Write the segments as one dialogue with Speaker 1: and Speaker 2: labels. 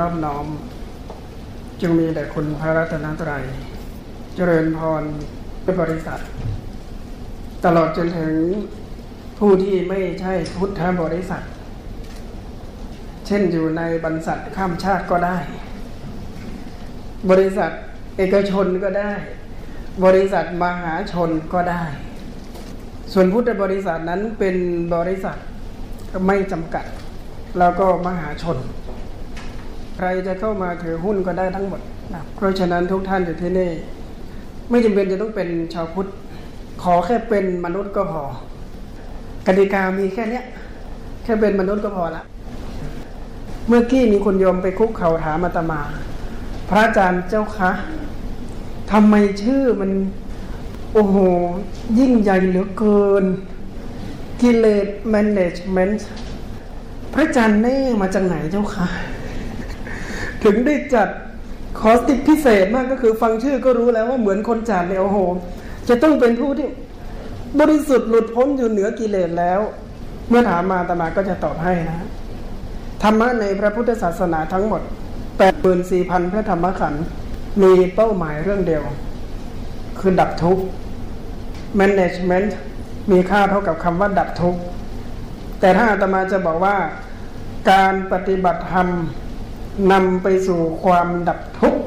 Speaker 1: นอบน้อม จึงมีแต่คุณพระรัตนตรัย เจริญพรในบริษัท ตลอดจนถึงผู้ที่ไม่ใช่พุทธบริษัท เช่นอยู่ในบรรษัทข้ามชาติก็ได้ บริษัทเอกชนก็ได้ บริษัทมหาชนก็ได้ ส่วนพุทธบริษัทนั้นเป็นบริษัทไม่จำกัด แล้วก็มหาชน รจะเข้ามาถือหุ้นก็ได้ทั้งหมดนะเพราะฉะนั้นทุกท่านอยู่ที่นี่ ไม่จำเป็นจะต้องเป็นชาวพุทธ ขอแค่เป็นมนุษย์ก็พอกติกามีแค่เนี้ยแค่เป็นมนุษย์ก็พอละเมื่อกี้มีคนโยมไปคุกเข่าถามอาตมา พระอาจารย์เจ้าคะทำไมชื่อมัน โอ้โห ยิ่งใหญ่เหลือเกินกิเลสแมネจเมนต์พระอาจารย์แน่มาจากไหนเจ้าคะ ถึงได้จัดคอสติกพิเศษมากก็คือฟังชื่อก็รู้แล้วว่าเหมือนคนจัดเนี่ยโอ้โห จะต้องเป็นผู้ที่บริสุทธิ์หลุดพ้นอยู่เหนือกิเลสแล้ว เมื่อถามมาตมาก็จะตอบให้นะธรรมะในพระพุทธศาสนาทั้งหมดแปดหมื่นสี่พันพระธรรมขันธ์มีเป้าหมายเรื่องเดียว คือดับทุกข์ management มีค่าเท่ากับคำว่าดับทุกข์ แต่ถ้าอาตมาจะบอกว่าการปฏิบัติธรรม นำไปสู่ความดับทุกข์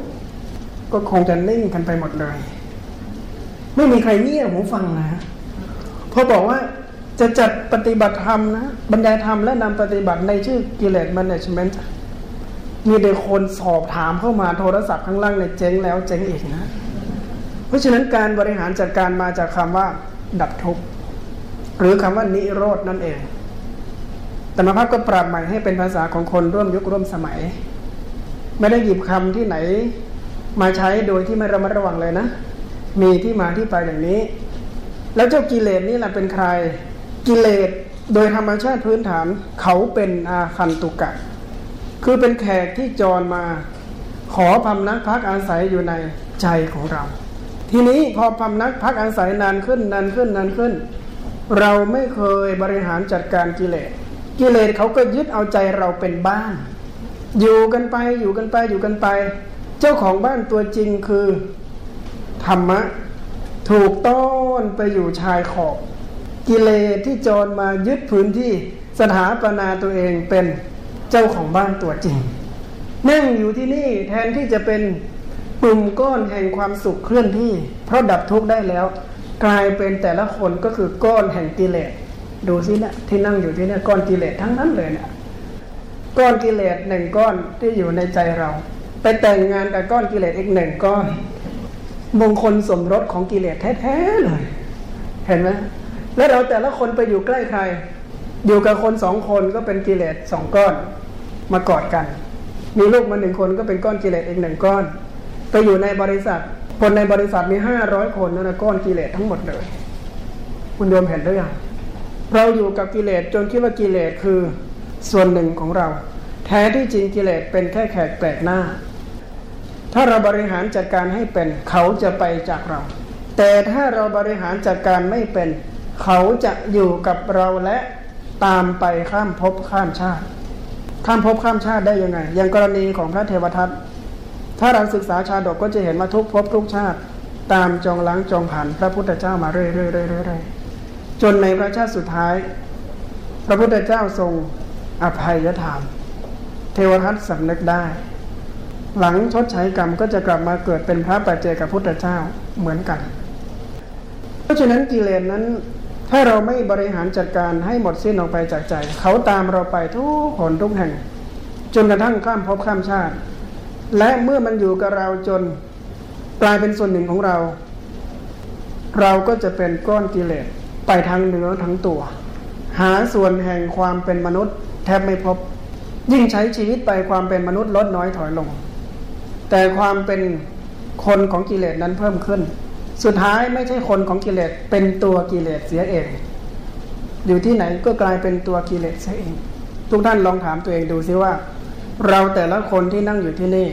Speaker 1: ก็คงจะนิ่งกันไปหมดเลย ไม่มีใครเงียบหูฟังนะพอบอกว่าจะจัดปฏิบัติธรรมนะบรรยายธรรมและนำปฏิบัติในชื่อกิเลสแมネจเมนต์มีเด็กคนสอบถามเข้ามาโทรศัพท์ข้างล่างในเจ๊งแล้วเจ๊งอีกนะ เพราะฉะนั้นการบริหารจัดการมาจากคำว่า ดับทุกข์หรือคำว่านิโรดนั่นเองแต่มาภาพก็ปรับใหม่ให้เป็นภาษาของคนร่วมยุคร่วมสมัย ไม่ได้หยิบคำที่ไหน มาใช้โดยที่ไม่ระมัดระวังเลยนะ มีที่มาที่ไปอย่างนี้ แล้วเจ้ากิเลสนี่แหละเป็นใคร กิเลสโดยธรรมชาติพื้นฐานเขาเป็นอาคันตุกะ คือเป็นแขกที่จรมา ขอพำนักพักอาศัยอยู่ในใจของเรา ทีนี้พอพำนักพักอาศัยนานขึ้นนานขึ้นนานขึ้น เราไม่เคยบริหารจัดการกิเลส กิเลสเขาก็ยึดเอาใจเราเป็นบ้าน อยู่กันไปอยู่กันไปอยู่กันไป เจ้าของบ้านตัวจริงคือ ธรรมะ ถูกต้อนไปอยู่ชายขอบ กิเลสที่จรมายึดพื้นที่สถาปนาตัวเองเป็นเจ้าของบ้านตัวจริง นั่งอยู่ที่นี่แทนที่จะเป็นปุ่มก้อนแห่งความสุขเคลื่อนที่ เพราะดับทุกข์ได้แล้ว กลายเป็นแต่ละคนก็คือก้อนแห่งกิเลสดูสินะที่นั่งอยู่ที่นี่ก้อนกิเลสทั้งนั้นเลยเนะี่ย ก้อนกิเลสหนึ่งก้อนที่อยู่ในใจเรา ไปแต่งงานกับก้อนกิเลสอีกหนึ่งก้อน มงคลสมรสของกิเลสแท้ๆเลย เห็นไหมแล้วเราแต่ละคนไปอยู่ใกล้ใคร อยู่กับคนสองคนก็เป็นกิเลสสองก้อนมากอดกัน มีลูกมาหนึ่งคนก็เป็นก้อนกิเลสอีกหนึ่งก้อน ไปอยู่ในบริษัท คนในบริษัทมีห้าร้อยคนนั่นนะก้อนกิเลสทั้งหมดเลย คุณโยมเห็นหรือยังเราอยู่กับกิเลสจนคิดว่ากิเลสคือ ส่วนหนึ่งของเรา แท้ที่จริงกิเลสเป็นแค่แขกแปลกหน้า ถ้าเราบริหารจัดการให้เป็นเขาจะไปจากเรา แต่ถ้าเราบริหารจัดการไม่เป็น เขาจะอยู่กับเราและตามไปข้ามภพข้ามชาติ ข้ามภพข้ามชาติได้ยังไง อย่างกรณีของพระเทวทัตถ้าเราศึกษาชาดกก็จะเห็นมาทุกภพทุกชาติ ตามจองล้างจองผ่านพระพุทธเจ้ามาเรื่อยๆๆๆจนในพระชาติสุดท้าย พระพุทธเจ้าทรง อภัยทาน เทวทัตสำนึกได้ หลังชดใช้กรรมก็จะกลับมาเกิดเป็นพระปัจเจกับพุทธเจ้าเหมือนกัน เพราะฉะนั้นกิเลสนั้น ถ้าเราไม่บริหารจัดการให้หมดสิ้นออกไปจากใจ เขาตามเราไปทุกหนทุกแห่ง จนกระทั่งข้ามภพข้ามชาติ และเมื่อมันอยู่กับเราจนกลายเป็นส่วนหนึ่งของเรา เราก็จะเป็นก้อนกิเลสไปทางเนื้อทั้งตัว หาส่วนแห่งความเป็นมนุษย์ แทบไม่พบ ยิ่งใช้ชีวิตไปความเป็นมนุษย์ลดน้อยถอยลง แต่ความเป็นคนของกิเลสนั้นเพิ่มขึ้น สุดท้ายไม่ใช่คนของกิเลสเป็นตัวกิเลสเสียเอง อยู่ที่ไหนก็กลายเป็นตัวกิเลสเสียเอง ทุกท่านลองถามตัวเองดูซิว่า เราแต่ละคนที่นั่งอยู่ที่นี่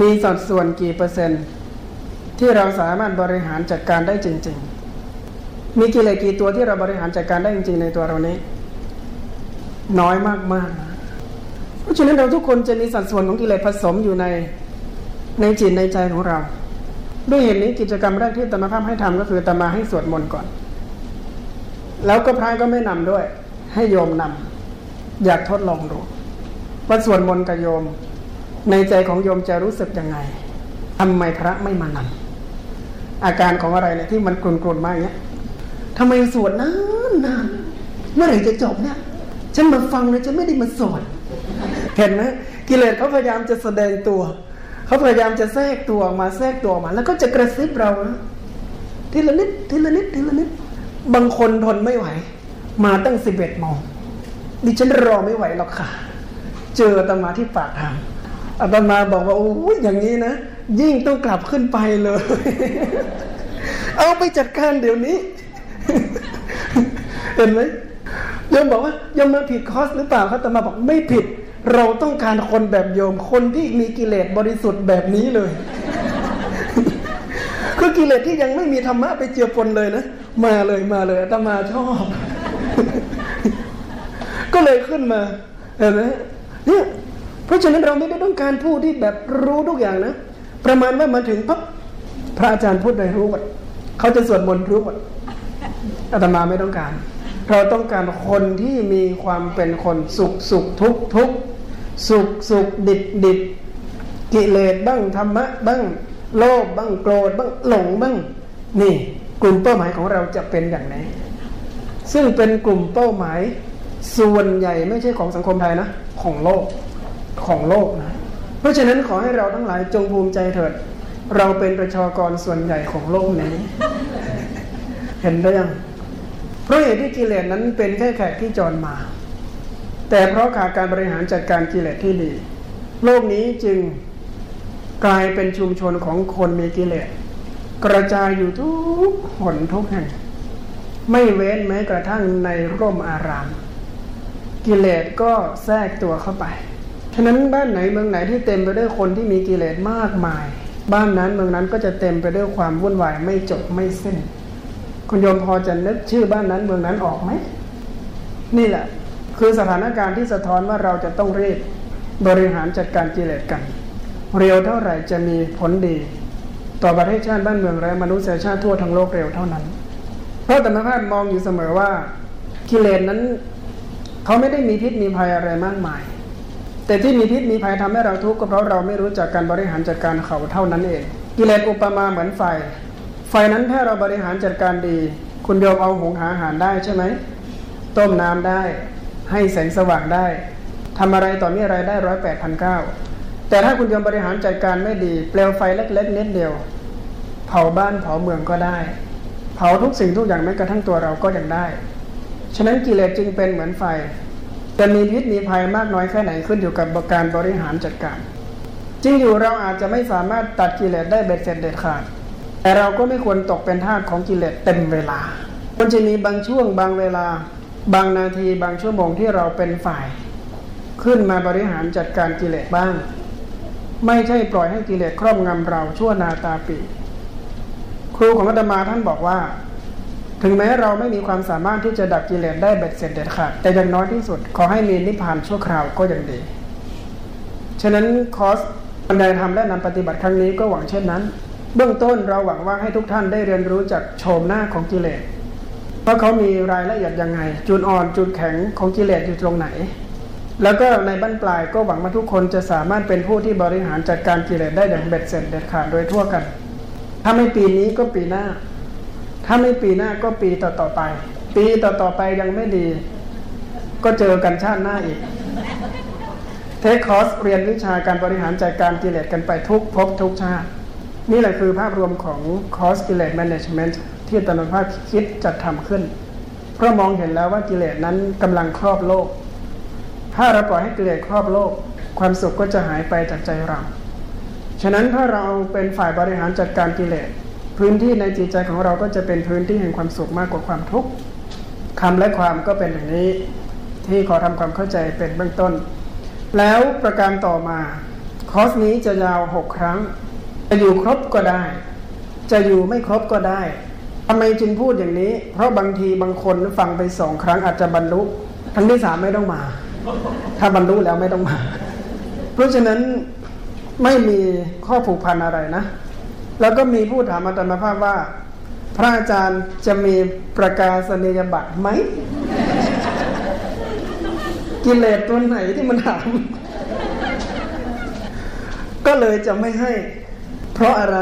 Speaker 1: มีสัดส่วนกี่เปอร์เซ็นต์ ที่เราสามารถบริหารจัดการได้จริง ๆ มีกิเลสกี่ตัวที่เราบริหารจัดการได้จริงๆในตัวเรานี้ น้อยมากๆนะเพราะฉะนั้นเราทุกคนจะมีสัดส่วนของกิเลสผสมอยู่ในในจิตในใจของเรา ด้วยเหตุนี้กิจกรรมแรกที่ตมาภาพให้ทำก็คือตมาให้สวดมนต์ก่อน แล้วก็พระก็ไม่นำด้วย ให้โยมนำอยากทดลองดูว่าสวดมนต์กับโยม ในใจของโยมจะรู้สึกยังไงทำไมพระไม่มานำอาการของอะไรเนี่ยที่มันกลุ่นๆมากอย่างเงี้ยทำไมสวดนานนานเมื่อไหร่จะจบเนี่ย ฉันมาฟังเลยจะไม่ได้มาสวดเห็นไหมกิเลสเขาพยายามจะแสดงตัวเขาพยายามจะแทรกตัวออกมาแทรกตัวออกมา แล้วก็จะกระซิบเรานะทีละนิดทีละนิดทีละนิดบางคนทนไม่ไหว มาตั้งสิบเอ็ดโมงดิฉันรอไม่ไหวหรอกค่ะ เจออาตมาที่ปากทางอาตมาบอกว่าโอ้ยอย่างนี้นะยิ่งต้องกลับขึ้นไปเลย เอาไปจัดการเดี๋ยวนี้ เห็นไหม โยมบอกว่าโยมมาผิดคอร์สหรือเปล่าครับอาตมาบอกไม่ผิด เราต้องการคนแบบโยม คนที่มีกิเลสบริสุทธิ์แบบนี้เลย คือกิเลสที่ยังไม่มีธรรมะไปเจือปนเลยนะมาเลยมาเลยอาตมาชอบ ก็เลยขึ้นมาเห็นไหมเนี่ยเพราะฉะนั้นเราไม่ได้ต้องการผู้ที่แบบรู้ทุกอย่างนะประมาณว่ามาถึงปั๊บพระอาจารย์พูดอะไรรู้หมดเขาจะสวดมนต์รู้หมดอาตมาไม่ต้องการ เราต้องการคนที่มีความเป็นคนสุขสุขทุกทุกสุขสุขดิบดิบกิเลสบ้างธรรมะบ้างโลภบ้างโกรธบ้างหลงบ้างนี่ กลุ่มเป้าหมายของเราจะเป็นอย่างไหนซึ่งเป็นกลุ่มเป้าหมายส่วนใหญ่ไม่ใช่ของสังคมไทยนะ ของโลกของโลกนะ เพราะฉะนั้นขอให้เราทั้งหลายจงภูมิใจเถิด เราเป็นประชากรส่วนใหญ่ของโลกนี้ เห็นได้ยัง ราะเหตุที่กิเลสนั้นเป็นแค่แขกที่จรมา แต่เพราะขาดการบริหารจัดการกิเลสที่ดี โลกนี้จึงกลายเป็นชุมชนของคนมีกิเลสกระจายอยู่ทุกหนทุกแห่ง ไม่เว้นแม้กระทั่งในร่มอาราม กิเลสก็แทรกตัวเข้าไป ฉะนั้นบ้านไหนเมืองไหนที่เต็มไปด้วยคนที่มีกิเลสมากมาย บ้านนั้นเมืองนั้นก็จะเต็มไปด้วยความวุ่นวายไม่จบไม่สิ้น คุณโยมพอจะนึกชื่อบ้านนั้นเมืองนั้นออกไหม นี่แหละ คือสถานการณ์ที่สะท้อนว่าเราจะต้องรีบบริหารจัดการกิเลสกัน เร็วเท่าไหร่จะมีผลดี ต่อประเทศชาติบ้านเมืองและมนุษยชาติทั่วทั้งโลกเร็วเท่านั้น เพราะธรรมภาพมองอยู่เสมอว่ากิเลสนั้นเขาไม่ได้มีพิษมีภัยอะไรมากมาย แต่ที่มีพิษมีภัยทำให้เราทุกข์ก็เพราะเราไม่รู้จักการบริหารจัดการเขาเท่านั้นเอง กิเลสอุปมาเหมือนไฟ ไฟนั้นถ้าเราบริหารจัดการดี คุณโยมเอาหงหาอาหารได้ใช่ไหม ต้มน้ำได้ ให้แสงสว่างได้ทำอะไรต่อมีอะไรได้ร้อยแปดพันเก้าแต่ถ้าคุณโยมบริหารจัดการไม่ดี เปลวไฟเล็กๆนิดเดียว เผาบ้านเผาเมืองก็ได้ เผาทุกสิ่งทุกอย่างแม้กระทั่งตัวเราก็ยังได้ ฉะนั้นกิเลสจึงเป็นเหมือนไฟจะมีพิษมีภัยมากน้อยแค่ไหนขึ้นอยู่กับการบริหารจัดการ จริงอยู่เราอาจจะไม่สามารถตัดกิเลสได้เบ็ดเสร็จเด็ดขาด แต่เราก็ไม่ควรตกเป็นทาสของกิเลสเต็มเวลา มันจะมีบางช่วงบางเวลา บางนาทีบางชั่วโมงที่เราเป็นฝ่าย ขึ้นมาบริหารจัดการกิเลสบ้าง ไม่ใช่ปล่อยให้กิเลสครอบงำเราชั่วนาตาปี ครูของอาตมาท่านบอกว่า ถึงแม้เราไม่มีความสามารถที่จะดับกิเลสได้เบ็ดเสร็จเด็ดขาดแต่อย่างน้อยที่สุด ขอให้มีนิพพานชั่วคราวก็ยังดี ฉะนั้นคอร์สบันไดธรรมและนำปฏิบัติครั้งนี้ก็หวังเช่นนั้น เบื้องต้นเราหวังว่าให้ทุกท่านได้เรียนรู้จากโฉมหน้าของกิเลสเพราเขามีรายละเอียดยังไง จุดอ่อนจุดแข็งของกิเลสอยู่ตรงไหน แล้วก็ในบั้นปลายก็หวังว่าทุกคนจะสามารถเป็นผู้ที่บริหารจัดการกิเลสได้อย่างเบ็ดเสร็จเด็ดขาดโดยทั่วกัน ถ้าไม่ปีนี้ก็ปีหน้า ถ้าไม่ปีหน้าก็ปีต่อๆไป ปีต่อๆไปยังไม่ดี ก็เจอกันชาติหน้าอีก take คอร์สเรียนวิชาการบริหารจัดการกิเลสกันไปทุกภพทุกชาติ นี่แหละคือภาพรวมของคอร์สกิเลสแมネจเมนต์ที่ตนภาพคิดจัดทำขึ้น เพราะมองเห็นแล้วว่ากิเลสนั้นกำลังครอบโลก ถ้าเราปล่อยให้กิเลสครอบโลก ความสุขก็จะหายไปจากใจเรา ฉะนั้นถ้าเราเป็นฝ่ายบริหารจัดการกิเลสพื้นที่ในจิตใจของเราก็จะเป็นพื้นที่แห่งความสุขมากกว่าความทุกข์คำและความก็เป็นอย่างนี้ที่ขอทำความเข้าใจเป็นเบื้องต้น แล้วประการต่อมาคอร์สนี้จะยาวหกครั้ง จะอยู่ครบก็ได้ จะอยู่ไม่ครบก็ได้ทำไมจึงพูดอย่างนี้ เพราะบางทีบางคนฟังไปสองครั้งอาจจะบรรลุครั้งที่สามไม่ต้องมา ถ้าบรรลุแล้วไม่ต้องมา เพราะฉะนั้นไม่มีข้อผูกพันอะไรนะ แล้วก็มีผู้ถามอาจารย์มาภาพว่า พระอาจารย์จะมีประกาศนียบัตรไหม กิเลสตัวไหนที่มันถามก็เลยจะไม่ให้ เพราะอะไร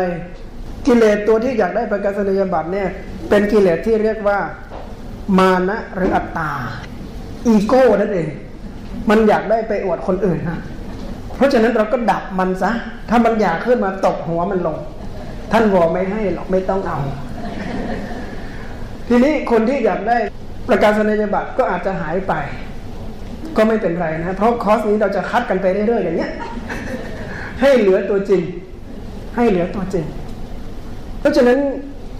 Speaker 1: กิเลสตัวที่อยากได้ประกาศนียบัตรเนี่ย เป็นกิเลสที่เรียกว่ามานะหรืออัตตา อีโก้นั่นเอง มันอยากได้ไปอวดคนอื่นนะเพราะฉะนั้นเราก็ดับมันซะ ถ้ามันอยากขึ้นมาตกหัวมันลง ท่านวอไม่ให้หรอกไม่ต้องเอา ทีนี้คนที่อยากได้ประกาศนียบัตรก็อาจจะหายไป ก็ไม่เป็นไรนะ เพราะคอร์สนี้เราจะคัดกันไปเรื่อยๆอย่างเนี้ย ให้เหลือตัวจริง ให้เหลือตัวจริง เพราะฉะนั้น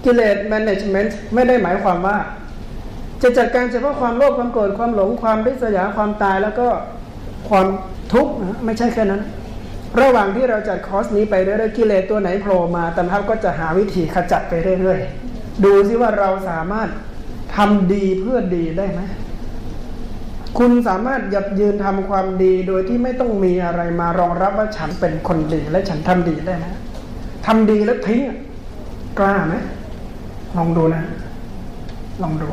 Speaker 1: กิเลส management ไม่ได้หมายความว่า จะจัดการเฉพาะความโลภความโกรธความหลงความริษยาความตายแล้วก็ความทุกข์ไม่ใช่แค่นั้น ระหว่างที่เราจัดคอร์สนี้ไปเรื่อยๆกิเลสตัวไหนโผล่มาตำทัพก็จะหาวิธีขจัดไปเรื่อยๆดูซิว่าเราสามารถทำดีเพื่อดีได้ไหมคุณสามารถหยับยืนทำความดีโดยที่ไม่ต้องมีอะไรมารองรับว่าฉันเป็นคนดีและฉันทำดีได้ไหม ทำดีแล้วทิ้งกล้าไหมลองดูนะ ลองดู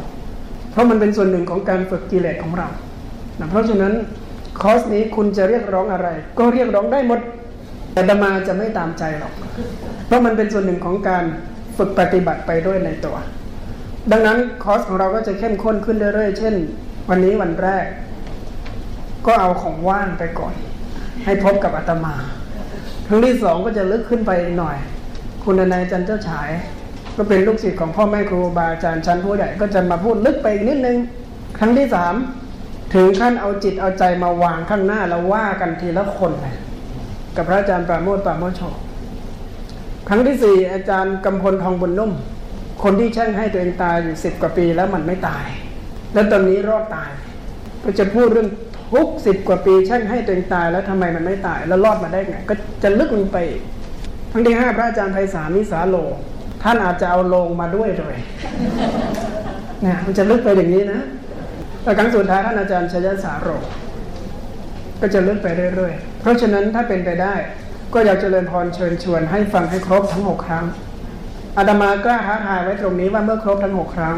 Speaker 1: เพราะมันเป็นส่วนหนึ่งของการฝึกกิเลสของเรานะเพราะฉะนั้นคอร์สนี้คุณจะเรียกร้องอะไร ก็เรียกร้องได้หมด แต่ดมาจะไม่ตามใจหรอก เพราะมันเป็นส่วนหนึ่งของการฝึกปฏิบัติไปด้วยในตัว ดังนั้นคอร์สของเราก็จะเข้มข้นขึ้นเรื่อยๆ เช่น วันนี้วันแรก ก็เอาของว่างไปก่อน ให้พบกับอาตมา ครั้งที่สองก็จะลึกขึ้นไปอีกหน่อย คุณนายจันเจ้าฉาย ก็เป็นลูกศิษย์ของพ่อแม่ครูบาอาจารย์ชั้นผู้ใหญ่ก็จะมาพูดลึกไปอีกนิดนึง ครั้งที่สามถึงขั้นเอาจิตเอาใจมาวางข้างหน้าแล้วว่ากันทีละคนเลยกับพระอาจารย์ปราโมทปราโมชโชครั้งที่สี่อาจารย์กำพลทองบุญนุ่ม คนที่แช่งให้ตัวเองตายอยู่สิบกว่าปีแล้วมันไม่ตาย แล้วตอนนี้รอดตาย ก็จะพูดเรื่อง ทุกสิบกว่าปีช่งให้ตัวเองตายแล้วทำไมมันไม่ตาย แล้วรอดมาได้ไง ก็จะลึกลงไปอีกทั้งที่ห้าพระอาจารย์ไพศาลนิสาโล ท่านอาจจะเอาลงมาด้วยเลยเนี่ยมันจะลึกไปอย่างนี้นะแล้วครั้งสุดท้ายท่านอาจารย์ชยสาโร ก็จะลื่อนไปเรื่อยๆ เพราะฉะนั้นถ้าเป็นไปได้ ก็อยากเจริญพรเชิญชวนให้ฟังให้ครบทั้งหกครั้งอาตมากล้าท้าทายไว้ตรงนี้ว่าเมื่อครบทั้งหกครั้ง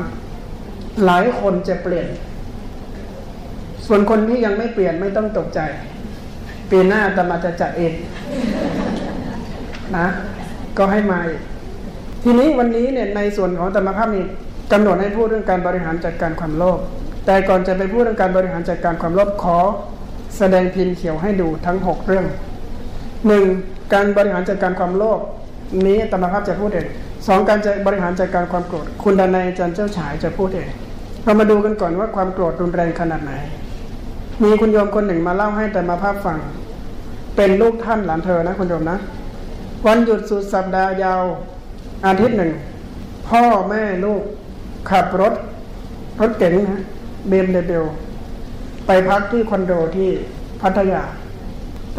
Speaker 1: หลายคนจะเปลี่ยน ส่วนคนที่ยังไม่เปลี่ยนไม่ต้องตกใจ ปีหน้าตมาจะจัดเองนะ ก็ให้มาทีนี้วันนี้เนี่ยในส่วนของธรรมภาพนี้กำหนดให้พูดเรื่องการบริหารจัดการความโลภแต่ก่อนจะไปพูดเรื่องการบริหารจัดการความโลภขอ แสดงพิมพ์เขียวให้ดูทั้ง 6 เรื่องหนึ่งการบริหารจัดการความโลภนี้ธรรมภาพจะพูดเองสองการจะบริหารจัดการความโกรธคุณดานายจันเจ้าฉายจะพูดเองเรามาดูกันก่อนว่าความโกรธรุนแรงขนาดไหน มีคุณโยมคนหนึ่งมาเล่าให้แต่มาภาพฟัง เป็นลูกท่านหลานเธอนะคุณโยมนะ วันหยุดสุดสัปดาห์ยาว อาทิตย์หนึ่ง พ่อแม่ลูกขับรถ รถเก๋งนะเบมเดเบลไปพักที่คอนโดที่พัทยา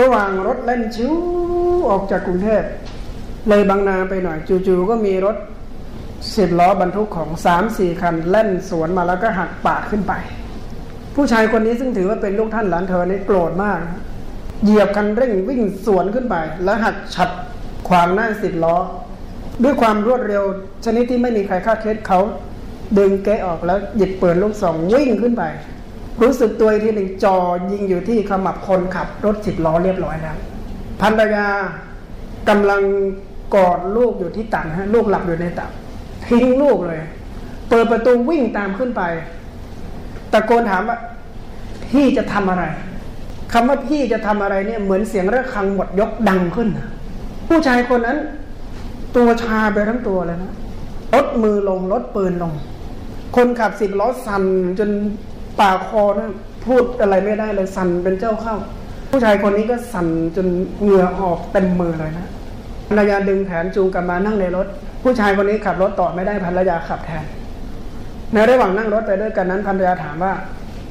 Speaker 1: ระหว่างรถเล่นชิวออกจากกรุงเทพเลยบางนาไปหน่อยจู่ๆก็มีรถสิบล้อบรรทุกของสามสี่คันเล่นสวนมาแล้วก็หักปาดขึ้นไป ผู้ชายคนนี้ซึ่งถือว่าเป็นลูกท่านหลานเธอนี่โกรธมาก เหยียบคันเร่งวิ่งสวนขึ้นไป แล้วหักฉัดขวางหน้าสิบล้อ ด้วยความรวดเร็ว ชนิดที่ไม่มีใครคาดคิดเขา ดึงแกะออกแล้วหยิบเปืนลูกสองวิ่งขึ้นไป รู้สึกตัวอีกทีหนึ่งจอยิงอยู่ที่ขมับคนขับรถสิบล้อเรียบร้อยแล้วภรรยากำลังกอดลูกอยู่ที่ตักฮะลูกหลับอยู่ในตักทิ้งลูกเลย เปิดประตูวิ่งตามขึ้นไป ตะโกนถามว่าพี่จะทำอะไรคำว่าพี่จะทำอะไรเนี่ยเหมือนเสียงระฆังหมดยกดังขึ้น ผู้ชายคนนั้น ตัวชาไปทั้งตัวเลยนะลดมือลงลดปืนลง คนขับสิบล้อสั่นจนปากคอนะพูดอะไรไม่ได้เลยสั่นเป็นเจ้าเข้า ผู้ชายคนนี้ก็สั่นจนเหงื่อออกเต็มมือเลยนะภรรยาดึงแขนจูงกลับมานั่งในรถ ผู้ชายคนนี้ขับรถต่อไม่ได้ภรรยาขับแทน ในระหว่างนั่งรถไปด้วยกันนั้นภรรยาถามว่า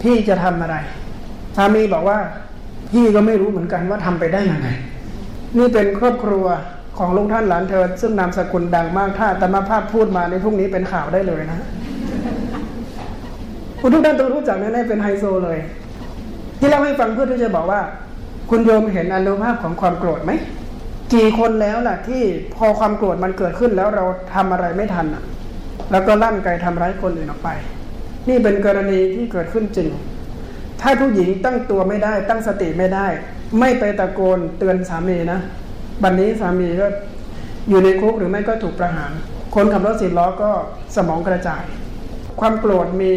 Speaker 1: พี่จะทำอะไรสามีบอกว่า พี่ก็ไม่รู้เหมือนกันว่าทำไปได้ยังไง นี่เป็นครอบครัวของลุงท่านหลานเธอ ซึ่งนามสกุลดังมากถ้าแต่มาภาพพูดมาในพรุ่งนี้เป็นข่าวได้เลยนะคุณทุกท่านต้องรู้จักแน่ๆเป็นไฮโซเลย ที่เล่าให้ฟังเพื่อที่จะบอกว่า คุณโยมเห็นอนุภาพของความโกรธไหมกี่คนแล้วล่ะ ที่พอความโกรธมันเกิดขึ้นแล้วเราทำอะไรไม่ทันอะ แล้วก็ลั่นไกทำร้ายคนอื่นออกไป นี่เป็นกรณีที่เกิดขึ้นจริง ถ้าผู้หญิงตั้งตัวไม่ได้ ตั้งสติไม่ได้ ไม่ไปตะโกนเตือนสามีนะบัดนนี้สามีก็อยู่ในคุกหรือไม่ก็ถูกประหาร คนขับรถสิบล้อก็สมองกระจาย ความโกรธมี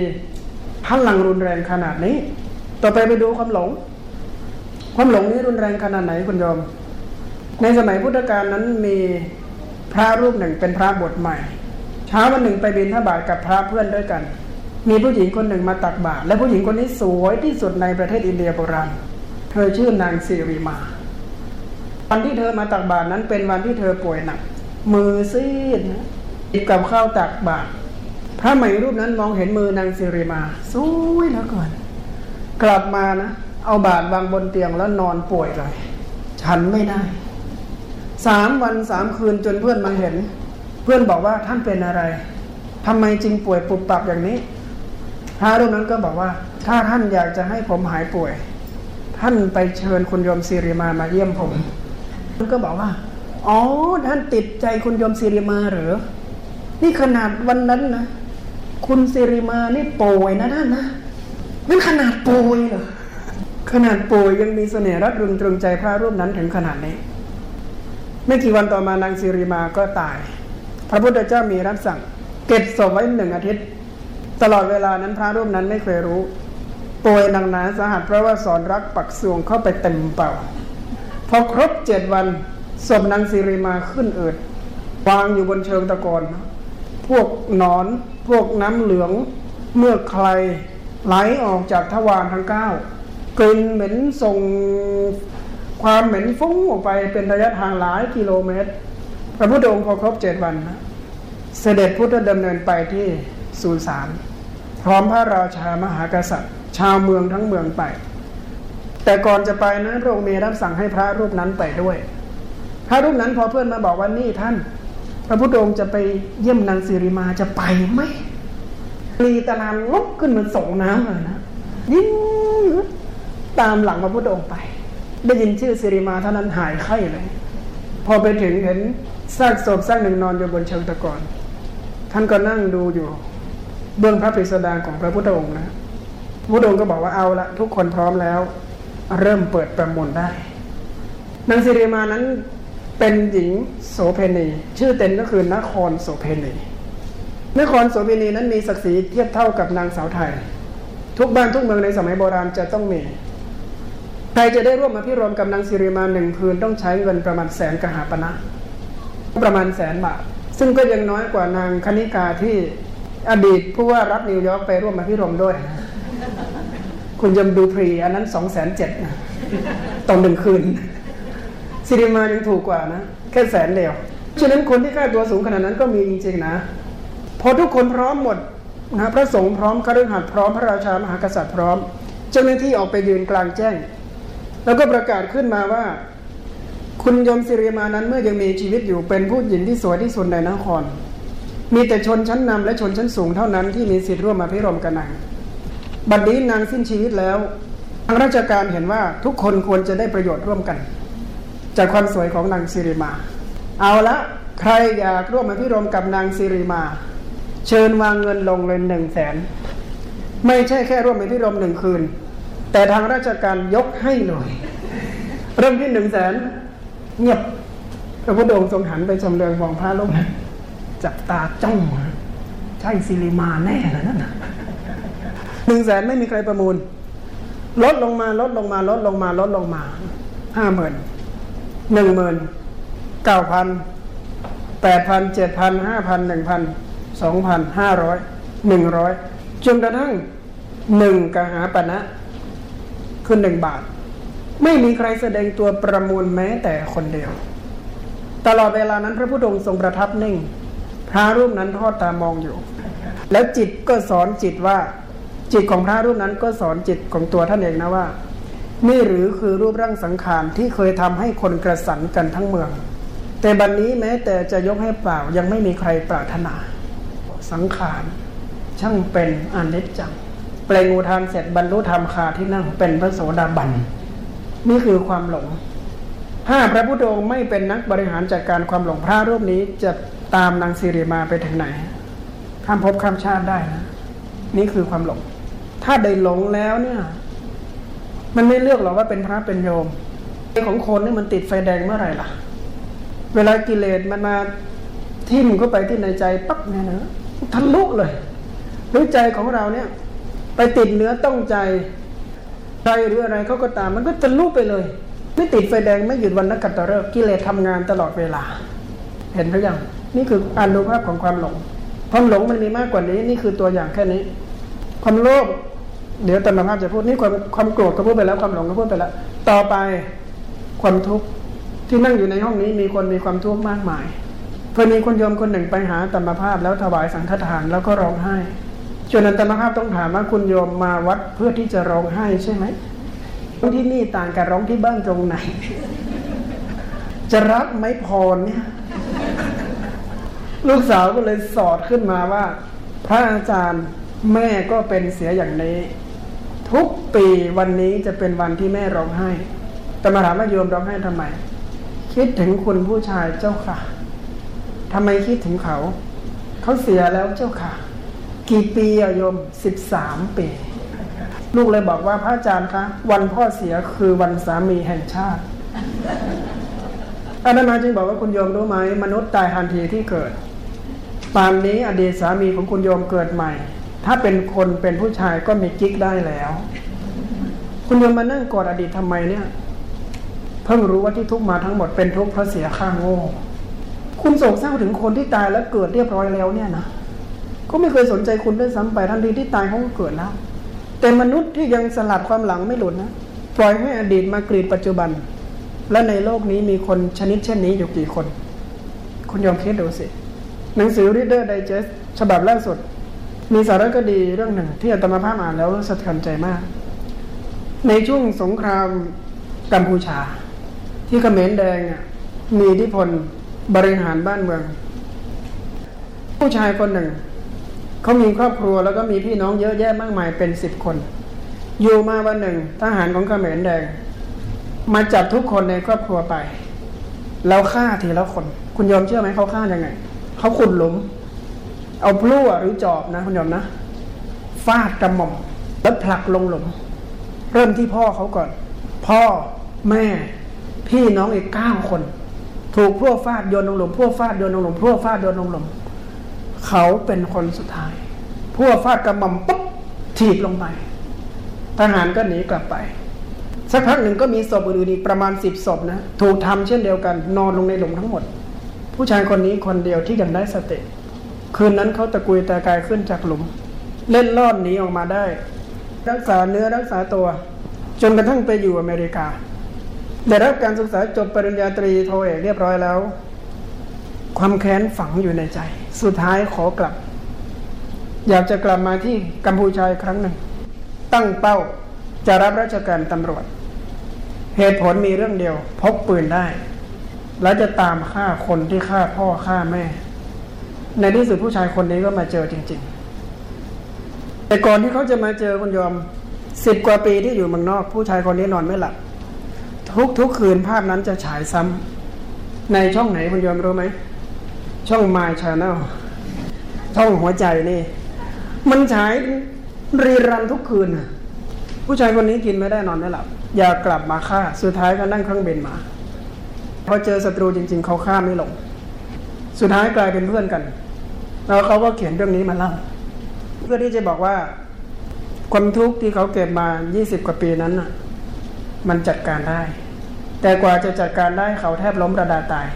Speaker 1: พลังรุนแรงขนาดนี้ ต่อไปไปดูความหลง ความหลงนี้รุนแรงขนาดไหนคุณโยม ในสมัยพุทธกาลนั้นมีพระรูปหนึ่งเป็นพระบวชใหม่ เช้าวันหนึ่งไปบินทบาทกับพระเพื่อนด้วยกัน มีผู้หญิงคนหนึ่งมาตักบาตรและผู้หญิงคนนี้สวยที่สุดในประเทศอินเดียโบราณเธอชื่อนางสิริมา วันที่เธอมาตักบาตรนั้นเป็นวันที่เธอป่วยหนัก มือซีดหยิบกับข้าวตักบาตรพระใหม่รูปนั้นมองเห็นมือนางสิริมาสวยแล้วก่อน กลับมานะเอาบาตรวางบนเตียงแล้วนอนป่วยเลยฉันไม่ได้สามวันสามคืนจนเพื่อนมาเห็น เพื่อนบอกว่าท่านเป็นอะไรทำไมจริงป่วยปุบปับอย่างนี้พระรูปนั้นก็บอกว่า ถ้าท่านอยากจะให้ผมหายป่วย ท่านไปเชิญคุณโยมสิริมามาเยี่ยมผมท่านก็บอกว่า อ๋อท่านติดใจคุณโยมสิริมาเหรอนี่ขนาดวันนั้นนะคุณสิริมานี่ป่วยนะท่านนะนั่นขนาดป่วยเหรอขนาดป่วยยังมีเสน่ห์รัดรึงตรึงใจพระรูปนั้นถึงขนาดนี้ ไม่กี่วันต่อมานางสิริมาก็ตาย พระพุทธเจ้ามีรับสั่ง เก็บศพไว้หนึ่งอาทิตย์ ตลอดเวลานั้นพระรูปนั้นไม่เคยรู้ป่วยหนักหนาสาหัสเพราะว่าสอนรักปักสวงเข้าไปเต็มเป่าพอครบเจ็ดวันศพนางสิริมาขึ้นเอืดวางอยู่บนเชิงตะกอนพวกนอน พวกน้ำเหลือง เมื่อใครไหลออกจากทวารทั้งเก้ากลิ่นเหม็นส่งความเหม็นฟุ้งออกไปเป็นระยะทางหลายกิโลเมตร พระพุทธองค์พอครบเจ็ดวันนะเสด็จพุทธดำเนินไปที่สุสานพร้อมพระราชามหากษัตริย์ ชาวเมืองทั้งเมืองไป แต่ก่อนจะไปนะพระองค์มีรับสั่งให้พระรูปนั้นไปด้วย พระรูปนั้นพอเพื่อนมาบอกว่านี่ท่าน พระพุทธองค์จะไปเยี่ยมนางสิริมาจะไปไหมลีตะลานลุกขึ้นเหมาส่งน้ำเลยนะยิ่งตามหลังพระพุทธองค์ไป ได้ยินชื่อสิริมาเท่านั้นหายไข้เลย พอไปถึงเห็น ซากศพซากหนึ่งนอนอยู่บนเชิงตะกอนท่านก็นั่งดูอยู่ เบื้องพระปริสดางของพระพุทธองค์นะพระพุทธองค์ก็บอกว่าเอาละทุกคนพร้อมแล้ว เริ่มเปิดประมูลได้นางสิริมานั้นเป็นหญิงโสเพณี ชื่อเต็มก็คือนครโสเพณีนครโสเพณีนั้นมีศักดิ์ศรีเทียบเท่ากับนางสาวไทย ทุกบ้านทุกเมืองในสมัยโบราณจะต้องมีใครจะได้ร่วมมาพิรมกับนางสิริมาหนึ่งคืนต้องใช้เงินประมาณแสนกหาปณะ ประมาณแสนบาท ซึ่งก็ยังน้อยกว่านางคณิกาที่อดีตผู้ว่ารัฐนิวยอร์กไปร่วมมาพิรมด้วย คุณยมดูพรีอันนั้นสองแสนเจ็ดต่อหนึ่งคืนสิริมายังถูกกว่านะ แค่แสนเดียวฉะนั้นคนที่ค่าตัวสูงขนาดนั้นก็มีจริงๆนะพอทุกคนพร้อมหมดนะพระสงฆ์พร้อมคฤหัสถ์พร้อมพระราชามหากษัตริย์พร้อม เจ้าหน้าที่ออกไปยืนกลางแจ้ง แล้วก็ประกาศขึ้นมาว่า คุณยมสิริมานั้นเมื่อยังมีชีวิตอยู่เป็นผู้หญิงที่สวยที่สุดในนคร มีแต่ชนชั้นนำและชนชั้นสูงเท่านั้นที่มีสิทธิ์ร่วมมาพิรมกับนางบัดนี้นางสิ้นชีวิตแล้วทางราชการเห็นว่าทุกคนควรจะได้ประโยชน์ร่วมกัน จากความสวยของนางสิริมา เอาละใครอยากร่วมมาพิรมกับนางสิริมา เชิญวางเงินลงเลยหนึ่งแสนไม่ใช่แค่ร่วมมาพิรมหนึ่งคืน แต่ทางราชการยกให้เลยเริ่มที่หนึ่งแสน เงียบพระพุทธองค์ทรงหันไปชมเรืองมองพระลูกจับตาจ้องใช่สิริมาแน่เลยนั่นนะหนึ่งแสนไม่มีใครประมูล ลดลงมาลดลงมาลดลงมาลดลงมาห้าหมื่นหนึ่งหมื่นเก้าพันแปดพันเจ็ดพันห้าพันหนึ่งพันสองพันห้าร้อยหนึ่งร้อยจนกระทั่งหนึ่งกหาปณะคือหนึ่งบาท ไม่มีใครแสดงตัวประมูลแม้แต่คนเดียว ตลอดเวลานั้นพระพุทธองค์ทรงประทับนิ่ง พระรูปนั้นทอดตามองอยู่ แล้วจิตก็สอนจิตว่า จิตของพระรูปนั้นก็สอนจิตของตัวท่านเองนะว่า นี่หรือคือรูปร่างสังขารที่เคยทำให้คนกระสันกันทั้งเมือง แต่บัดนนี้แม้แต่จะยกให้เปล่ายังไม่มีใครปรารถนา สังขารช่างเป็นอนิจจังเปลงอุทานเสร็จบรรลุธรรมคาที่นั่งเป็นพระโสดาบัน นี่คือความหลง ถ้าพระพุทธองค์ไม่เป็นนักบริหารจัดการความหลงพระรูปนี้จะตามนางสิริมาไปถึงไหน ข้ามภพข้ามชาติได้นะนี่คือความหลง ถ้าได้หลงแล้วเนี่ย มันไม่เลือกหรอกว่าเป็นพระเป็นโยมของคนนี่มันติดไฟแดงเมื่อไหร่ล่ะ เวลากิเลสมันมาทิ่มเข้าไปที่ในใจปั๊บเนี่ยนะทะลุเลยหรือใจของเราเนี่ย ไปติดเนื้อต้องใจ ใจหรืออะไรเขาก็ตาม มันก็ทะลุไปเลย ไม่ติดไฟแดงไม่หยุดวันนักกัตฤกษ์กิเลสทำงานตลอดเวลา เห็นหรือยังนี่คืออนุภาพของความหลง ความหลงมันมีมากกว่านี้ นี่คือตัวอย่างแค่นี้ ความโลภเดี๋ยวตรรมภาพจะพูดนี่ความความโกรธก็พูดไปแล้วความหลงก็พูดไปแล้ว ต่อไปความทุกข์ที่นั่งอยู่ในห้องนี้มีคนมีความทุกข์มากมายเคยมีคนโยมคนหนึ่งไปหาตรรมภาพแล้วถวายสังฆทานแล้วก็ร้องไห้ จนอันตรมภาพต้องถามว่าคุณโยมมาวัดเพื่อที่จะร้องไห้ใช่ไหมร้องที่นี่ต่างกับร้องที่บ้านตรงไหน จะรับไหมพรเนี่ย ลูกสาวก็เลยสอดขึ้นมาว่า พระอาจารย์แม่ก็เป็นเสียอย่างนี้ ทุกปีวันนี้จะเป็นวันที่แม่ร้องไห้ แต่มาถามว่าโยมร้องไห้ทำไม คิดถึงคุณผู้ชายเจ้าค่ะทำไมคิดถึงเขา เขาเสียแล้วเจ้าค่ะ กี่ปีอะโยมสิบสามปี ลูกเลยบอกว่าพระอาจารย์คะ วันพ่อเสียคือวันสามีแห่งชาติอาจารย์จึงบอกว่าคุณโยมรู้ไหมมนุษย์ตายทันทีที่เกิดปานนี้อดีตสามีของคุณโยมเกิดใหม่ ถ้าเป็นคนเป็นผู้ชายก็มีกิ๊กได้แล้ว คุณโยมมานั่งกอดอดีตทำไมเนี่ย เพิ่งรู้ว่าที่ทุกมาทั้งหมดเป็นทุกเพราะเสียข้างโง่ คุณโศกเศร้าถึงคนที่ตายแล้วเกิดเรียบร้อยแล้วเนี่ยนะ ก็ไม่เคยสนใจคุณด้วยซ้ำไปทันทีที่ตายเขาก็เกิดแล้ว แต่มนุษย์ที่ยังสลัดความหลังไม่หลุดนะปล่อยให้อดีตมากรีดปัจจุบัน และในโลกนี้มีคนชนิดเช่นนี้อยู่กี่คน คุณยอมคิดดูสิ หนังสือ Reader Digest ฉบับล่าสุด มีสารคดีเรื่องหนึ่งที่อาตมาภาพอ่านแล้วสะเทือนใจมาก ในช่วงสงครามกัมพูชา ที่เขมรแดงมีอิทธิพลบริหารบ้านเมือง ผู้ชายคนหนึ่ง เขามีครอบครัวแล้วก็มีพี่น้องเยอะแยะมากมายเป็นสิบคน อยู่มาวันหนึ่งทหารของเขมรแดง มาจับทุกคนในครอบครัวไป แล้วฆ่าทีละคน คุณยอมเชื่อไหมเขาฆ่ายังไง เขาขุดหลุม เอาพลั่วหรือจอบนะคุณยอมนะฟาดกระหม่อมแล้วผลักลงหลุม เริ่มที่พ่อเขาก่อน พ่อแม่พี่น้องอีกเก้าคน ถูกพวกฟาดโยนลงหลุมพวกฟาดโยนลงหลุมพวกฟาดโยนลงหลุม เขาเป็นคนสุดท้าย พวกฟาดกระหม่อมปุ๊บถีบลงไป ทหารก็หนีกลับไป สักพักหนึ่งก็มีศพอื่นอีกประมาณสิบศพนะ ถูกทำเช่นเดียวกัน นอนลงในหลุมทั้งหมด ผู้ชายคนนี้คนเดียวที่ยังได้สติ คืนนั้นเขาตะกุยตะกายขึ้นจากหลุม เล่นล่อนหนีออกมาได้ รักษาเนื้อรักษาตัว จนกระทั่งไปอยู่อเมริกา ได้รับการศึกษาจบปริญญาตรีโทเอกเรียบร้อยแล้ว ความแค้นฝังอยู่ในใจ สุดท้ายขอกลับ อยากจะกลับมาที่กัมพูชาครั้งหนึ่ง ตั้งเป้าจะรับราชการตำรวจ เหตุผลมีเรื่องเดียว พกปืนได้ แล้วจะตามฆ่าคนที่ฆ่าพ่อฆ่าแม่ ในที่สุดผู้ชายคนนี้ก็มาเจอจริง ๆ แต่ก่อนที่เขาจะมาเจอคุณยอมสิบกว่าปีที่อยู่เมืองนอก ผู้ชายคนนี้นอนไม่หลับทุกทุกคืนภาพนั้นจะฉายซ้ำในช่องไหนคุณยอมรู้ไหม ช่อง My Channel ช่องหัวใจนี่ มันฉายรีรันทุกคืนนะผู้ชายคนนี้กินไม่ได้นอนไม่หลับ อยากกลับมาฆ่า สุดท้ายก็นั่งเครื่องบินมาพอเจอศัตรูจริง ๆ เขาฆ่าไม่ลง สุดท้ายกลายเป็นเพื่อนกัน แล้วเขาก็เขียนเรื่องนี้มาเล่า เพื่อที่จะบอกว่า ความทุกข์ที่เขาเก็บมา 20 กว่าปีนั้นมันจัดการได้ แต่กว่าจะจัดการได้เขาแทบล้มระดาตาย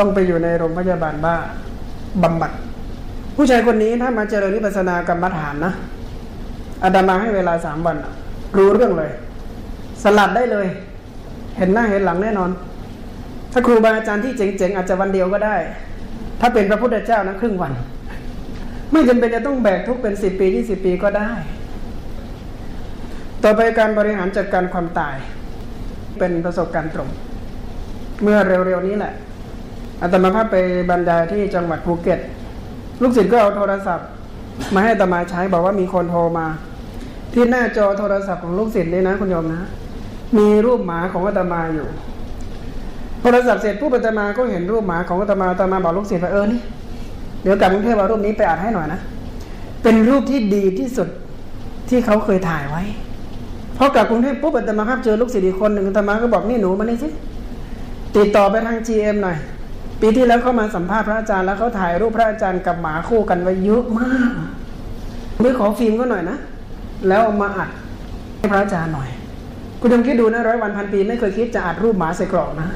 Speaker 1: ต้องไปอยู่ในโรงพยาบาลบ้าบำบัด ผู้ชายคนนี้ถ้ามาเจริญวิปัสสนากรรมฐานนะอาดามาให้เวลาสามวัน รู้เรื่องเลย สลัดได้เลย เห็นหน้าเห็นหลังแน่นอน ถ้าครูบาอาจารย์ที่เจ๋งๆ อาจจะวันเดียวก็ได้ ถ้าเป็นพระพุทธเจ้านะครึ่งวัน ไม่จำเป็นจะต้องแบกทุกเป็นสิบปียี่สิบปีก็ได้ ต่อไปการบริหารจัดการความตาย เป็นประสบการณ์ตรง เมื่อเร็วๆนี้แหละ อาตมาภาพไปบรรยายที่จังหวัดภูเก็ต ลูกศิษย์ก็เอาโทรศัพท์ มาให้อาตมาใช้บอกว่ามีคนโทรมา ที่หน้าจอโทรศัพท์ของลูกศิษย์นี่นะคุณโยมนะ มีรูปหมาของอาตมาอยู่ โทรศัพท์เสร็จผู้อาตมาก็เห็นรูปหมาของอาตมาอาตมาบอกลูกศิษย์ว่าเออนี่เดี๋ยวกลับกรุงเทพเอารูปนี้ไปอ่านให้หน่อยนะเป็นรูปที่ดีที่สุดที่เขาเคยถ่ายไว้พอกลับกรุงเทพปุ๊บอาตมาภาพเจอลูกศิษย์อีกคนหนึ่งอาตมาก็บอกนี่หนูมานี่สิติดต่อไปทาง GM หน่อย ปีที่แล้วเขามาสัมภาษณ์พระอาจารย์แล้วเขาถ่ายรูปพระอาจารย์กับหมาคู่กันไว้เยอะมากไม่ขอฟิล์มก็หน่อยนะ แล้วเอามาอัดให้พระอาจารย์หน่อย คุณยมคิดดูนะร้อยวันพันปีไม่เคยคิดจะอัดรูปหมาใส่กรอบนะ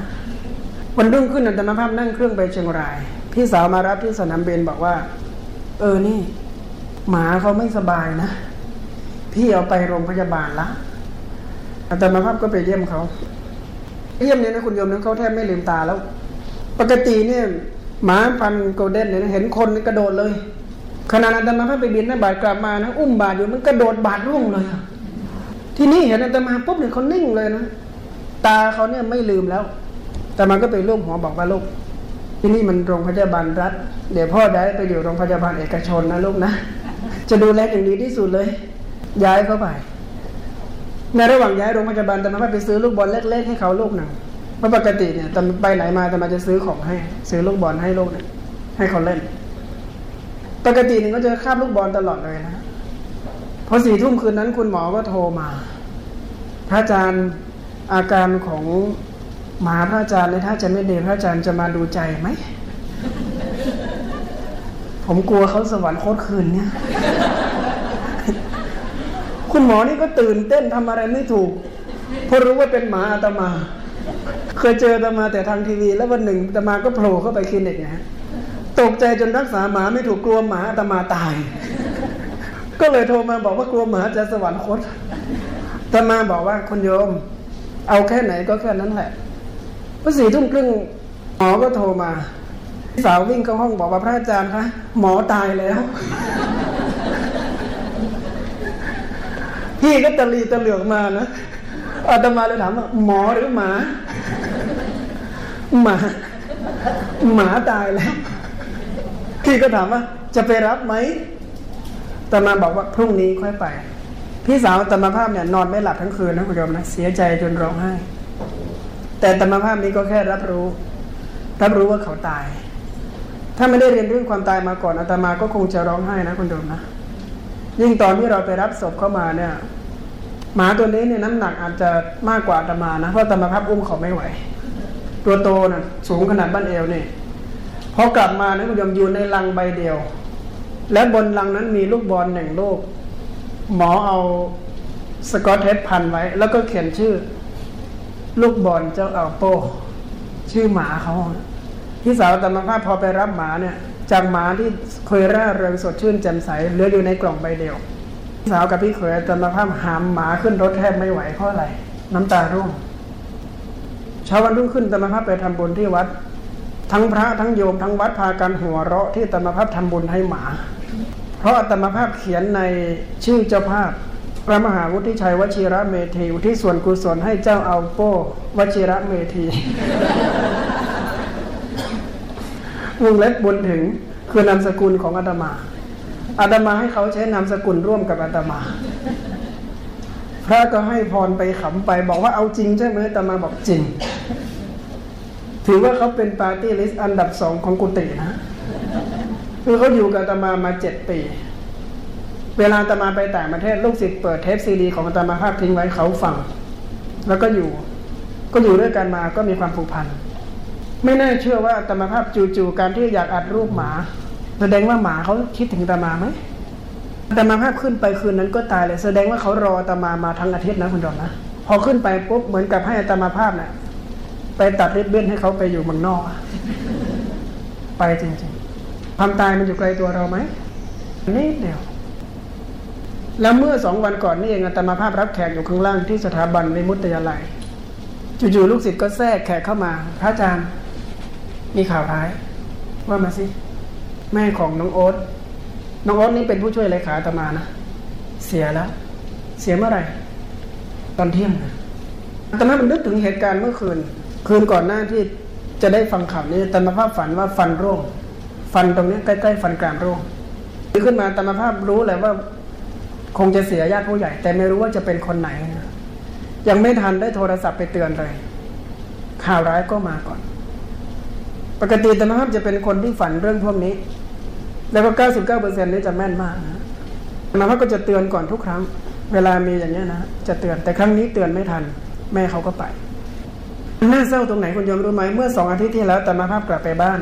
Speaker 1: วันรุ่งขึ้นอัตมาภาพนั่งเครื่องไปเชียงราย พี่สาวมารับที่สนามบินบอกว่า เออนี่ หมาเขาไม่สบายนะ พี่เอาไปโรงพยาบาลละอาตมาภาพก็ไปเยี่ยมเขาเยี่ยมเนี่ยนะคุณโยมนั้นเขาแทบไม่ลืมตาแล้ว ปกติเนี่ยหมาพันโกลเด้นเนี่ยเห็นคนนี่กระโดดเลยขณะอาตมาภาพไปบินนะบาดกลับมานะอุ้มบาดอยู่มันกระโดดบาดร่วงเลยที่นี่เห็นอาตมาปุ๊บเนี่ยเขานิ่งเลยนะตาเขาเนี่ยไม่ลืมแล้ว แต่มันก็ไปลูกหัวบอกว่าลูกที่นี่มันโรงพยาบาลรัฐ เดี๋ยวพ่อได้ไปอยู่โรงพยาบาลเอกชนนะลูกนะจะดูแลอย่างดีที่สุดเลย ย้ายเข้าไป ในระหว่างย้ายโรงพยาบาลแต่มาไปซื้อลูกบอลเล็กๆให้เขาลูกหนึ่ง เพราะปกติเนี่ยแต่ไปไหนมาแต่มาจะซื้อของให้ ซื้อลูกบอลให้ลูกหนึ่งให้เขาเล่น ปกติเนี่ยก็จะคาบลูกบอลตลอดเลยนะพอสี่ทุ่มคืนนั้นคุณหมอก็โทรมา พระอาจารย์อาการของหมาพระอาจารย์เนี่ยถ้าจะไม่ดีพระอาจารย์จะมาดูใจไหม ผมกลัวเขาสวรรคตรคืนเนี่ย คุณหมอนี่ก็ตื่นเต้นทำอะไรไม่ถูกเพราะรู้ว่าเป็นหมาอาตมา เคยเจอตมาแต่ทางทีวี แล้ววันหนึ่งตมาก็โผล่เข้าไปคลินิกนะฮะตกใจจนรักษาหมาไม่ถูกกลัวหมาตมาตาย ก็เลยโทรมาบอกว่ากลัวหมาจะสวรรคตตมาบอกว่าคุณโยม เอาแค่ไหนก็แค่นั้นแหละพอสี่ทุ่มครึ่งหมอก็โทรมาสาววิ่งเข้าห้องบอกว่าพระอาจารย์คะหมอตายแล้ว พี่ก็ตะลีตะเหลือกมานะ อาตมาเลยถามว่าหมอหรือหมา หมา หมาตายแล้วพี่ก็ถามว่า จะไปรับไหมตมาบอกว่าพรุ่งนี้ค่อยไป พี่สาวตมาภาพเนี่ยนอนไม่หลับทั้งคืนนะคุณโยมนะเสียใจจนร้องไห้ แต่ตมาภาพนี้ก็แค่รับรู้ รับรู้ว่าเขาตาย ถ้าไม่ได้เรียนเรื่องความตายมาก่อนอาตมาก็คงจะร้องไห้นะคุณโยมนะยิ่งตอนที่เราไปรับศพเข้ามาเนี่ย หมาตัวนี้เนี่ยน้ำหนักอาจจะมากกว่าตมานะ เพราะตมาภาพอุ้มเขาไม่ไหว ตัวโตนะ่ะสูงขนาดบ้านเอวนี่พอกลับมานะคุณยมอยู่ในลังใบเดียว และบนลังนั้นมีลูกบอลหนึ่งลูก หมอเอาสกอตเทปพันไว้ แล้วก็เขียนชื่อ ลูกบอลเจ้าอัลโป ชื่อหมาเขาพี่สาวตมาภาพพอไปรับหมาเนี่ย จากหมาที่เคยร่าเริงสดชื่นแจ่มใสเหลืออยู่ในกล่องใบเดียว สาวกับพี่เขยตมาภาพหามหมาขึ้นรถแทบไม่ไหวเพราะอะไร น้ำตาร่วงเช้าวันรุ่งขึ้นตมาภาพไปทำบุญที่วัด ทั้งพระทั้งโยมทั้งวัดพากันหัวเราะที่ตมาภาพทำบุญให้หมา เพราะตมาภาพเขียนในชื่อเจ้าภาพพระมหาวุฒิชัยวชิระเมธีอุที่ส่วนกุศลให้เจ้าเอัลโป้วชิระเมธีวงเล็บบุญถึงคือนามสกุลของอาตมา อาตมาให้เขาใช้นามสกุลร่วมกับอาตมา พระก็ให้พรไปขำไป บอกว่าเอาจริงใช่ไหมอาตมาบอกจริง ถือว่าเขาเป็นปาร์ตี้ลิสต์อันดับสองของกุฏินะคือเขาอยู่กับอาตมามาเจ็ดปี เวลาอาตมาไปต่างประเทศลูกศิษย์เปิดเทปซีดีของอาตมาภาพทิ้งไว้เขาฟัง แล้วก็อยู่ ก็อยู่ด้วยกันมาก็มีความผูกพันไม่น่าเชื่อว่าอาตมาภาพจู่ๆการที่อยากอัดรูปหมา แสดงว่าหมาเขาคิดถึงอาตมาไหมอาตมาภาพขึ้นไปคืนนั้นก็ตายเลย แสดงว่าเขารออาตมามาทั้งอาทิตย์นะคุณจอมนะพอขึ้นไปปุ๊บเหมือนกับให้อาตมาภาพเนะ่ยไปตัดริบบิ้นให้เขาไปอยู่เมืองนอก ไปจริงๆความตายมันอยู่ไกลตัวเราไหมนิดเดียวแล้วเมื่อสองวันก่อนนี่เองอาตมาภาพรับแขกอยู่ข้างล่างที่สถาบันในมุตยาลัยจู่ๆลูกศิษย์ก็แทรกแขกเข้ามา พระอาจารย์มีข่าวร้าย ว่ามาสิ แม่ของน้องโอ๊ตน้องโอ๊ตนี่เป็นผู้ช่วยเลขาอาตมานะเสียแล้ว เสียเมื่อไหร่ ตอนเที่ยงนะอาตมามันนึกถึงเหตุการณ์เมื่อคืน คืนก่อนหน้าที่จะได้ฟังข่าวนี้อาตมาภาพฝันว่าฟันร่วงฟันตรงนี้ใกล้ๆฟันกรามร่วงขึ้นมาอาตมาภาพรู้แหละว่า คงจะเสียญาติผู้ใหญ่ แต่ไม่รู้ว่าจะเป็นคนไหนนะยังไม่ทันได้โทรศัพท์ไปเตือนเลยข่าวร้ายก็มาก่อน ปกติธรรมภาพจะเป็นคนที่ฝันเรื่องพวกนี้ แล้วก็ 99%นี้จะแม่นมากนะธรรมภาพก็จะเตือนก่อนทุกครั้ง เวลามีอย่างนี้นะ จะเตือน แต่ครั้งนี้เตือนไม่ทัน แม่เขาก็ไป น่าเศร้าตรงไหนคุณยมรู้ไหม เมื่อสองอาทิตย์ที่แล้วธรรมภาพกลับไปบ้าน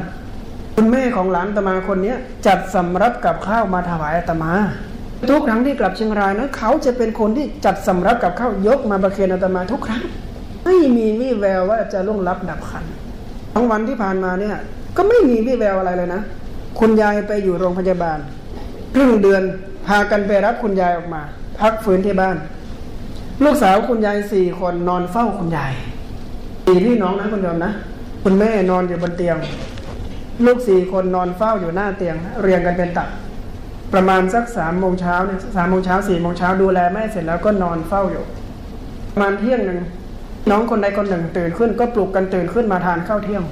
Speaker 1: คุณแม่ของหลานตมาคนนี้จัดสำรับกับข้าวมาถวายตมา ทุกครั้งที่กลับเชียงรายนะเขาจะเป็นคนที่จัดสำรับกับข้าวยกมาประเคนอาตมาทุกครั้ง ไม่มีวี่แววว่าจะล่วงลับดับขัน ทั้งวันที่ผ่านมาเนี่ย ก็ไม่มีวี่แววอะไรเลยนะ คุณยายไปอยู่โรงพยาบาลครึ่งเดือนพากันไปรับคุณยายออกมา พักฟื้นที่บ้าน ลูกสาวคุณยายสี่คนนอนเฝ้าคุณยายสี่พี่น้องนะคุณโยมนะคุณแม่นอนอยู่บนเตียง ลูกสี่คนนอนเฝ้าอยู่หน้าเตียง เรียงกันเป็นตับประมาณสักสามโมงเช้าเนี่ยสามโมงเช้าสี่โมงเช้าดูแลแม่เสร็จแล้วก็นอนเฝ้าอยู่ ประมาณเที่ยงหนึ่งน้องคนใดคนหนึ่งตื่นขึ้น ก็ปลุกกันตื่นขึ้นมาทานข้าวเที่ยง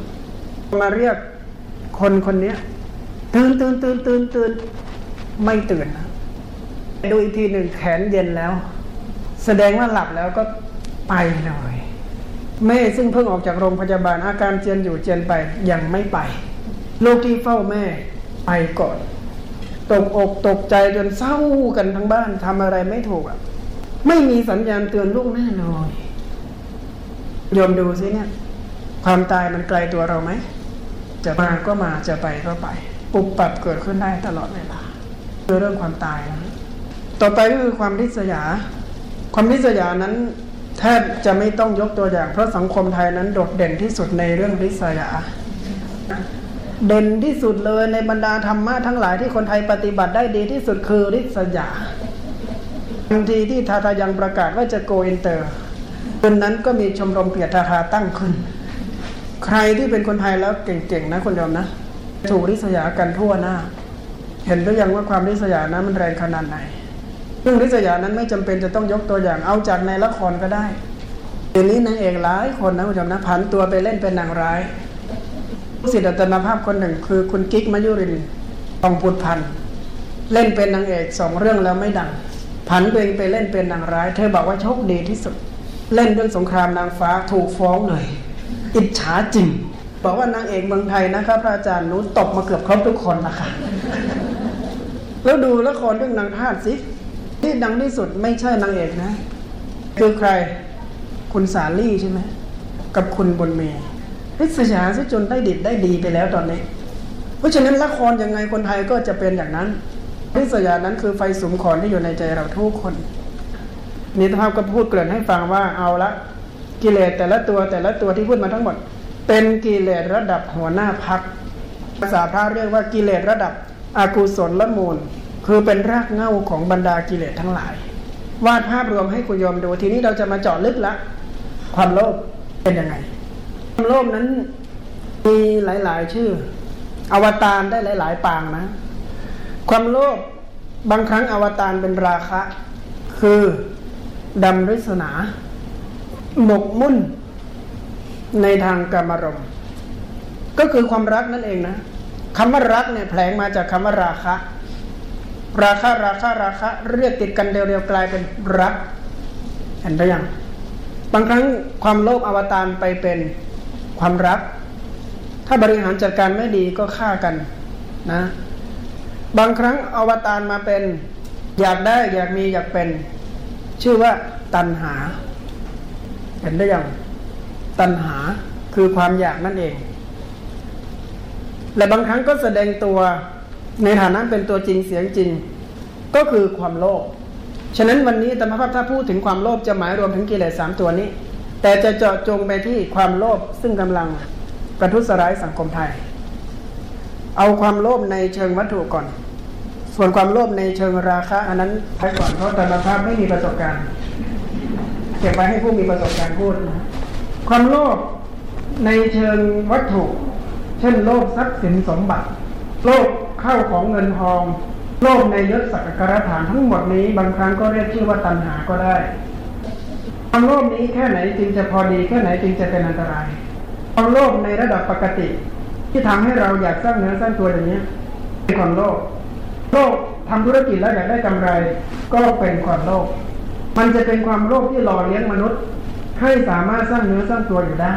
Speaker 1: มาเรียกคนคนนี้ ตื่นตื่นตื่นตื่นตื่นไม่ตื่นดูอีกทีหนึ่งแขนเย็นแล้ว แสดงว่าหลับแล้วก็ไปเลยแม่ซึ่งเพิ่งออกจากโรงพยาบาลอาการเจียนอยู่เจียนไปยังไม่ไป ลูกที่เฝ้าแม่ไปก่อน ตกอกตกใจจนเศร้ากันทั้งบ้านทำอะไรไม่ถูกอะไม่มีสัญญาณเตือนลูกแน่เลยยอมดูซิเนี่ย ความตายมันไกลตัวเราไหม จะมาก็มาจะไปก็ไป ปุบปับเกิดขึ้นได้ตลอดเวลาคือเรื่องความตาย ต่อไปก็คือความริษยา ความริษยานั้นแทบจะไม่ต้องยกตัวอย่าง เพราะสังคมไทยนั้นโดดเด่นที่สุดในเรื่องริษยา เด่นที่สุดเลยในบรรดาธรรมะทั้งหลายที่คนไทยปฏิบัติได้ดีที่สุดคือริษยาทันทีที่ทาทายังประกาศว่าจะโกอินเตอร์คนนั้นก็มีชมรมเปียทาคาตั้งขึ้น ใครที่เป็นคนไทยแล้วเก่งๆนะคุณโยมนะ ถูกริษยากันทั่วหน้า เห็นหรือยังว่าความริษยานั้นมันแรงขนาดไหนเรื่องริษยานั้นไม่จำเป็นจะต้องยกตัวอย่างเอาจากในละครก็ได้เดี๋ยวนี้นางเอกหลายคนนะคุณผู้ชมนะผันตัวไปเล่นเป็นนางร้ายผู้สิทธิ์อัตนภาพคนหนึ่งคือคุณกิ๊กมายุรินทองพุทพันธ์เล่นเป็นนางเอกสองเรื่องแล้วไม่ดัง ผันตัวเองไปเล่นเป็นนางร้าย เธอบอกว่าโชคดีที่สุด เล่นเรื่องสงครามนางฟ้าถูกฟ้องเลย อิจฉาจริง บอกว่านางเอกเมืองไทยนะครับพระอาจารย์นู้ตบมาเกือบครบทุกคนนะคะแล้วดูละครเรื่องนางทาสสิที่ดังที่สุดไม่ใช่นางเอกนะ คือใครคุณสาลี่ใช่ไหมกับคุณบนเมย์ริษยาซะจนได้ดิบได้ดีไปแล้วตอนนี้ เพราะฉะนั้นละครยังไงคนไทยก็จะเป็นอย่างนั้นริษยานั้นคือไฟสุมขอนที่อยู่ในใจเราทุกคนนิทภาพก็พูดเกริ่นให้ฟังว่าเอาละกิเลสแต่ละตัวแต่ละตัวที่พูดมาทั้งหมด เป็นกิเลสระดับหัวหน้าพักภาษาพระเรียกว่ากิเลสระดับอกุศลละมูล คือเป็นรากเหง้าของบรรดากิเลสทั้งหลาย วาดภาพรวมให้คุณโยมดูทีนี้เราจะมาเจาะลึกละ ความโลภเป็นยังไง ความโลภนั้นมีหลาย ๆ ชื่อ อวตารได้หลาย ๆ ปางนะ ความโลภบางครั้งอวตารเป็นราคะ คือดำริศนาหมกมุ่น ในทางกรรมรมก็คือความรักนั่นเองนะคำว่ารักเนี่ยแผลงมาจากคำว่าราคะ ราคะราคะราคะ เรียกติดกันเดียวๆกลายเป็นรัก เห็นไหมยังบางครั้งความโลภอวตารไปเป็นความรัก ถ้าบริหารจัดการไม่ดีก็ฆ่ากันนะ บางครั้งอวตารมาเป็น อยากได้อยากมีอยากเป็น ชื่อว่าตัณหา เห็นได้ยัง ตัณหาคือความอยากนั่นเอง และบางครั้งก็แสดงตัวในฐานะเป็นตัวจริงเสียงจริง ก็คือความโลภ ฉะนั้นวันนี้ธรรมภาพถ้าพูดถึงความโลภจะหมายรวมถึงกิเลสสามตัวนี้ แต่จะเจาะจงไปที่ความโลภซึ่งกำลังประทุษร้ายสังคมไทย เอาความโลภในเชิงวัตถุก่อน ส่วนความโลภในเชิงราคะอันนั้นไปก่อนเพราะธรรมภาพไม่มีประสบการณ์ เก็บไว้ให้ผู้มีประสบการณ์พูดนะ ความโลภในเชิงวัตถุ เช่นโลภทรัพย์สินสมบัติ โลภเข้าของเงินทอง โลภในยศศักการะฐานทั้งหมดนี้ บางครั้งก็เรียกชื่อว่าตัณหาก็ได้ ความโลภนี้แค่ไหนจึงจะพอดี แค่ไหนจึงจะเป็นอันตราย ความโลภในระดับปกติ ที่ทำให้เราอยากสร้างเนื้อสร้างตัวอย่างนี้เป็นความโลภ โลภทำธุรกิจแล้วอยากได้กำไร ก็เป็นความโลภ มันจะเป็นความโลภที่หล่อเลี้ยงมนุษย์ ให้สามารถสร้างเนื้อสร้างตัวอยู่ได้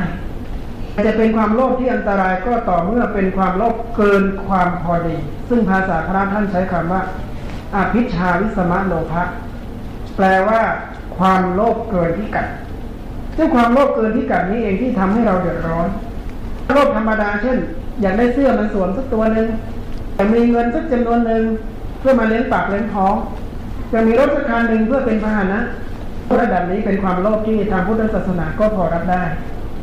Speaker 1: จะเป็นความโลภที่อันตรายก็ต่อเมื่อเป็นความโลภเกินความพอดี ซึ่งภาษาพระท่านใช้คำว่าอภิชาวิสมะโลภะแปลว่า ความโลภเกินที่กัดซึ่งความโลภเกินที่กัดนี้เองที่ทำให้เราเดือดร้อนโลภธรรมดาเช่น อยากได้เสื้อมันสวมสักตัวหนึ่งอยากมีเงินสักจำนวนหนึ่งเพื่อมาเลี้ยงปากเลี้ยงท้องจะมีรถสักคันหนึ่งเพื่อเป็นพาหนะ ระดับนี้เป็นความโลภที่ทางพุทธศาสนาก็พอรับได้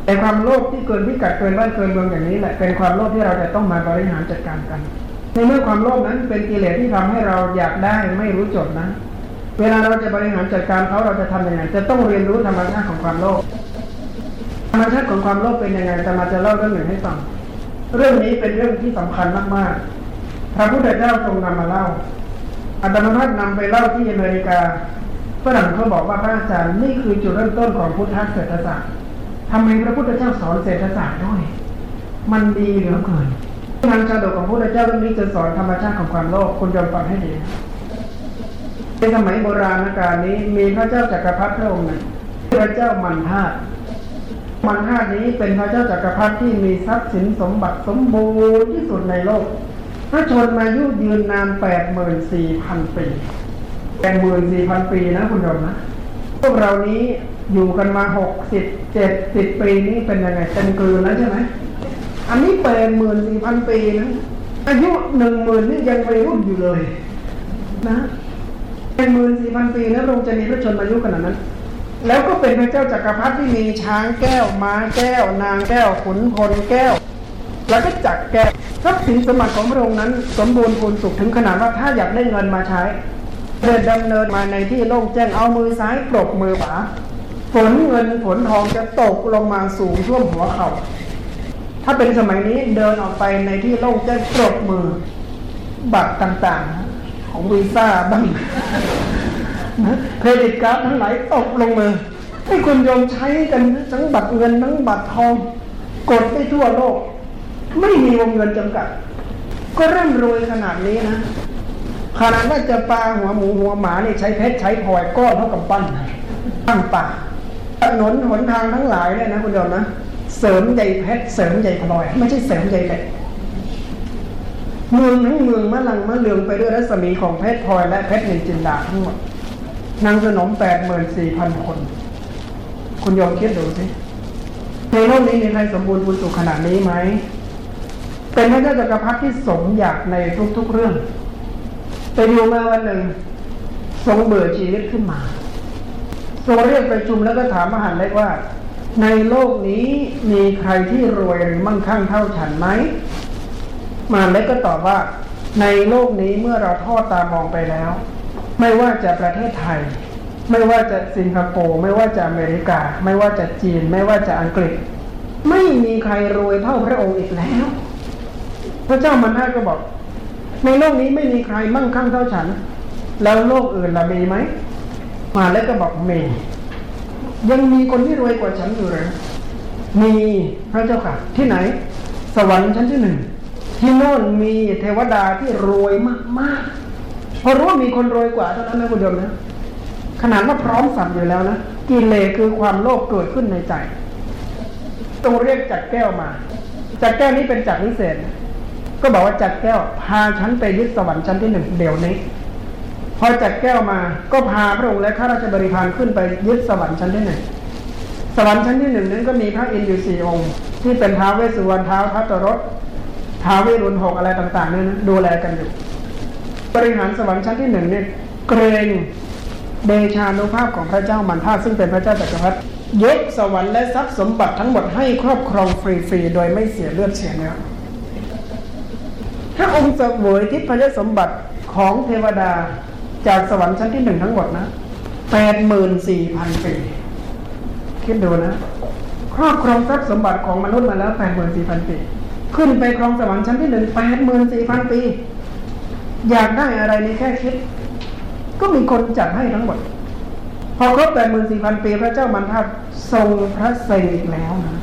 Speaker 1: แต่ความโลภที่เกินพิกัดเกินบ้านเกินเมืองอย่างนี้แหละเป็นความโลภที่เราจะต้องมาบริหารจัดการกัน ในเมื่อความโลภนั้นเป็นกิเลสที่ทำให้เราอยากได้ไม่รู้จบนะ เวลาเราจะบริหารจัดการเขาเราจะทํำยังไงจะต้องเรียนรู้ธรรมชาติของความโลภธรรมชาติของความโลภเป็นยังไงจะมาจะเล่าเรื่องหนึ่งให้ฟังเรื่องนี้เป็นเรื่องที่สำคัญมากๆพระพุทธเจ้าทรงนำมาเล่าอาตมาภาพนำไปเล่าที่อเมริกา ฝรั่งเขาบอกว่าพระอาจารย์นี่คือจุดเริ่มต้นของพุทธเศรษฐศาสตร์ทำไมพระพุทธเจ้าสอนเศรษฐศาสตร์ด้วย มันดีเหลือเกินทางชาดกของพระพุทธเจ้าเรื่องนี้จะสอนธรรมชาติของความโลภคุณยอมฟังให้ดีในสมัยโบราณกาลนี้มีพระเจ้าจักรพรรดิพระองค์หนึ่งพระเจ้ามันธาตุมันธาตุนี้เป็นพระเจ้าจักรพรรดิที่มีทรัพย์สินสมบัติสมบูรณ์ที่สุดในโลกพระชนมายุยืนนานแปดหมื่นสี่พันปี แปดหมื่นสี่พันปีนะคุณยมนะพวกเรานี้อยู่กันมาหกสิบเจ็ดสิบปีนี้เป็นยังไงเป็นกลืนแล้วใช่ไหมอันนี้แปดหมื่นสี่พันปีนะอายุหนึ่งหมื่นนี่ยังวัยรุ่นอยู่เลย นะแปดหมื่นสี่พันปีนะลงจะมีพระชนมายุขนาดนั้น แล้วก็เป็นพระเจ้าจักรพรรดิที่มีช้างแก้วม้าแก้ว นางแก้วขุนพลแก้ว แล้วก็จักแก้วทรัพย์สินสมบัติของพระองค์นั้น สมบูรณ์พูนสุขถึงขนาดว่าถ้าอยากได้เงินมาใช้ เดินดำเนินมาในที่โล่งแจ้งเอามือซ้ายปรบมือขวาฝนเงินฝนทองจะตกลงมาสูงท่วมหัวเขา่าถ้าเป็นสมัยนี้เดินออกไปในที่โล่งแจะปรบมือ บัตรต่างๆ ของวีซ่าบ้างเครดิตการ์ดทั้งหลายตกลงมือให้คนยอมใช้กันทั้งบัตรเงินทั้งบัตรทอง กดไปทั่วโลก ไม่มีวงเงินจำกัด ก็เริ่มรวยขนาดนี้นะ ขนาดว่าจะปลาหัวหมูหัวหมาเนี่ยใช้เพชรใช้พลอยก้อนเท่ากับปั้นตั้งป่าถนนหนทางทั้งหลายเนี่ยนะคุณโยมนะเสริมใยเพชรเสริมใยพลอย ไม่ใช่เสริมใยเหล็กเมืองทั้งเมืองมะลังมะเลืองไปด้วยรัศมีของเพชรพลอยและเพชรนินจินดาทั้งหมดนางสนมแปดหมื่นสี่พันคน คุณโยมคิดดูสิในโลกนี้มีใครสมบูรณ์บุญสุขขนาดนี้ไหมเป็นพระเจ้าจักรพรรดิที่สมอยากในทุกๆเรื่อง แต่อยู่มาวันหนึ่ง ทรงเบื่อชีวิตขึ้นมา ทรงเรียกประชุมแล้วก็ถามมหาเล็กว่า ในโลกนี้มีใครที่รวยหรือมั่งคั่งเท่าฉันไหมมหาเล็กก็ตอบว่า ในโลกนี้เมื่อเราทอดตามองไปแล้ว ไม่ว่าจะประเทศไทย ไม่ว่าจะสิงคโปร์ไม่ว่าจะอเมริกา ไม่ว่าจะจีน ไม่ว่าจะอังกฤษ ไม่มีใครรวยเท่าพระองค์อีกแล้ว พระเจ้ามันท่าก็บอก ในโลกนี้ไม่มีใครมั่งคั่งเท่าฉัน แล้วโลกอื่นละมีไหมมาแล้วก็บอกมียังมีคนที่รวยกว่าฉันอยู่เลยมีพระเจ้าค่ะ ที่ไหน สวรรค์ชั้นที่หนึ่งที่โน่นมีเทวดาที่รวยมากๆพอรู้ว่ามีคนรวยกว่าเท่านั้นนะคุณโยมนะขนาดว่าพร้อมสัมอยู่แล้วนะกิเลสคือความโลภเกิดขึ้นในใจ ต้องเรียกจักแก้วมาจักแก้วนี้เป็นจักวิเศษ ก็บอกว่าจักแก้ว พาฉันไปยึดสวรรค์ชั้นที่หนึ่งเดี๋ยวนี้ พอจักแก้วมาก็พาพระองค์และข้าราชบริพารขึ้นไปยึดสวรรค์ชั้นที่หนึ่งสวรรค์ชั้นที่หนึ่งนั้นก็มีพระอินทร์อยู่สี่องค์ ที่เป็นท้าวเวสสุวรรณท้าวพระตรสท้าวเวรุณหกอะไรต่างๆเนี่ยนดูแลกันอยู่ บริหารสวรรค์ชั้นที่หนึ่งเนี่ยเกรงเดชานุภาพของพระเจ้ามันทาซึ่งเป็นพระเจ้าจักรพรรดิยกสวรรค์และทรัพย์สมบัติทั้งหมดให้ครอบครองฟรีๆโดยไม่เสียเลือดเสียเนื้อ ถ้าองค์เสวยทิพยสมบัติของเทวดาจากสวรรค์ชั้นที่หนึ่งทั้งหมดนะแปดหมื่นสี่พันปีคิดดูนะ ครอบครองทรัพย์สมบัติของมนุษย์มาแล้วแปดหมื่นสี่พันปี ขึ้นไปครองสวรรค์ชั้นที่หนึ่งแปดหมื่นสี่พันปี อยากได้อะไรในแค่คิด ก็มีคนจัดให้ทั้งหมด พอครบแปดหมื่นสี่พันปี พระเจ้ามันทัดทรงพระเสกแล้วนะ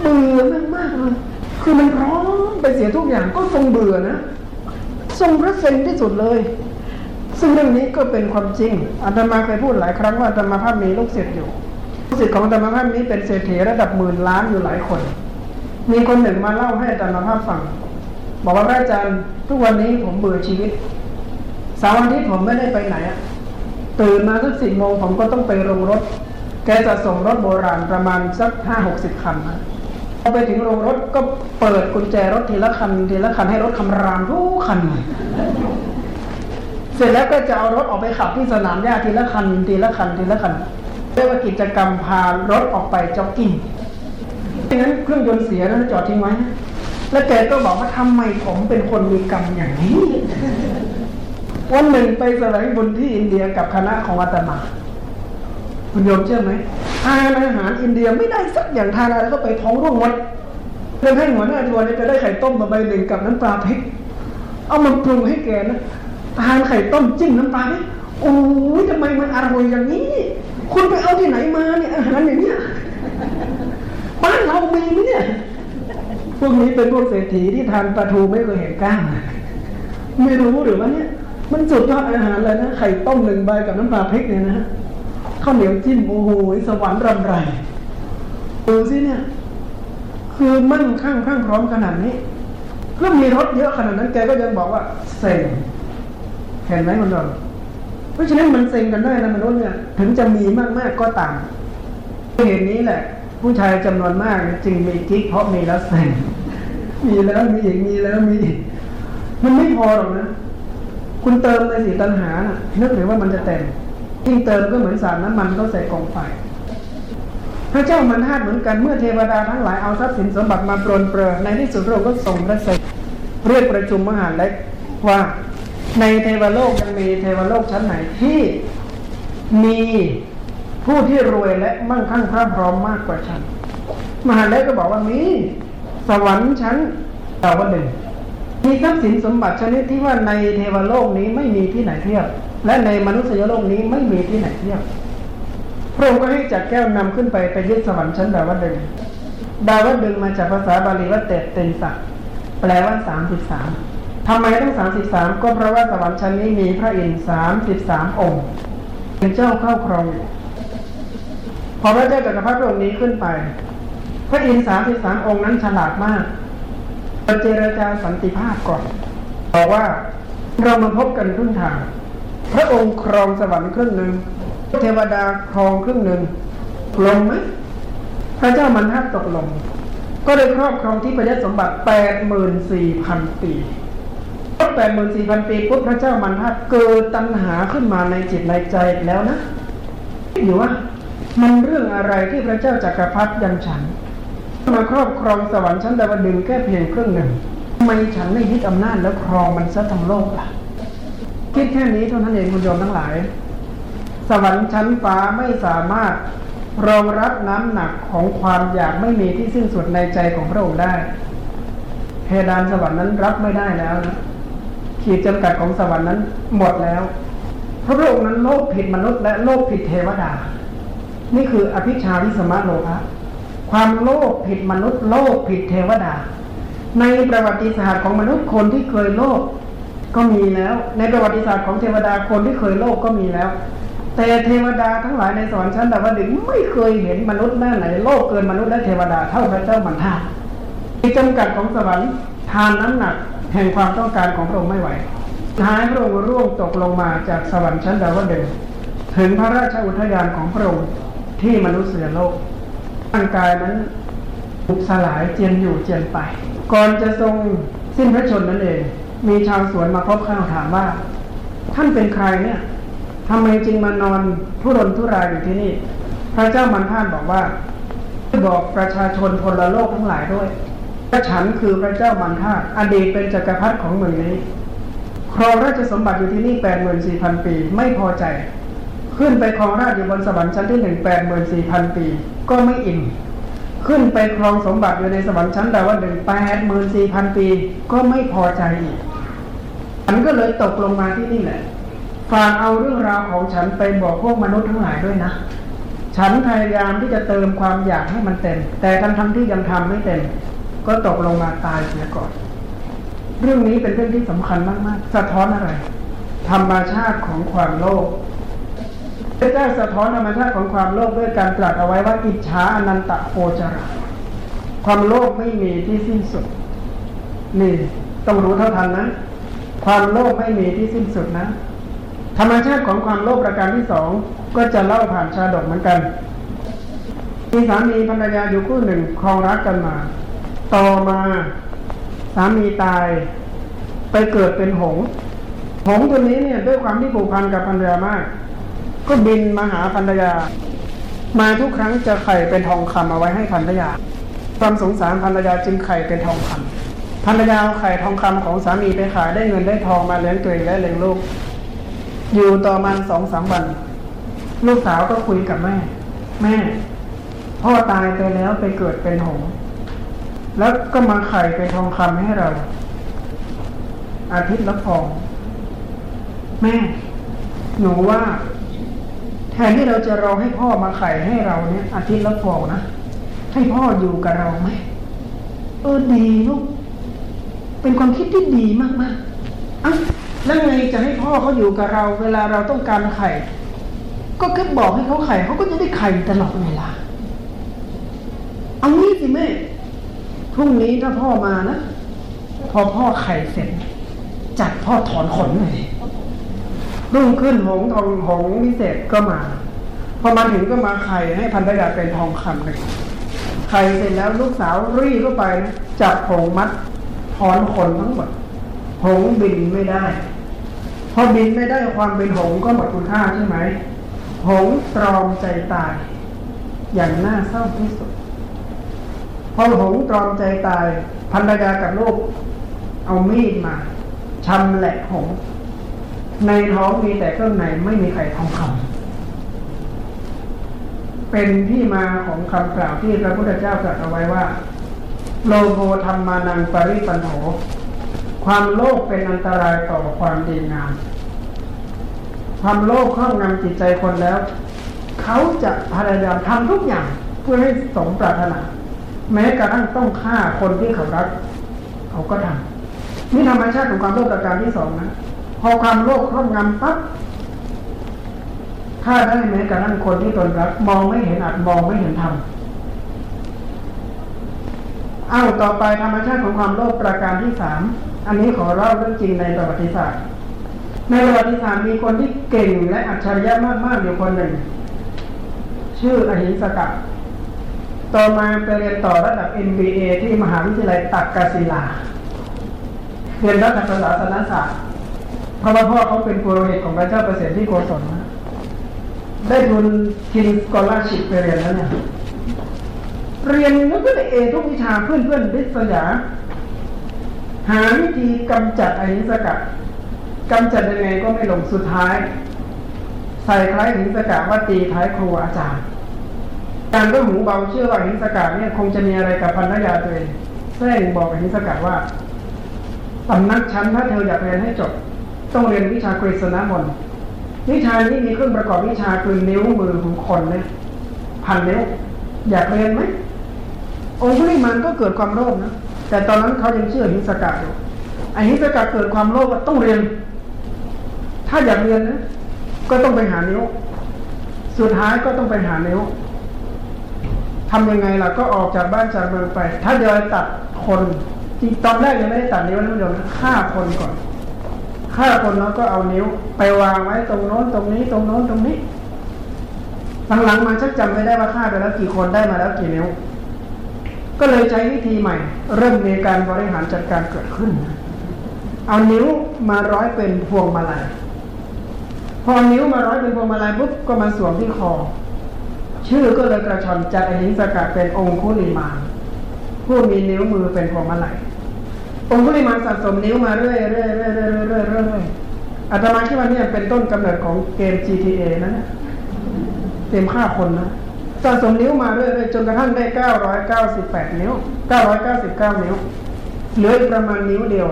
Speaker 1: เบื่อมากมากเลย คือมันพร้อมไปเสียทุกอย่างก็ทรงเบื่อนะ ทรงพระเสกที่สุดเลย ซึ่งเรื่องนี้ก็เป็นความจริงอาตมาเคยพูดหลายครั้งว่าอาตมาภาพมีลูกศิษย์อยู่ลูกศิษย์ของอาตมาภาพนี้เป็นเศรษฐีระดับหมื่นล้านอยู่หลายคน มีคนหนึ่งมาเล่าให้อาตมาภาพฟัง บอกว่าพระอาจารย์ทุกวันนี้ผมเบื่อชีวิตสาววันที่ผมไม่ได้ไปไหนตื่นมาสักสิบโมงผมก็ต้องไปโรงรถ แกจะส่งรถโบราณประมาณสักห้าหกสิบคันนะ พอไปถึงโรงรถก็เปิดกุญแจรถทีละคันทีละคันให้รถคำรามทุกคันเสร็จแล้วก็จะเอารถออกไปขับที่สนามหญ้าทีละคันทีละคันทีละคันเรียกว่ากิจกรรมพารถออกไปจ็อกกิ้งไม่งั้นเครื่องยนต์เสียแล้วจอดทิ้งไว้ แล้วแกก็บอกว่าทำไมผมเป็นคนมีกรรมอย่างนี้ วันหนึ่งไปแสวงบุญที่อินเดียกับคณะของอาตมา คุณโยมเชื่อไหมทานอาหารอินเดียไม่ได้สักอย่างทานอะไรก็ไปท้องร่วงหมดเรื่องให้หัวหน้าทัวร์เนี่ยจะได้ไข่ต้มมาใบหนึ่งกับน้ำปลาพริก เอามาปรุงให้แกนะทานไข่ต้มจิ้มน้ำปลาพริกโอ้ยทำไมมันอร่อยอย่างนี้ คุณไปเอาที่ไหนมาเนี่ยอาหารอย่างเนี้ยบ้านเรามีไหมเนี่ยพวกนี้เป็นพวกเศรษฐีที่ทานปลาทูไม่เคยเห็นก้างไม่รู้หรือว่าเนี่ย มันสุดยอดอาหารเลยนะไข่ต้มหนึ่งใบกับน้ำปลาพริกเนี่ยนะ ข้าวเหนียวจิ้มโอ้โหสวรรค์รำไรดูสิเนี่ย คือมั่งข้างข้างพร้อมขนาดนี้ก็มีรถเยอะขนาดนั้นแกก็ยังบอกว่าเซ็งเห็นไหมมันโดนเพราะฉะนั้นมันเซ็งกันได้นะมนุษย์เนี่ย ถึงจะมีมากๆก็ตามเหตุนี้แหละ ผู้ชายจำนวนมากจึงมีกิ๊กเพราะมีแล้วเซ็งมีแล้วมีอีกมีแล้วมีอีกมันไม่พอหรอกนะ คุณเติมในสีตันหานะนึกหรือว่ามันจะเต็ม ยิ่งเติมก็เหมือนสารน้ำมันก็ใส่กองไฟพระเจ้ามันทาดเหมือนกันเมื่อเทวดาทั้งหลายเอาทรัพย์สินสมบัติมาปรนเปรอในที่สุดเราก็ส่งพระเสกเรียกประชุมมหาเล็กว่าในเทวโลกยังมีเทวโลกชั้นไหนที่มีผู้ที่รวยและมั่งคั่งพร่ำพร้อมมากกว่าฉัน มหาเล็กก็บอกว่ามีสวรรค์ชั้นดาวดึงมีทรัพย์สินสมบัติชนิดที่ว่าในเทวโลกนี้ไม่มีที่ไหนเทียบ และในมนุษยโลกนี้ไม่มีที่ไหนเทียบพระองค์ก็ให้จักแก้วนำขึ้นไปไปยึดสวรรค์ชั้นดาวดึง ดาวดึงมาจากภาษาบาลีว่าเตตเตนสักแปลว่าสามสิบสามทำไมต้องสามสิบสามก็เพราะว่าสวรรค์ชั้นนี้มีพระอินทร์สามสิบสามองค์ เป็นเจ้าเข้าครองอยู่พอพระเจ้าจักรพรรดิพระองค์นี้ขึ้นไป พระอินทร์สามสิบสามองค์นั้นฉลาดมากเจรจาสันติภาพก่อนบอกว่าเรามาพบกันครึ่งทาง พระองค์ครองสวรรค์ครึ่งหนึ่งเทวดาครองครึ่งหนึ่งลงไหมพระเจ้ามันทัดตกลง ก็ได้ครอบครองที่ประยสมบัติแปดหมื่นสี่พันปีแปดหมื่นสี่พันปีปุ๊บพระเจ้ามันทัดเกิดตัณหาขึ้นมาในจิตในใจแล้วนะอยู่ว่ามันเรื่องอะไรที่พระเจ้าจักรพรรดิยังฉัน มาครอบครองสวรรค์ชั้นดาวดึงแค่เพียงครึ่งหนึ่งทำไมฉันไม่ยึดอำนาจแล้วครองมันซะทั้งโลกล่ะ คิดแค่นี้เท่านั้นเองคุณโยมทั้งหลาย สวรรค์ชั้นฟ้าไม่สามารถรองรับน้ำหนักของความอยากไม่มีที่สิ้นสุดในใจของพระองค์ได้เพดานสวรรค์นั้นรับไม่ได้แล้วนะขีดจำกัดของสวรรค์นั้นหมดแล้วพระองค์นั้นโลภผิดมนุษย์ และโลภผิดเทวดา นี่คืออภิชาวิสมะโลภะความโลภผิดมนุษย์ โลภผิดเทวดา ในประวัติศาสตร์ของมนุษย์คนที่เคยโลภ ก็มีแล้ว ในประวัติศาสตร์ของเทวดาคนที่เคยโลภก็มีแล้ว แต่เทวดาทั้งหลายในสวรรค์ชั้นดาวดึงไม่เคยเห็นมนุษย์หน้าไหนโลภเกินมนุษย์และเทวดาเท่าพระเจ้ามันทามีจำกัดของสวรรค์ทานน้ำหนักแห่งความต้องการของพระองค์ไม่ไหวท้ายพระองค์ร่วงตกลงมาจากสวรรค์ชั้นดาวดึงถึงพระราชอุทยานของพระองค์ที่มนุษย์เสือโลกร่างกายนั้นถูกสลายเจียนอยู่เจียนไป ก่อนจะทรงสิ้นพระชนนั้นเอง มีชาวสวนมาพบข้าวถามว่า ท่านเป็นใครเนี่ยทำไมจึงมานอนทุรนทุรายอยู่ที่นี่ พระเจ้ามันท่านบอกว่าบอกประชาชนพลโลกทั้งหลายด้วยพระฉันคือพระเจ้ามันท่าอดีตเป็นจักรพรรดิของเมืองนี้ครองราชสมบัติอยู่ที่นี่แปดหมื่นสี่พันปี ไม่พอใจ ขึ้นไปครองราชอยู่บนสวรรค์ชั้นที่หนึ่งแปดหมื่นสี่พันปี ก็ไม่อิ่มขึ้นไปครองสมบัติอยู่ในสวรรค์ชั้นดาวดึงแปดหมื่นสี่พันปี ก็ไม่พอใจอีก ฉันก็เลยตกลงมาที่นี่แหละฝากเอาเรื่องราวของฉันไปบอกพวกมนุษย์ทั้งหลายด้วยนะ ฉันพยายามที่จะเติมความอยากให้มันเต็ม แต่ทั้งทั้งที่ยังทำไม่เต็ม ก็ตกลงมาตายเสียก่อน เรื่องนี้เป็นเรื่องที่สำคัญมากๆ สะท้อนอะไร ธรรมชาติของความโลภพระเจ้าสะท้อนธรรมชาติของความโลภด้วยการตรัสเอาไว้ว่าอิจฉาอนันตโคจรความโลภไม่มีที่สิ้นสุด นี่ต้องรู้เท่าทันนะ ความโลภไม่มีที่สิ้นสุดนะ ธรรมชาติของความโลภประการที่สองก็จะเล่าผ่านชาดกเหมือนกัน มีสามีภรรยาอยู่คู่หนึ่งครองรักกันมา ต่อมาสามีตายไปเกิดเป็นหง หงตัวนี้เนี่ยด้วยความที่ผูกพันกับภรรยามาก ก็บินมาหาภรรยา มาทุกครั้งจะไข่เป็นทองคำเอาไว้ให้ภรรยา ความสงสารภรรยาจึงไข่เป็นทองคำ ภรรยาเอาไข่ทองคำของสามีไปขายได้เงินได้ทองมาเลี้ยงตัวเองและเลี้ยงลูก อยู่ต่อมาสองสามวัน ลูกสาวก็คุยกับแม่ แม่ พ่อตายไปแล้วไปเกิดเป็นหงแล้วก็มาไข่เป็นทองคำให้เรา อาทิตย์ละฟอง แม่ หนูว่า แทนที่เราจะรอให้พ่อมาไข่ให้เราเนี่ย อาทิตย์ละฟองนะให้พ่ออยู่กับเราไหมเออดีลูก เป็นความคิดที่ดีมากๆอะแล้วไงจะให้พ่อเขาอยู่กับเรา เวลาเราต้องการไข่ ก็แค่บอกให้เขาไข่เขาก็จะได้ไข่ตลอดเวลาเอางี้สิแม่พรุ่งนี้ถ้าพ่อมานะ พอพ่อไข่เสร็จ จัดพ่อถอนขนเลยรุ่งขึ้นหงทองหงวิเศษก็มา พอมาถึงก็มาไข่ให้พันธยาเป็นทองคำเลยไข่เสร็จแล้วลูกสาวรีเข้าไปนะจับหงมัด ถอนขนทั้งหมด หงบินไม่ได้ พอบินไม่ได้ความเป็นหงก็หมดคุณค่าใช่ไหม หงตรอมใจตาย อย่างน่าเศร้าที่สุด พอหงตรอมใจตายภรรยากับลูกเอามีดมาชำแหละหง ในท้องมีแต่เครื่องในไม่มีไข่ทองคำเป็นที่มาของคำกล่าวที่พระพุทธเจ้าตรัสเอาไว้ว่า โลโภธรรมานังปริปันโหความโลภเป็นอันตรายต่อความดีงาม ความโลภครอบงำจิตใจคนแล้ว เขาจะพยายามทำทุกอย่างเพื่อให้สมปรารถนา แม้กระทั่งต้องฆ่าคนที่เขารัก เขาก็ทำนี่ธรรมชาติของความโลภประการที่สองนะ พอความโลภครอบงำปั๊บฆ่าได้แม้กระทั่งคนที่ตนรัก มองไม่เห็นอาจมองไม่เห็นธรรม อ้าวต่อไปธรรมชาติของความโลภประการที่สามอันนี้ขอเล่าเรื่องจริงในประวัติศาสตร์ ในประวัติศาสตร์มีคนที่เก่งและอัจฉริยะมากๆอยู่คนหนึ่ง ชื่ออหิงสกัดต่อมาไปเรียนต่อระดับ MBA ที่มหาวิทยาลัยตักกศิลาเรียนรัฐศาสนศาสตร์พระพ่อเขาเป็นปุโรหิตของพระเจ้าประเสริฐที่โกศลได้ทุนคิงสกอลาชิพไปเรียนแล้วเนี่ย เรียนแล้วก็ได้เอทุกวิชาเพื่อนเพื่อนดิสยา หาวิธีกำจัดอหิงสกัดกำจัดยังไงก็ไม่ลงสุดท้าย ใส่ท้ายหิงสกัดว่าตีท้ายครูอาจารย์ การก็หูเบาเชื่อว่าหิงสกัดเนี่ยคงจะมีอะไรกับพันธยาตัวเองแท้งบอกหิงสกัดว่าสำนักชั้นถ้าเธออยากเรียนให้จบ ต้องเรียนวิชากฤษณมนต์วิชานี้มีเครื่องประกอบวิชาคือนิ้วมือของคนเนี่ยพันนิ้วอยากเรียนไหม องคุลิมันก็เกิดความโลภนะ แต่ตอนนั้นเขายังเชื่อหิงสกัดอยู่ไอ้หิงสกัดเกิดความโลภว่าต้องเรียน ถ้าอยากเรียนนะก็ต้องไปหานิ้ว สุดท้ายก็ต้องไปหานิ้วทำยังไงล่ะก็ออกจากบ้านจากเมืองไป ถ้าเดินตัดคนจริงตอนแรกยังไม่ได้ตัดนิ้วนะคุณผู้ชมฆ่าคนก่อนฆ่าคนแล้วก็เอานิ้ว ไปวางไว้ตรงโน้นตรงนี้ ตรงโน้นตรงนี้หลังๆมาชักจำไม่ได้ว่าฆ่าไปแล้วกี่คนได้มาแล้วกี่นิ้ว ก็เลยใช้วิธีใหม่ เริ่มมีการบริหารจัดการเกิดขึ้น เอานิ้วมาร้อยเป็นพวงมาลัย พอนิ้วมาร้อยเป็นพวงมาลัยปุ๊บก็มาสวมที่คอ ชื่อก็เลยกระชอนจากอหิงสกัดเป็นองคุลิมานผู้มีนิ้วมือเป็นพวงมาลัย องคุลิมานสะสมนิ้วมาเรื่อยเรื่อยเรื่อยเรื่อยเรื่อยๆอาตมาคิดว่านี่เป็นต้นกำเนิดของเกม GTA นะเนี่ยเกมฆ่าคนนะ สะสมนิ้วมาเรื่อยๆจนกระทั่งได้ 998 นิ้ว 999 นิ้ว เหลืออีกประมาณนิ้วเดียว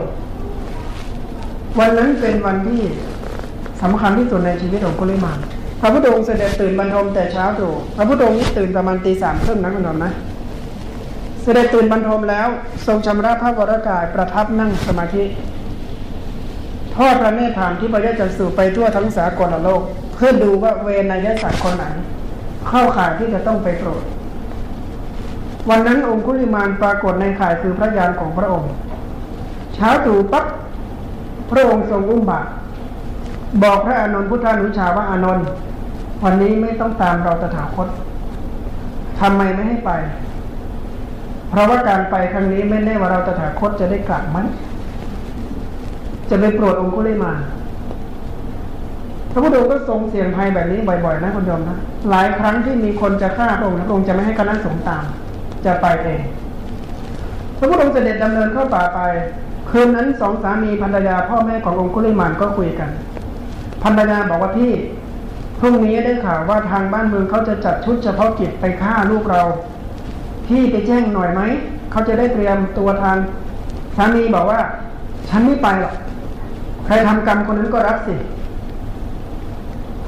Speaker 1: วันนั้นเป็นวันที่สำคัญที่สุดในชีวิตของกุลิมานพระพุทธองค์เสด็จตื่นบรรทมแต่เช้าตรู่พระพุทธองค์นี่ตื่นประมาณตีสามครึ่งนะคุณนนท์นะเสด็จตื่นบรรทมแล้ว ทรงชำระพระวรากายประทับนั่งสมาธิทอดพระเนตรผ่านที่พระยะจันสู่ไปทั่วทั้งสากลโลก เพื่อดูว่าเวนยสัตว์คนไหน เข้าข่ายที่จะต้องไปโปรด วันนั้นองคุลิมานปรากฏในข่ายคือพระยานของพระองค์ เช้าตู่ปั๊บพระองค์ทรงอุ้มบาตรบอกพระอานนท์พุทธานุชาว่าอานนท์วันนี้ไม่ต้องตามเราตถาคตทำไมไม่ให้ไป เพราะว่าการไปครั้งนี้ไม่แน่ว่าเราตถาคตจะได้กลับมั้ยจะไปโปรดองคุลิมาน ระพุทธองค์ก็ทรงเสี่ยงภัยแบบนี้บ่อยๆนะคุณโยมนะ หลายครั้งที่มีคนจะฆ่าพระองค์พระองค์จะไม่ให้คณะสงฆ์ตาม จะไปเอง พระพุทธองค์เสด็จดำเนินเข้าป่าไป คืนนั้นสองสามีภรรยาพ่อแม่ขององคุลิมานก็คุยกันภรรยาบอกว่าพี่พรุ่งนี้ได้ข่าวว่าทางบ้านเมืองเขาจะจัดชุดเฉพาะกิจไปฆ่าลูกเรา พี่ไปแจ้งหน่อยไหมเขาจะได้เตรียมตัวทางสามีบอกว่า ฉันไม่ไปหรอกใครทำกรรมคนนั้นก็รับสิ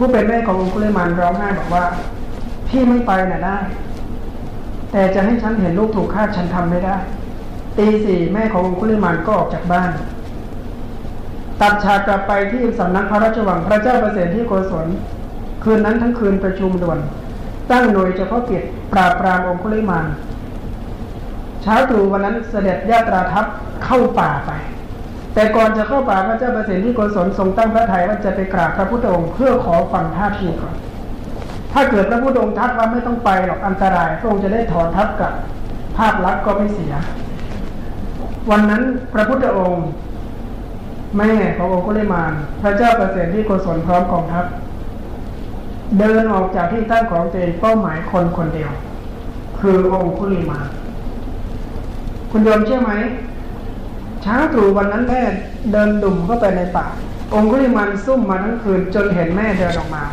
Speaker 1: ผู้เป็นแม่ขององคุลิมานร้องไห้บอกว่า พี่ไม่ไปน่ะได้ แต่จะให้ฉันเห็นลูกถูกฆ่าฉันทำไม่ได้ ตีสี่แม่ขององคุลิมานก็ออกจากบ้าน ตัดฉากกลับไปที่สำนักพระราชวังพระเจ้าประเสริฐที่โกศลคืนนั้นทั้งคืนประชุมด่วน ตั้งหน่วยเฉพาะกิจปราบปรามองคุลิมานเช้าตรู่วันนั้นเสด็จญาตราทัพเข้าป่าไป แต่ก่อนจะเข้าป่าพระเจ้าประเสริที่โกศลทรงตั้งพระทัยว่าจะไปกราบพระพุทธองค์เพื่อขอฟังท่าทีก่อนถ้าเกิดพระพุทธองค์ทักว่าไม่ต้องไปหรอกอันตรายพระองค์จะได้ถอนทัพกลับ ภาพลักษณ์ก็ไม่เสีย วันนั้นพระพุทธองค์แม่ขององคุลิมานพระเจ้าประเสริฐที่โกศลพร้อมกองทัพเดินออกจากที่ตั้งของตัวเองเป้าหมายคนคนเดียว คือองคุลิมานคุณโยมเชื่อไหม ช้าตรู่วันนั้นแม่เดินดุ่มเข้าไปในป่า องคุลิมานซุ่มมาทั้งคืนจนเห็นแม่เดินออกมา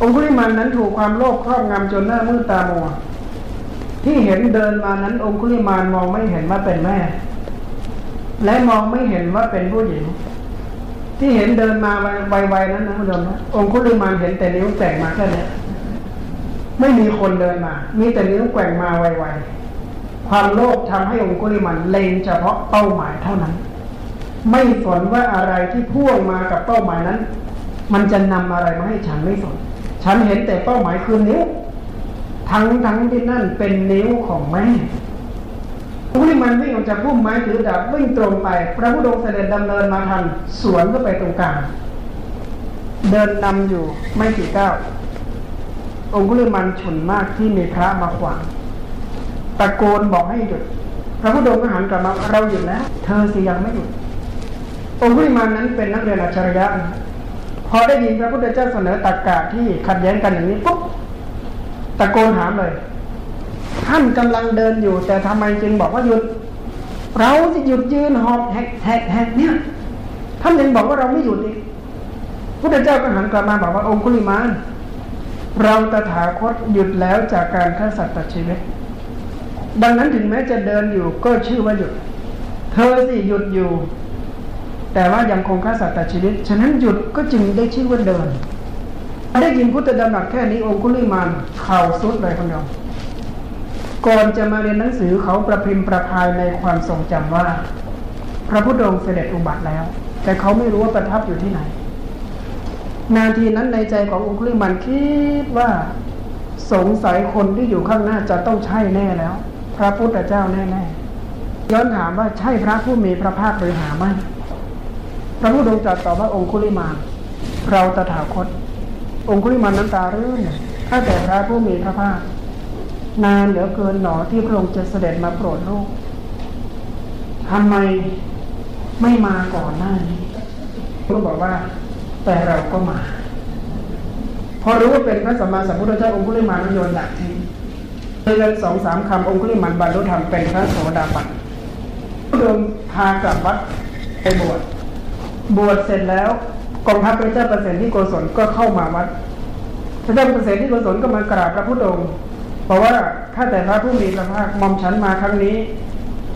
Speaker 1: องคุลิมานนั้นถูกความโลภครอบงำจนหน้ามืดตามัว ที่เห็นเดินมานั้น องคุลิมานมองไม่เห็นว่าเป็นแม่ และมองไม่เห็นว่าเป็นผู้หญิง ที่เห็นเดินมาไวๆนั้นนะคุณผู้ชมนะองคุลิมานเห็นแต่นิ้วแกว่งมาแค่นี้ไม่มีคนเดินมา มีแต่นิ้วแกว่งมาไวๆ ความโลภทำให้องคุลิมานเล็งเฉพาะเป้าหมายเท่านั้น ไม่สนว่าอะไรที่พ่วงมากับเป้าหมายนั้น มันจะนำอะไรมาให้ฉันไม่สน ฉันเห็นแต่เป้าหมายคือนิ้ว ทั้งทั้งที่นั่นเป็นนิ้วของแม่ผู้ที่มันวิ่งออกจากพุ่มไม้ถือดาบวิ่งตรงไป พระพุทธองค์เสด็จดำเนินมาทันสวนก็ไปตรงกลางเดินนำอยู่ไม่กี่ก้าวองคุลิมันฉุนมากที่มีพระมาขวาง ตะโกนบอกให้หยุด พระพุทธองค์ก็หันกลับมาเราหยุดแล้ว เธอสิยังไม่หยุด องคุลิมันนั้นเป็นนักเรียนอัจฉริยะนะพอได้ยินพระพุทธเจ้าเสนอตรกกะที่ขัดแย้งกันอย่างนี้ปุ๊บตะโกนถามเลย ท่านกำลังเดินอยู่ แต่ทำไมจึงบอกว่าหยุด เราจะหยุดยืนหอบแหกแหกแหกเนี่ย ท่านยังบอกว่าเราไม่หยุดอีกพุทธเจ้าก็หันกลับมาบอกว่าองคุลิมาน เราตถาคตหยุดแล้วจากการฆ่าสัตว์ตัดชีวิต ดังนั้นถึงแม้จะเดินอยู่ก็ชื่อว่าหยุด เธอสิหยุดอยู่ แต่ว่ายังคงฆ่าสัตว์ตัดชีวิต ฉะนั้นหยุดก็จึงได้ชื่อว่าเดิน ได้ยินพุทธดำรัสแค่นี้องคุลิมานเข่าสุดเลยคนเดียวก่อนจะมาเรียนหนังสือเขาประพิมพ์ประพายในความทรงจำว่า พระพุทธองค์เสด็จอุบัติแล้ว แต่เขาไม่รู้ว่าประทับอยู่ที่ไหน นาทีนั้นในใจขององคุลิมันคิดว่าสงสัยคนที่อยู่ข้างหน้าจะต้องใช่แน่แล้ว พระพุทธเจ้าแน่ๆย้อนถามว่าใช่พระผู้มีพระภาคหรือหาไม่ พระพุทธองค์ตรัสตอบว่าองคุลิมานเราตถาคต องคุลิมานน้ำตาเรื่อนถ้าแต่พระผู้มีพระภาค นานเหลือเกินหนอที่พระองค์จะเสด็จมาโปรดโลกทำไมไม่มาก่อนหน้านี้ก็บอกว่า แต่เราก็มา พอรู้ว่าเป็นพระสัมมาสัมพุทธเจ้าองคุลิมานโยนดักทิ้ง เดินสองสามคำองคุลิมานบรรลุธรรมเป็นพระโสดาบันเดิมพากลับวัดไปบวชบวชเสร็จแล้วกองทัพพระเจ้าประเสริฐที่โกศลก็เข้ามาวัด พระเจ้าประเสริฐที่โกศลก็มากราบพระพุทธองค์บอกว่าข้าแต่พระผู้มีพระภาคมอมฉันมาครั้งนี้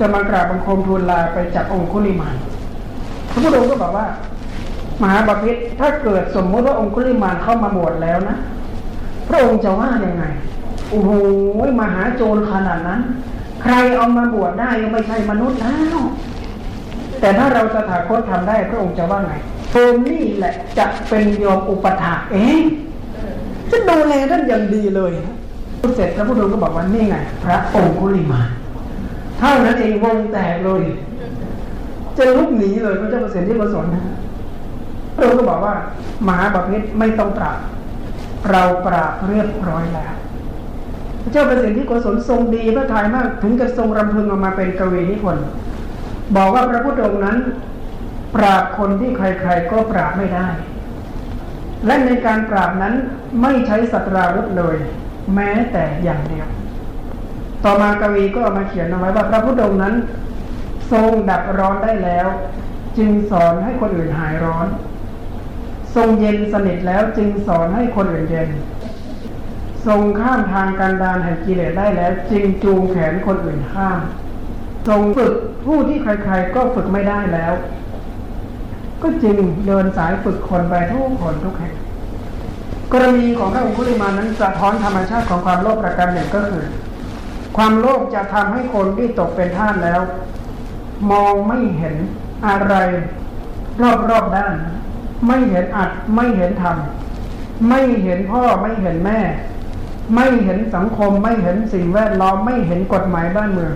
Speaker 1: จะมากราบบังคมทูลลาไปจากองคุลิมานพระพุทธองค์ก็บอกว่า มหาบพิตรถ้าเกิดสมมติว่าองคุลิมานเข้ามาบวชแล้วนะ พระองค์จะว่ายังไง โอ้โหมหาโจรขนาดนั้น ใครเอามาบวชได้ยังไม่ใช่มนุษย์แล้วแต่ถ้าเราสถาคตทำได้พระองค์จะว่าไงโอมนี่แหละจะเป็นโยมอุปถาเองจะดูแลท่านอย่างดีเลยเสร็จพระพุทธองค์ก็บอกว่านี่ไง พระองคุลิมาเท่านั้นเองวงแตกเลย จะลุกหนีเลยพระเจ้าประสิฐที่ประสนนะพระองค์ก็บอกว่า มหาบพิตรไม่ต้องปราบเราปราบเรียบร้อยแล้ว พระเจ้าประสิทธิที่กุศลทรงดีพระทัยมากถึงกับทรงรำพึงออกมาเป็นกวีนิพนธ์บอกว่าพระพุทธองค์นั้น ปราบคนที่ใครๆก็ปราบไม่ได้ และในการปราบนั้นไม่ใช้สัตราวุธเลย แม้แต่อย่างเดียว ต่อมากวีก็เอามาเขียนเอาไว้ว่าพระพุทธองค์นั้น ทรงดับร้อนได้แล้ว จึงสอนให้คนอื่นหายร้อน ทรงเย็นสนิทแล้วจึงสอนให้คนอื่นเย็น ทรงข้ามทางการดานแห่งกิเลสได้แล้ว จึงจูงแขนคนอื่นข้าม ทรงฝึกผู้ที่ใครๆก็ฝึกไม่ได้แล้ว ก็จึงเดินสายฝึกคนไปทุกคนทุกแห่งกรณีของพระองคุลิมานั้นสะท้อนธรรมชาติของความโลภประการหนึ่งก็คือ ความโลภจะทำให้คนที่ตกเป็นท่าสแล้ว มองไม่เห็นอะไรรอบๆด้าน ไม่เห็นอัดไม่เห็นธรรมไม่เห็นพ่อไม่เห็นแม่ ไม่เห็นสังคมไม่เห็นสิ่งแวดล้อมไม่เห็นกฎหมายบ้านเมือง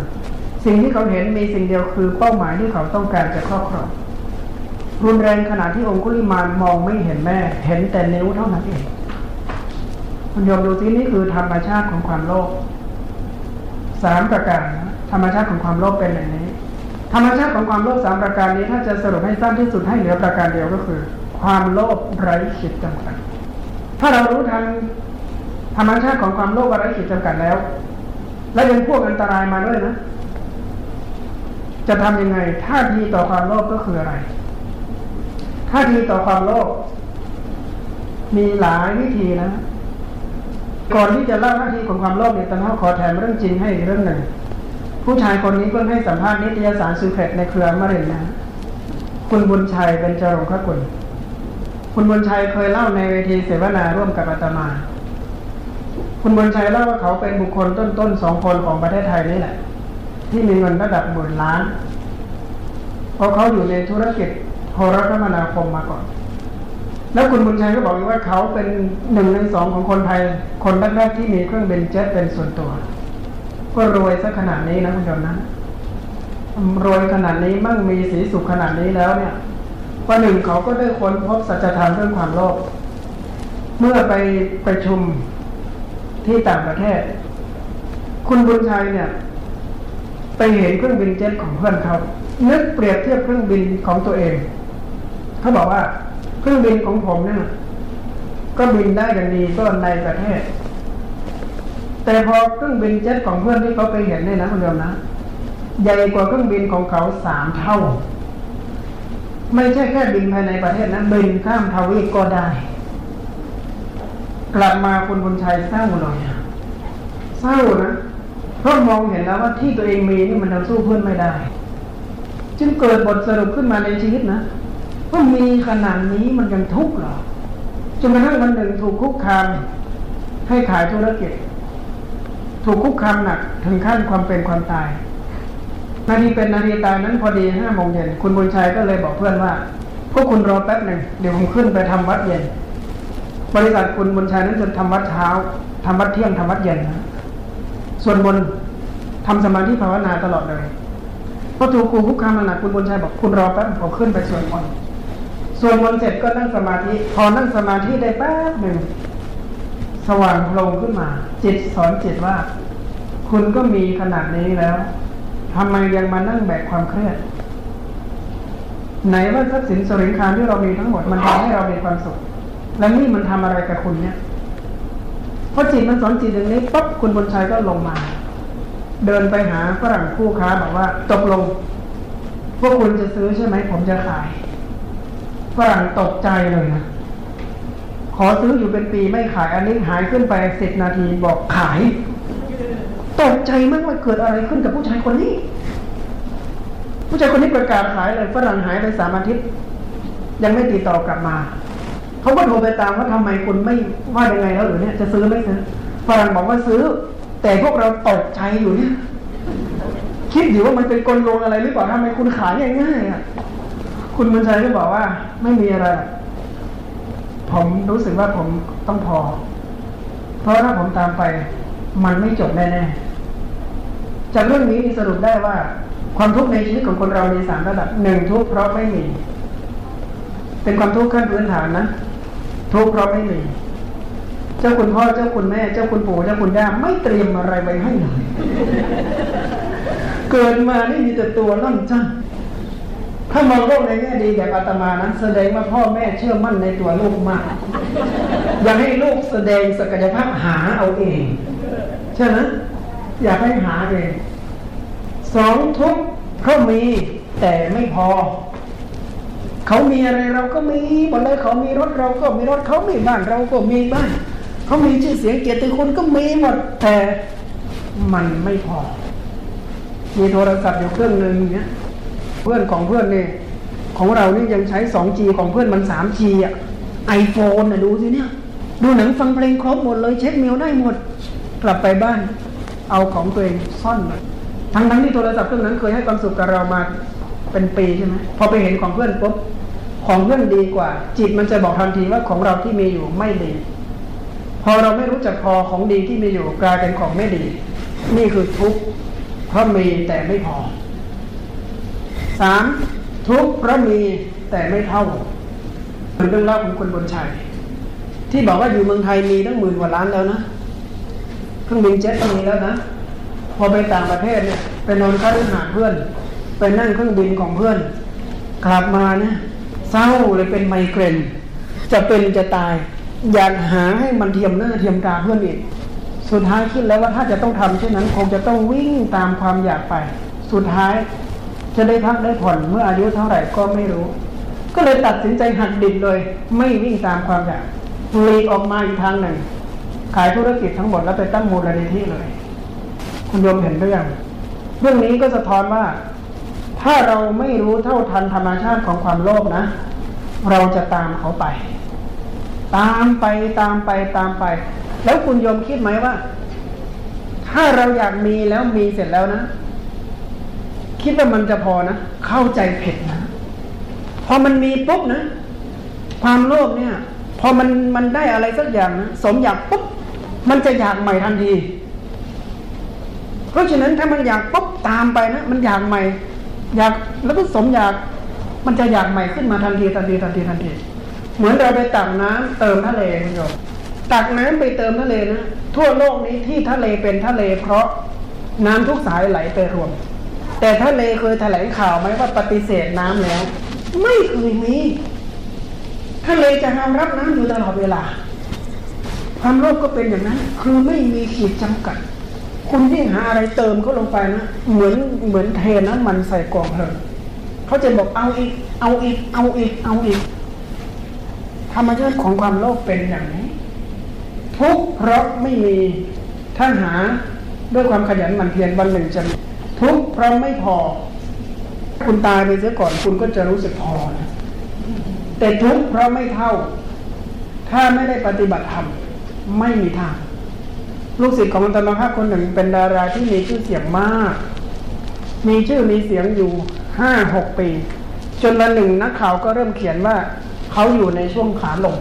Speaker 1: สิ่งที่เขาเห็นมีสิ่งเดียวคือเป้าหมายที่เขาต้องการจะครอบครองรุนแรงขนาดที่องคุลิมานมองไม่เห็นแม่ เห็นแต่นิ้วเท่านั้นเองคุณยมดูที่นี่คือธรรมชาติของความโลภสามประการนะธรรมชาติของความโลภเป็นอย่างนี้ ธรรมชาติของความโลภสามประการนี้ถ้าจะสรุปให้สั้นที่สุดให้เหลือประการเดียวก็คือ ความโลภไร้ขีดจำกัดถ้าเรารู้ทัน ธรรมชาติของความโลภอะไรขีดจำกัดแล้ว และยังพวกอันตรายมาด้วยนะ จะทำยังไงท่าทีต่อความโลภก็คืออะไรท่าทีต่อความโลภมีหลายวิธีนะ ก่อนที่จะเล่าท่าทีของความโลภเนี่ยตอนนี้ขอแถมเรื่องจริงให้อีกเรื่องหนึ่งผู้ชายคนนี้ก็ให้สัมภาษณ์นิตยสารซูเฟตในเครือมะเร็งนะ คุณบุญชัยเป็นจรงคกุลคุณบุญชัยเคยเล่าในเวทีเสวนาร่วมกับอาตมา คุณบุญชัยเล่าว่าเขาเป็นบุคคลต้นๆสองคนของประเทศไทยนี่แหละ ที่มีเงินระดับหมื่นล้าน เพราะเขาอยู่ในธุรกิจโทรคมนาคมมาก่อน แล้วคุณบุญชัยก็บอกว่าเขาเป็นหนึ่งในสองของคนไทย คนแรกๆที่มีเครื่องบินเจ็ตเป็นส่วนตัว ก็รวยซะขนาดนี้นะคุณผู้ชมนะรวยขนาดนี้มั่งมีสีสุขขนาดนี้แล้วเนี่ยวันหนึ่งเขาก็ได้ค้นพบสัจธรรมเรื่องความโลภเมื่อไปไประชุม ที่ต่างประเทศ คุณบุญชัยเนี่ย ไปเห็นเครื่องบินเจ็ตของเพื่อนเขานึกเปรียบเทียบเครื่องบินของตัวเองเขาบอกว่าเครื่องบินของผมเนี่ยก็บินได้อย่างดีก็ในประเทศ แต่พอเครื่องบินเจ็ตของเพื่อนที่เขาไปเห็นเนี่ยนะคุณโยมนะใหญ่กว่าเครื่องบินของเขาสามเท่า ไม่ใช่แค่บินภายในประเทศนะบินข้ามทวีปก็ได้ กลับมาคุณบุญชัยเศร้าเลยเศร้านะเพราะมองเห็นแล้วว่าที่ตัวเองมีนี่มันทำสู้เพื่อนไม่ได้ จึงเกิดบทสรุปขึ้นมาในชีวิตนะว่ามีขนาดนี้มันยังทุกข์หรอจนกระทั่งวันหนึ่งถูกคุกคาม ให้ขายธุรกิจ ถูกคุกคามหนักถึงขั้นความเป็นความตายนาทีเป็นนาทีตายนั้นพอดีห้าโมงเย็นคุณบุญชัยก็เลยบอกเพื่อนว่าพวกคุณรอแป๊บหนึ่งเดี๋ยวผมขึ้นไปทำวัดเย็น บริษัทคุณบุญชัยนั้นจะทำวัดเช้าทำวัดเที่ยงทำวัดเย็นนะส่วนบนทำสมาธิภาวนาตลอดเลยพอถูกครูคุกคามหนักคุณบุญชัยบอกคุณรอแป๊บผมขึ้นไปส่วดมนต์สวดมนเสร็จก็นั่งสมาธิพอนั่งสมาธิได้แป๊บหนึ่งสว่างโพลงขึ้นมา จิตสอนจิตว่า คุณก็มีขนาดนี้แล้วทำไมยังมานั่งแบกความเครียดไหนว่าทรัพย์สินสริงคารที่เรามีทั้งหมดมันทำให้เรามีความสุข แล้วนี่มันทำอะไรกับคุณเนี่ยพอจิตมันสอนจิตอย่างนี้ปั๊บคุณบุญชัยก็ลงมา เดินไปหาฝรั่งคู่ค้าบอกว่าตกลง พวกคุณจะซื้อใช่ไหมผมจะขายฝรั่งตกใจเลยนะขอซื้ออยู่เป็นปีไม่ขายอันนี้หายขึ้นไปสิบนาทีบอกขาย ตกใจมากว่าเกิดอะไรขึ้นกับผู้ชายคนนี้ ผู้ชายคนนี้ประกาศขายเลยฝรั่งหายไปสามอาทิตย์ ยังไม่ติดต่อกลับมา เขาก็โทรไปตามว่าทำไมคุณไม่ว่ายังไงแล้วหรือเนี่ยจะซื้อไม่ซื้อฝรั่งบอกว่าซื้อ แต่พวกเราตกใจอยู่เนี่ยคิดอยู่ว่ามันเป็นกลโกงอะไรหรือเปล่าทำไมคุณขายง่ายๆอะคุณบุญชัยก็บอกว่า ไม่มีอะไร ผมรู้สึกว่าผมต้องพอ เพราะถ้าผมตามไป มันไม่จบแน่ๆจากเรื่องนี้สรุปได้ว่า ความทุกข์ในชีวิตของคนเรามีสามระดับหนึ่งทุกข์เพราะไม่มี เป็นความทุกข์ขั้นพื้นฐานนะ ทุกข์เพราะไม่มี เจ้าคุณพ่อเจ้าคุณแม่ เจ้าคุณปู่เจ้าคุณย่าไม่เตรียมอะไรไว้ให้เลยเกิดมานี่มีแต่ตัวน่นจ้าถ้ามองโลกในแง่ดีแบบอาตมานั้น แสดงว่าพ่อแม่เชื่อมั่นในตัวลูกมาก อยากให้ลูกแสดงศักยภาพหาเอาเองใช่ไหมอยากให้หาเองสองทุกเพราะมีแต่ไม่พอ เขามีอะไรเราก็มีหมดเลยเขามีรถเราก็มีรถเขามีบ้านเราก็มีบ้านเขามีชื่อเสียงเกียรติคุณก็มีหมดแต่มันไม่พอ มีโทรศัพท์อยู่เครื่องหนึ่งเนี้ยเพื่อนของเพื่อนเนี่ยของเรานี่ยังใช้ 2G ของเพื่อนมัน 3G อะไอโฟนอะดูสิเนี่ย ดูหนังฟังเพลงครบหมดเลยเช็คเมลได้หมด กลับไปบ้าน เอาของตัวเองซ่อนทั้งทั้งที่โทรศัพท์เครื่องนั้นเคยให้ความสุขกับเรามา เป็นปีใช่ไหมพอไปเห็นของเพื่อนปุ๊บของเพื่อนดีกว่า จิตมันจะบอกทันทีว่าของเราที่มีอยู่ไม่ดี พอเราไม่รู้จักพอของดีที่มีอยู่กลายเป็นของไม่ดี นี่คือทุกข์เพราะมีแต่ไม่พอสามทุกข์เพราะมีแต่ไม่เท่าเป็นเรื่องเล่าของคนบนชัยที่บอกว่าอยู่เมืองไทยมีตั้งหมื่นกว่าล้านแล้วนะเครื่องบินเจ็ตก็มีแล้วนะพอไปต่างประเทศเนี่ยไปนอนค้างหาเพื่อน นั่งเครื่องบินของเพื่อน กลับมานี่ยเศร้าเลยเป็นไมเกรนจะเป็นจะตาย อยากหาให้มันเทียมหน้าเทียมตาเพื่อนอีกสุดท้ายคิดแล้วว่าถ้าจะต้องทำเช่นนั้น คงจะต้องวิ่งตามความอยากไป สุดท้ายจะได้พักได้ผ่อนเมื่ออายุเท่าไหร่ก็ไม่รู้ ก็เลยตัดสินใจหักดิบเลย ไม่วิ่งตามความอยากหลีกออกมาอีกทางหนึ่ง ขายธุรกิจทั้งหมดแล้วไปตั้งมูลนิธิเลย คุณโยมเห็นหรือยังเรื่องนี้ก็สะท้อนว่า ถ้าเราไม่รู้เท่าทันธรรมชาติของความโลภนะ เราจะตามเขาไป ตามไปตามไปตามไป แล้วคุณโยมคิดไหมว่า ถ้าเราอยากมีแล้วมีเสร็จแล้วนะ คิดว่ามันจะพอนะ เข้าใจเผ็ดนะพอมันมีปุ๊บนะ ความโลภเนี่ย พอมันมันได้อะไรสักอย่างนะสมอยากปุ๊บมันจะอยากใหม่ทันที เพราะฉะนั้นถ้ามันอยากปุ๊บตามไปนะ มันอยากใหม่ อยากแล้วก็สมอยากมันจะอยากใหม่ขึ้นมาทันทีทันทีทันทีทันที เหมือนเราไปตักน้ำเติมทะเลคุณโยมตักน้ำไปเติมทะเลนะทั่วโลกนี้ที่ทะเลเป็นทะเล เพราะน้ำทุกสายไหลไปรวม แต่ทะเลเคยแถลงข่าวไหมว่าปฏิเสธน้ำแล้ว ไม่เคยมีทะเลจะห้ารับน้ำอยู่ตลอดเวลา ความโลภก็เป็นอย่างนั้น คือไม่มีขีดจำกัด คุณยิ่งหาอะไรเติมเขาลงไปนะเหมือนเหมือนเทน้ำมันใส่กองเพลิงเขาจะบอกเอาอีก เอาอีก เอาอีก เอาอีก ธรรมชาติของความโลภเป็นอย่างนี้ ทุกเพราะไม่มีถ้าหาด้วยความขยันหมั่นเพียรวันหนึ่งจะทุกเพราะไม่พอ คุณตายไปเสียก่อนคุณก็จะรู้สึกพอนะแต่ทุกเพราะไม่เท่า ถ้าไม่ได้ปฏิบัติธรรมไม่มีทาง ลูกศิษย์ของอัตมาภาพคนหนึ่งเป็นดาราที่มีชื่อเสียงมาก มีชื่อมีเสียงอยู่ห้าหกปี จนวันหนึ่งนักข่าวก็เริ่มเขียนว่าเขาอยู่ในช่วงขาลง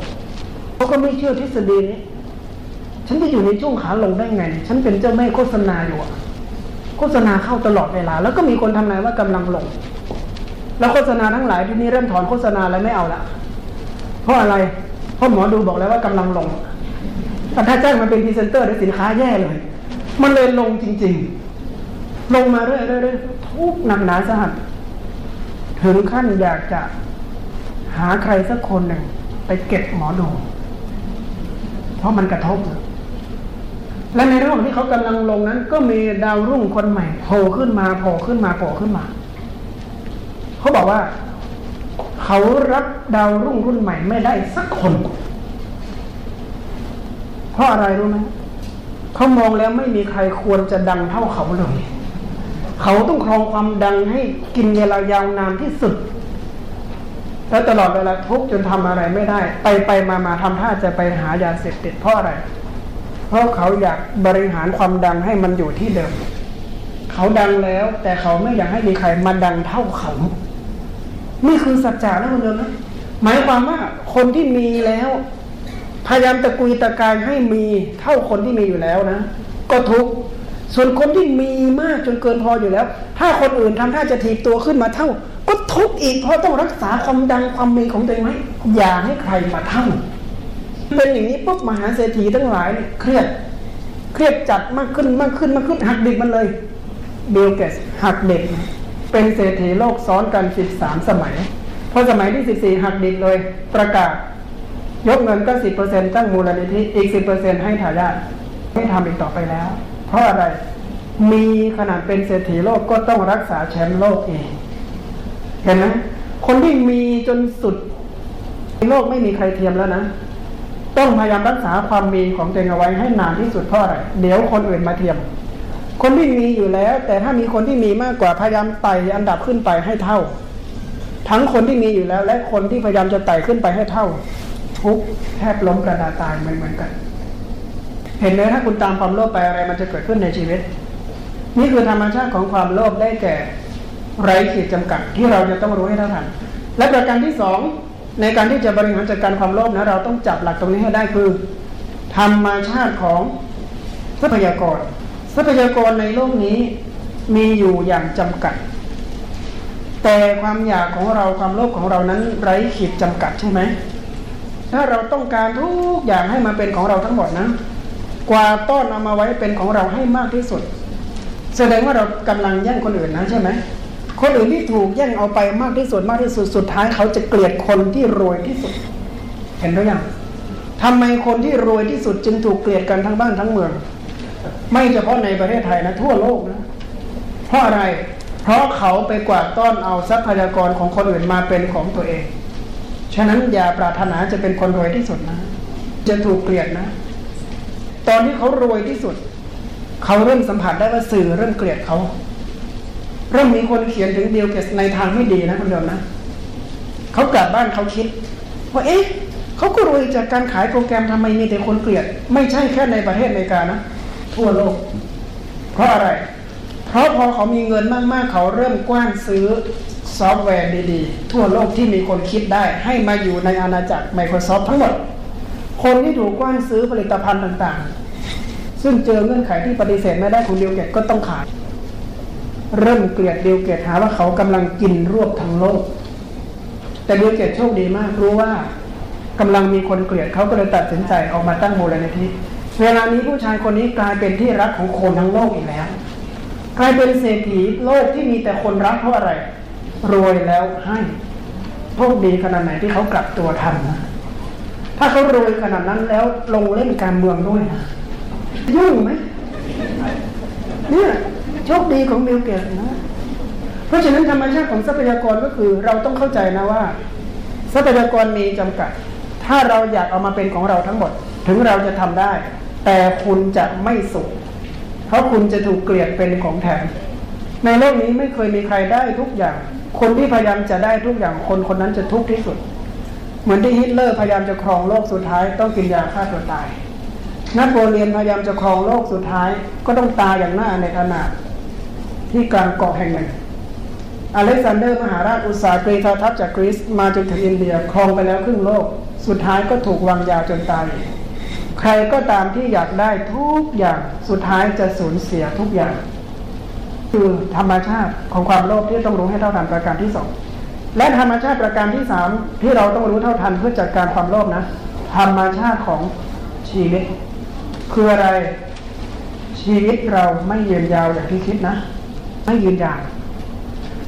Speaker 1: เขาก็ไม่เชื่อทฤษฎีนี้ ฉันจะอยู่ในช่วงขาลงได้ไง ฉันเป็นเจ้าแม่โฆษณาอยู่อะโฆษณาเข้าตลอดเวลา แล้วก็มีคนทำนายว่ากำลังลง แล้วโฆษณาทั้งหลายที่นี่เริ่มถอนโฆษณาแล้วไม่เอาละเพราะอะไรเพราะหมอดูบอกแล้วว่ากำลังลง ถ้าจ้างมาเป็นพรีเซนเตอร์ได้สินค้าแย่เลย มันเลยลงจริง ๆ ลงมาเรื่อยๆทุกหนักหนาสาหัสถึงขั้นอยากจะหาใครสักคนหนึ่งไปเก็บหมอดู เพราะมันกระทบ และในระหว่างที่เขากำลังลงนั้น ก็มีดาวรุ่งคนใหม่โผล่ขึ้นมาโผล่ขึ้นมาโผล่ขึ้นมา เขาบอกว่า เขารับดาวรุ่งรุ่นใหม่ไม่ได้สักคน เพราะอะไรรู้ไหมเขามองแล้วไม่มีใครควรจะดังเท่าเขาเลย เขาต้องครองความดังให้กินเวลายาวนานที่สุด แล้วตลอดเวลาทุกจนทำอะไรไม่ได้ ไปไปมามาทำท่าจะไปหายาเสพติดเพราะอะไร เพราะเขาอยากบริหารความดังให้มันอยู่ที่เดิม เขาดังแล้ว แต่เขาไม่อยากให้มีใครมาดังเท่าเขา นี่คือสัจจะนะคุณโยมนะหมายความว่าคนที่มีแล้ว พยายามตะกุยตะกายให้มีเท่าคนที่มีอยู่แล้วนะ ก็ทุกข์ส่วนคนที่มีมากจนเกินพออยู่แล้ว ถ้าคนอื่นทำท่าจะถีบตัวขึ้นมาเท่า ก็ทุกข์อีกเพราะต้องรักษาความดังความมีของตัวเองไว้อย่าให้ใครมาเท่าเป็นอย่างนี้ปุ๊บมหาเศรษฐีทั้งหลายเครียด เครียดจัดมากขึ้นมากขึ้นมากขึ้นหักดิบมันเลยเบลเกสหักเด็ก เป็นเศรษฐีโลกซ้อนกัน 13 สมัย พอสมัยที่ 14 หักดิบเลยประกาศ ยกเงินก็10%ตั้งมูลนิธิอีก10%ให้ทายาทไม่ทำอีกต่อไปแล้ว เพราะอะไรมีขนาดเป็นเศรษฐีโลกก็ต้องรักษาแชมป์โลกเองเห็นไหมคนที่มีจนสุดโลกไม่มีใครเทียมแล้วนะ ต้องพยายามรักษาความมีของตัวเองเอาไว้ให้นานที่สุดเพราะอะไรเดี๋ยวคนอื่นมาเทียม คนที่มีอยู่แล้ว แต่ถ้ามีคนที่มีมากกว่าพยายามไต่อันดับขึ้นไปให้เท่า ทั้งคนที่มีอยู่แล้ว และคนที่พยายามจะไต่ขึ้นไปให้เท่า ทุกแทบล้มกระดาตายเหมือนเหมือนกัน เห็นไหมถ้าคุณตามความโลภไปอะไรมันจะเกิดขึ้นในชีวิต นี่คือธรรมชาติของความโลภได้แก่ไร้ขีดจำกัดที่เราจะต้องรู้ให้เท่าทัน และประการที่สองในการที่จะบริหารจัดการความโลภนะเราต้องจับหลักตรงนี้ให้ได้คือ ธรรมชาติของทรัพยากร ทรัพยากรในโลกนี้มีอยู่อย่างจำกัด แต่ความอยากของเราความโลภของเรานั้นไร้ขีดจำกัดใช่ไหม ถ้าเราต้องการทุกอย่างให้มาเป็นของเราทั้งหมดนะ กว่าต้อนเอามาไว้เป็นของเราให้มากที่สุด แสดงว่าเรากำลังแย่งคนอื่นนะใช่ไหมคนอื่นที่ถูกแย่งเอาไปมากที่สุดมากที่สุดสุดท้ายเขาจะเกลียดคนที่รวยที่สุด เห็นหรือยังทำไมคนที่รวยที่สุดจึงถูกเกลียดกันทั้งบ้านทั้งเมือง ไม่เฉพาะในประเทศไทยนะทั่วโลกนะ เพราะอะไร เพราะเขาไปกวาดต้อนเอาทรัพยากรของคนอื่นมาเป็นของตัวเอง ฉะนั้นอย่าปรารถนาจะเป็นคนรวยที่สุดนะ จะถูกเกลียดนะ ตอนที่เขารวยที่สุด เขาเริ่มสัมผัสได้ว่าสื่อเริ่มเกลียดเขา เริ่มมีคนเขียนถึงเดียวเกสในทางไม่ดีนะคุณโยมนะ เขากลับบ้านเขาคิด ว่าเอ๊ะเขาก็รวยจากการขายโปรแกรมทำไมมีแต่คนเกลียด ไม่ใช่แค่ในประเทศอเมริกานะ ทั่วโลก เพราะอะไร เพราะพอเขามีเงินมากๆ เขาเริ่มกว้านซื้อ ซอฟต์แวร์ดีๆ ทั่วโลกที่มีคนคิดได้ ให้มาอยู่ในอาณาจักร Microsoft ทั้งหมด คนที่ถูกกว้านซื้อผลิตภัณฑ์ต่างๆ ซึ่งเจอเงื่อนไขที่ปฏิเสธไม่ได้ของเดียวเกตก็ต้องขาย เริ่มเกลียดเดียวเกตหาว่าเขากำลังกินรวบทั้งโลก แต่เดียวเกตโชคดีมากรู้ว่ากำลังมีคนเกลียดเขาก็เลยตัดสินใจออกมาตั้งมูลนิธิเวลานี้ผู้ชายคนนี้กลายเป็นที่รักของคนทั้งโลกอีกแล้ว กลายเป็นเศรษฐีโลกที่มีแต่คนรักเพราะอะไร รวยแล้วให้โชคดีขนาดไหนที่เขากลับตัวทันนะถ้าเขารวยขนาดนั้นแล้วลงเล่นการเมืองด้วยนะยุ่งไหมเนี่ยโชคดีของบิลเกตนะเพราะฉะนั้นธรรมชาติของทรัพยากรก็คือ เราต้องเข้าใจนะว่า ทรัพยากรมีจำกัด ถ้าเราอยากเอามาเป็นของเราทั้งหมด ถึงเราจะทำได้ แต่คุณจะไม่สุข เพราะคุณจะถูกเกลียดเป็นของแถมในโลกนี้ไม่เคยมีใครได้ทุกอย่าง คนที่พยายามจะได้ทุกอย่างคนคนนั้นจะทุกข์ที่สุด เหมือนที่ฮิตเลอร์พยายามจะครองโลกสุดท้าย ต้องกินยาฆ่าตัวตายเพนโปเลียนพยายามจะครองโลกสุดท้าย ก็ต้องตายอย่างน่าอเนจอนาถที่กลางเกาะแห่งหนึ่ง อเล็กซานเดอร์มหาราชอุตส่าห์กรีธาทัพจากกรีซมาจนถึงอินเดียครองไปแล้วครึ่งโลก สุดท้ายก็ถูกวางยาจนตาย ใครก็ตามที่อยากได้ทุกอย่างสุดท้ายจะสูญเสียทุกอย่าง คือธรรมชาติของความโลภที่ต้องรู้ให้เท่าทันประการที่สองและธรรมชาติประการที่สามที่เราต้องรู้เท่าทันเพื่อจัดการความโลภนะ ธรรมชาติของชีวิต คืออะไรชีวิตเราไม่ยืนยาวอย่างที่คิดนะ ไม่ยืนยาว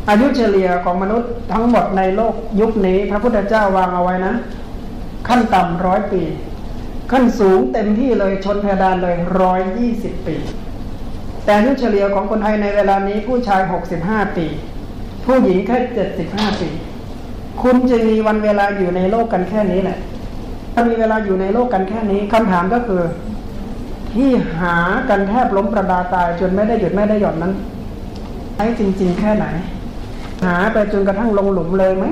Speaker 1: อายุเฉลี่ยของมนุษย์ทั้งหมดในโลกยุคนี้พระพุทธเจ้าวางเอาไว้นะ ขั้นต่ำร้อยปี ขั้นสูงเต็มที่เลยชนเพดานเลยร้อยยี่สิบปี แต่อายุเฉลี่ยของคนไทยในเวลานี้ผู้ชายหกสิบห้าปี ผู้หญิงแค่เจ็ดสิบห้าปี คุณจะมีวันเวลาอยู่ในโลกกันแค่นี้แหละ ถ้ามีเวลาอยู่ในโลกกันแค่นี้คำถามก็คือ ที่หากันแทบล้มประดาตายจนไม่ได้หยุดไม่ได้หย่อนนั้นไอ้จริง ๆ แค่ไหน หาไปจนกระทั่งลงหลุมเลยไหม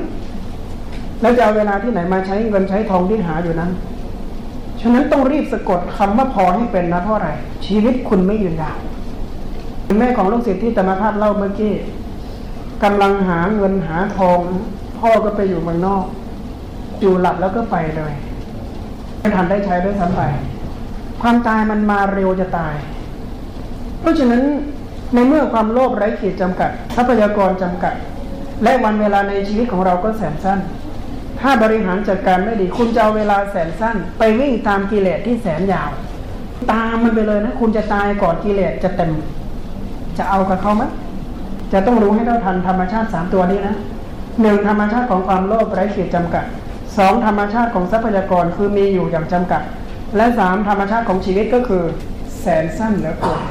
Speaker 1: แล้วจะเอาเวลาที่ไหนมาใช้เงินใช้ทองที่หาอยู่นั้น ฉะนั้นต้องรีบสะกดคำว่าพอให้เป็นนะเพราะอะไร ชีวิตคุณไม่ยืนยาว แม่ของลูกศิษย์ที่ธรรมภาพเล่าเมื่อกี้กำลังหาเงินหาทอง พ่อก็ไปอยู่เมืองนอก อยู่หลับแล้วก็ไปเลยไม่ทันได้ใช้ด้วยซ้ำไป ความตายมันมาเร็วจะตาย เพราะฉะนั้นในเมื่อความโลภไร้ขีดจำกัด ทรัพยากรจำกัด และวันเวลาในชีวิตของเราก็แสนสั้น ถ้าบริหารจัดการไม่ดี คุณจะเอาเวลาแสนสั้น ไปวิ่งตามกิเลสที่แสนยาว ตามมันไปเลยนะ คุณจะตายก่อนกิเลสจะเต็ม จะเอากับเขาไหมจะต้องรู้ให้เท่าทันธรรมชาติสามตัวนี้นะหนึ่งธรรมชาติของความโลภไร้ขีดจำกัดสองธรรมชาติของทรัพยากรคือมีอยู่อย่างจำกัด และสามธรรมชาติของชีวิตก็คือ แสนสั้นเหลือเกิน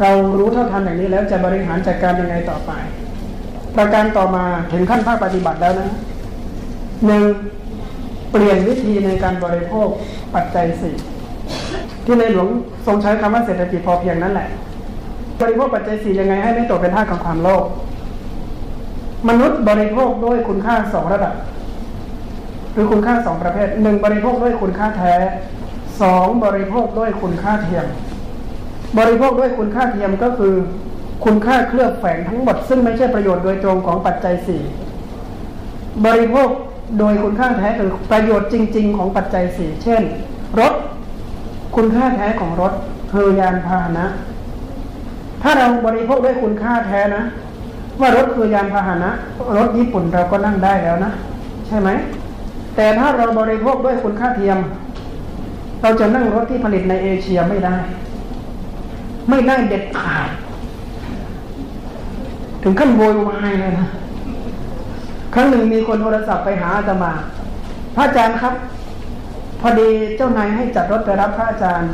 Speaker 1: เรารู้เท่าทันอย่างนี้แล้วจะบริหารจัดการยังไงต่อไป ประการต่อมาถึงขั้นภาคปฏิบัติแล้วนะหนึ่งเปลี่ยนวิธีในการบริโภคปัจจัยสี่ที่ในหลวงทรงใช้คำว่าเศรษฐกิจพอเพียงนั่นแหละ บริโภคปัจจัยสี่ยังไงให้ไม่ตกเป็นท่าของความโลภมนุษย์บริโภคด้วยคุณค่าสองระดับ หรือคุณค่าสองประเภทหนึ่งบริโภคด้วยคุณค่าแท้สองบริโภคด้วยคุณค่าเทียม บริโภคด้วยคุณค่าเทียมก็คือ คุณค่าเคลือบแฝงทั้งหมดซึ่งไม่ใช่ประโยชน์โดยตรงของปัจจัยสี่บริโภคโดยคุณค่าแท้คือประโยชน์จริง ๆ ของปัจจัยสี่เช่น รถ คุณค่าแท้ของรถคือยานพาหนะ ถ้าเราบริโภคด้วยคุณค่าแท้นะ ว่ารถคือยานพาหนะ รถญี่ปุ่นเราก็นั่งได้แล้วนะ ใช่ไหม แต่ถ้าเราบริโภคด้วยคุณค่าเทียม เราจะนั่งรถที่ผลิตในเอเชียไม่ได้ ไม่ได้เด็ดขาด ถึงขั้นโวยวายเลยนะครั้งหนึ่งมีคนโทรศัพท์ไปหาอาตมา พระอาจารย์ครับ พอดีเจ้านายให้จัดรถไปรับพระอาจารย์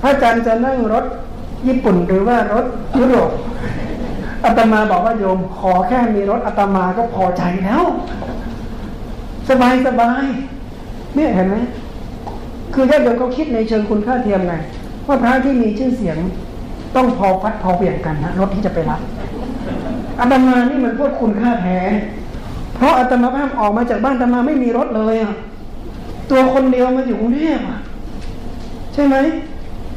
Speaker 1: พระอาจารย์จะนั่งรถ ญี่ปุ่นหรือว่ารถยุโรปอาตมาบอกว่าโยม ขอแค่มีรถอาตมาก็พอใจแล้ว สบายสบายเนี่ยเห็นไหมคือญาติโยมเขาคิดในเชิงคุณค่าเทียมไงว่าพระที่มีชื่อเสียงต้องพอพัดพอเปลี่ยนกันนะรถที่จะไปรับอาตมานี่มันพวกคุณค่าแท้เพราะอาตมาภาพออกมาจากบ้านอาตมาไม่มีรถเลยอะตัวคนเดียวมาอยู่กรุงเทพอะใช่ไหม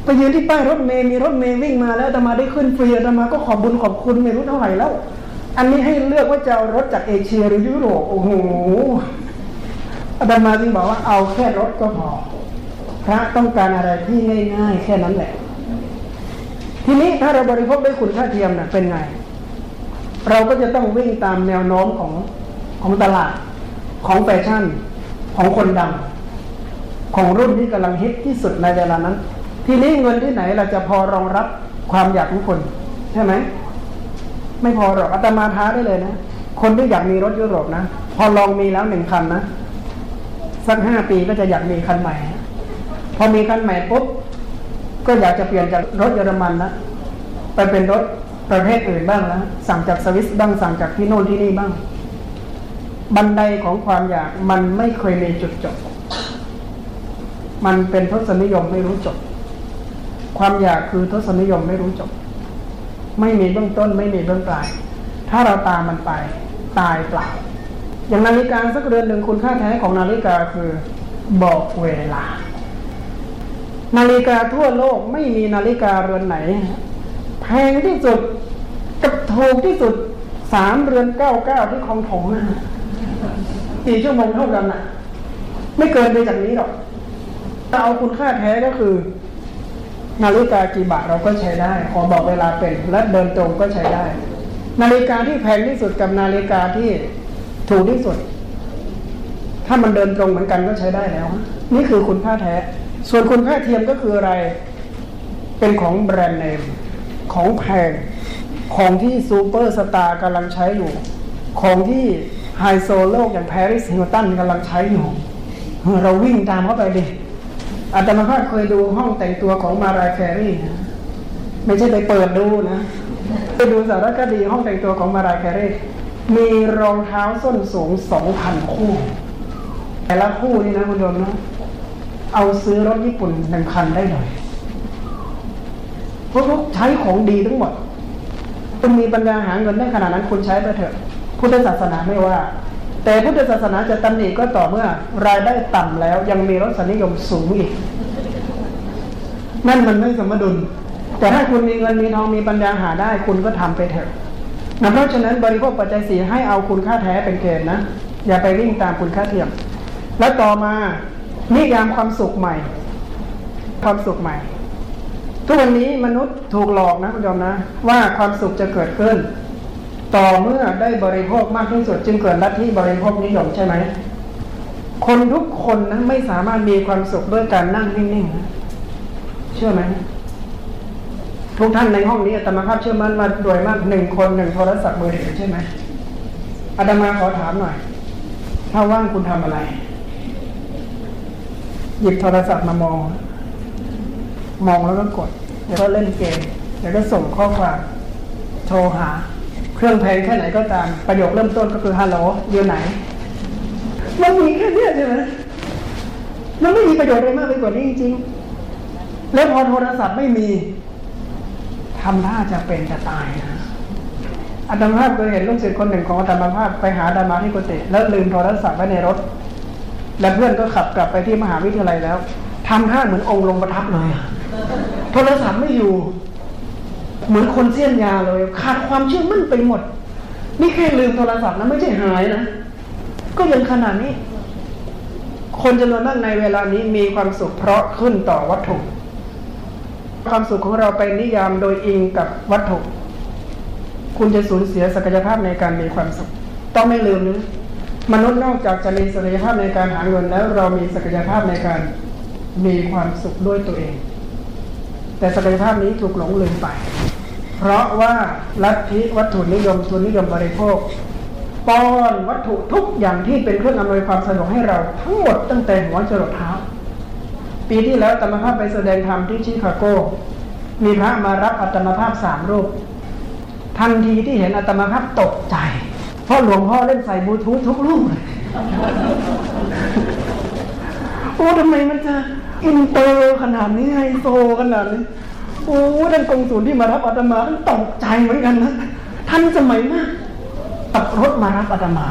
Speaker 1: ไปยืนที่ป้ายรถเมย์มีรถเมย์วิ่งมาแล้วอาตมาได้ขึ้นฟรีอาตมาก็ขอบบุญขอบคุณไม่รู้เท่าไหร่แล้ว อันนี้ให้เลือกว่าจะเอารถจากเอเชียหรือยุโรปโอ้โหอาตมาจึงบอกว่าเอาแค่รถก็พอพระต้องการอะไรที่ง่ายๆแค่นั้นแหละ ทีนี้ถ้าเราบริโภคด้วยคุณค่าเทียมนะ่ะเป็นไง เราก็จะต้องวิ่งตามแนวโน้มของของตลาดของแฟชั่นของคนดังของรุ่นที่กำลังฮิตที่สุดในเวลานั้น ทีนี้เงินที่ไหนเราจะพอรองรับความอยากของคน ใช่ไหม ไม่พอหรอกอาตมาท้าได้เลยนะ คนที่อยากมีรถยุโรปนะ พอลองมีแล้วหนึ่งคันนะ สักห้าปีก็จะอยากมีคันใหม่ พอมีคันใหม่ปุ๊บก็อยากจะเปลี่ยนจากรถเยอรมันนะไปเป็นรถประเภทอื่นบ้างแล้วสั่งจากสวิสบ้างสั่งจากที่โน่นที่นี่บ้าง บันไดของความอยากมันไม่เคยมีจุดจบ มันเป็นทศนิยมไม่รู้จบ ความอยากคือทศนิยมไม่รู้จบ ไม่มีเบื้องต้นไม่มีเบื้องปลาย ถ้าเราตามมันไปตายเปล่า อย่างนาฬิกาสักเรือนหนึ่งคุณค่าแท้ของนาฬิกาคือบอกเวลา นาฬิกาทั่วโลกไม่มีนาฬิกาเรือนไหน แพงที่สุดกับถูกที่สุดสามเรือนเก้าเก้าที่คลองถมนะกี่ชั่วโมงเท่ากันน่ะ ไม่เกินไปจากนี้หรอกถ้าเอาคุณค่าแท้ก็คือ นาฬิกากี่บาทเราก็ใช้ได้ขอบอกเวลาเป็น และเดินตรงก็ใช้ได้ นาฬิกาที่แพงที่สุดกับนาฬิกาที่ถูกที่สุด ถ้ามันเดินตรงเหมือนกันก็ใช้ได้แล้ว นี่คือคุณค่าแท้ ส่วนคุณค่าเทียมก็คืออะไร เป็นของแบรนด์เนม ของแพง ของที่ซูเปอร์สตาร์กำลังใช้อยู่ ของที่ไฮโซโลกอย่างแพริสฮิลตันกำลังใช้อยู่ เราวิ่งตามเข้าไปดิ อาตมาภาพเคยดูห้องแต่งตัวของมารายห์ แครี่นะไม่ใช่ไปเปิดดูนะไปดูสารคดีห้องแต่งตัวของมารายห์ แครี่มีรองเท้าส้นสูงสองพันคู่ แต่ละคู่นี่นะคุณโยมนะเอาซื้อรถญี่ปุ่นหนึ่งคันได้เลยพวกเขาใช้ของดีทั้งหมด คุณมีปัญญาหาเงินได้ขนาดนั้นคุณใช้ไปเถอะพุทธศาสนาไม่ว่า แต่พุทธศาสนาจะตำหนิก็ต่อเมื่อรายได้ต่ำแล้ว ยังมีรสนิยมสูงอีก นั่นมันไม่สมดุล แต่ถ้าคุณมีเงินมีทองมีปัญญาหาได้ คุณก็ทำไปเถอะนะเพราะฉะนั้นบริโภคปัจจัยสี่ให้เอาคุณค่าแท้เป็นเกณฑ์นะ อย่าไปวิ่งตามคุณค่าเทียม แล้วต่อมานิยามความสุขใหม่ ความสุขใหม่ ทุกวันนี้มนุษย์ถูกหลอกนะคุณผู้ชมนะ ว่าความสุขจะเกิดขึ้น ต่อเมื่อได้บริโภคมากที่สุดจึงเกิดลัทธิบริโภคนิยมใช่ไหม คนทุกคนนั้นไม่สามารถมีความสุขด้วยการนั่งนิ่งๆ เชื่อไหมทุกท่านในห้องนี้อาตมาภาพเชื่อมั่นมาโดยมากหนึ่งคนหนึ่งโทรศัพท์มือถือใช่ไหมอาตมาขอถามหน่อย ถ้าว่างคุณทำอะไร หยิบโทรศัพท์มามอง มองแล้วก็กด แล้วก็เล่นเกม แล้วก็ส่งข้อความโทรหา เครื่องแพงแค่ไหนก็ตาม ประโยคเริ่มต้นก็คือฮัลโหลอยู่ไหน มันมีแค่เนี้ใช่ไหมมันไม่มีประโยชน์อะไรมากไปกว่านี้จริงๆ แล้วพอโทรศัพท์ไม่มีทำท่าจะเป็นจะตายนะอาตมาภาพเคยเห็นลูกศิษย์คนหนึ่งของอาตมาภาพไปหาอาตมาที่กุฏิแล้วลืมโทรศัพท์ไว้ในรถ และเพื่อนก็ขับกลับไปที่มหาวิทยาลัยแล้วทำท่าเหมือนองค์ลงประทับเลยอะโทรศัพท์ไม่อยู่ เหมือนคนเสี้ยนยาเลย ขาดความเชื่อมั่นไปหมด นี่แค่ลืมโทรศัพท์นะไม่ใช่หายนะ ก็ยังขนาดนี้ คนจำนวนมากในเวลานี้มีความสุขเพราะขึ้นต่อวัตถุ ความสุขของเราไปนิยามโดยอิงกับวัตถุ คุณจะสูญเสียศักยภาพในการมีความสุข ต้องไม่ลืมนะมนุษย์นอกจากจะมีศักยภาพในการหาเงินแล้ว เรามีศักยภาพในการมีความสุขด้วยตัวเอง แต่ศักยภาพนี้ถูกหลงลืมไป เพราะว่าลัทธิวัตถุนิยมทุนนิยมบริโภคป้อนวัตถุทุกอย่างที่เป็นเครื่องอำนวยความสะดวกให้เราทั้งหมดตั้งแต่หัวจรดเท้า ปีที่แล้วอาตมภาพไปแสดงธรรมที่ชิคาโก มีพระมารับอาตมภาพสามรูป ทันทีที่เห็นอาตมภาพตกใจ เพราะหลวงพ่อเล่นใส่บลูทูธทุกรูปเลยโอ้ทำไมมันจะอินเตอร์ขนาดนี้ไฮโซขนาดนี้ โอ้ท่านกงสุลที่มารับอาตมาท่านตกใจเหมือนกันนะทันสมัยมากขับรถมารับอาตมา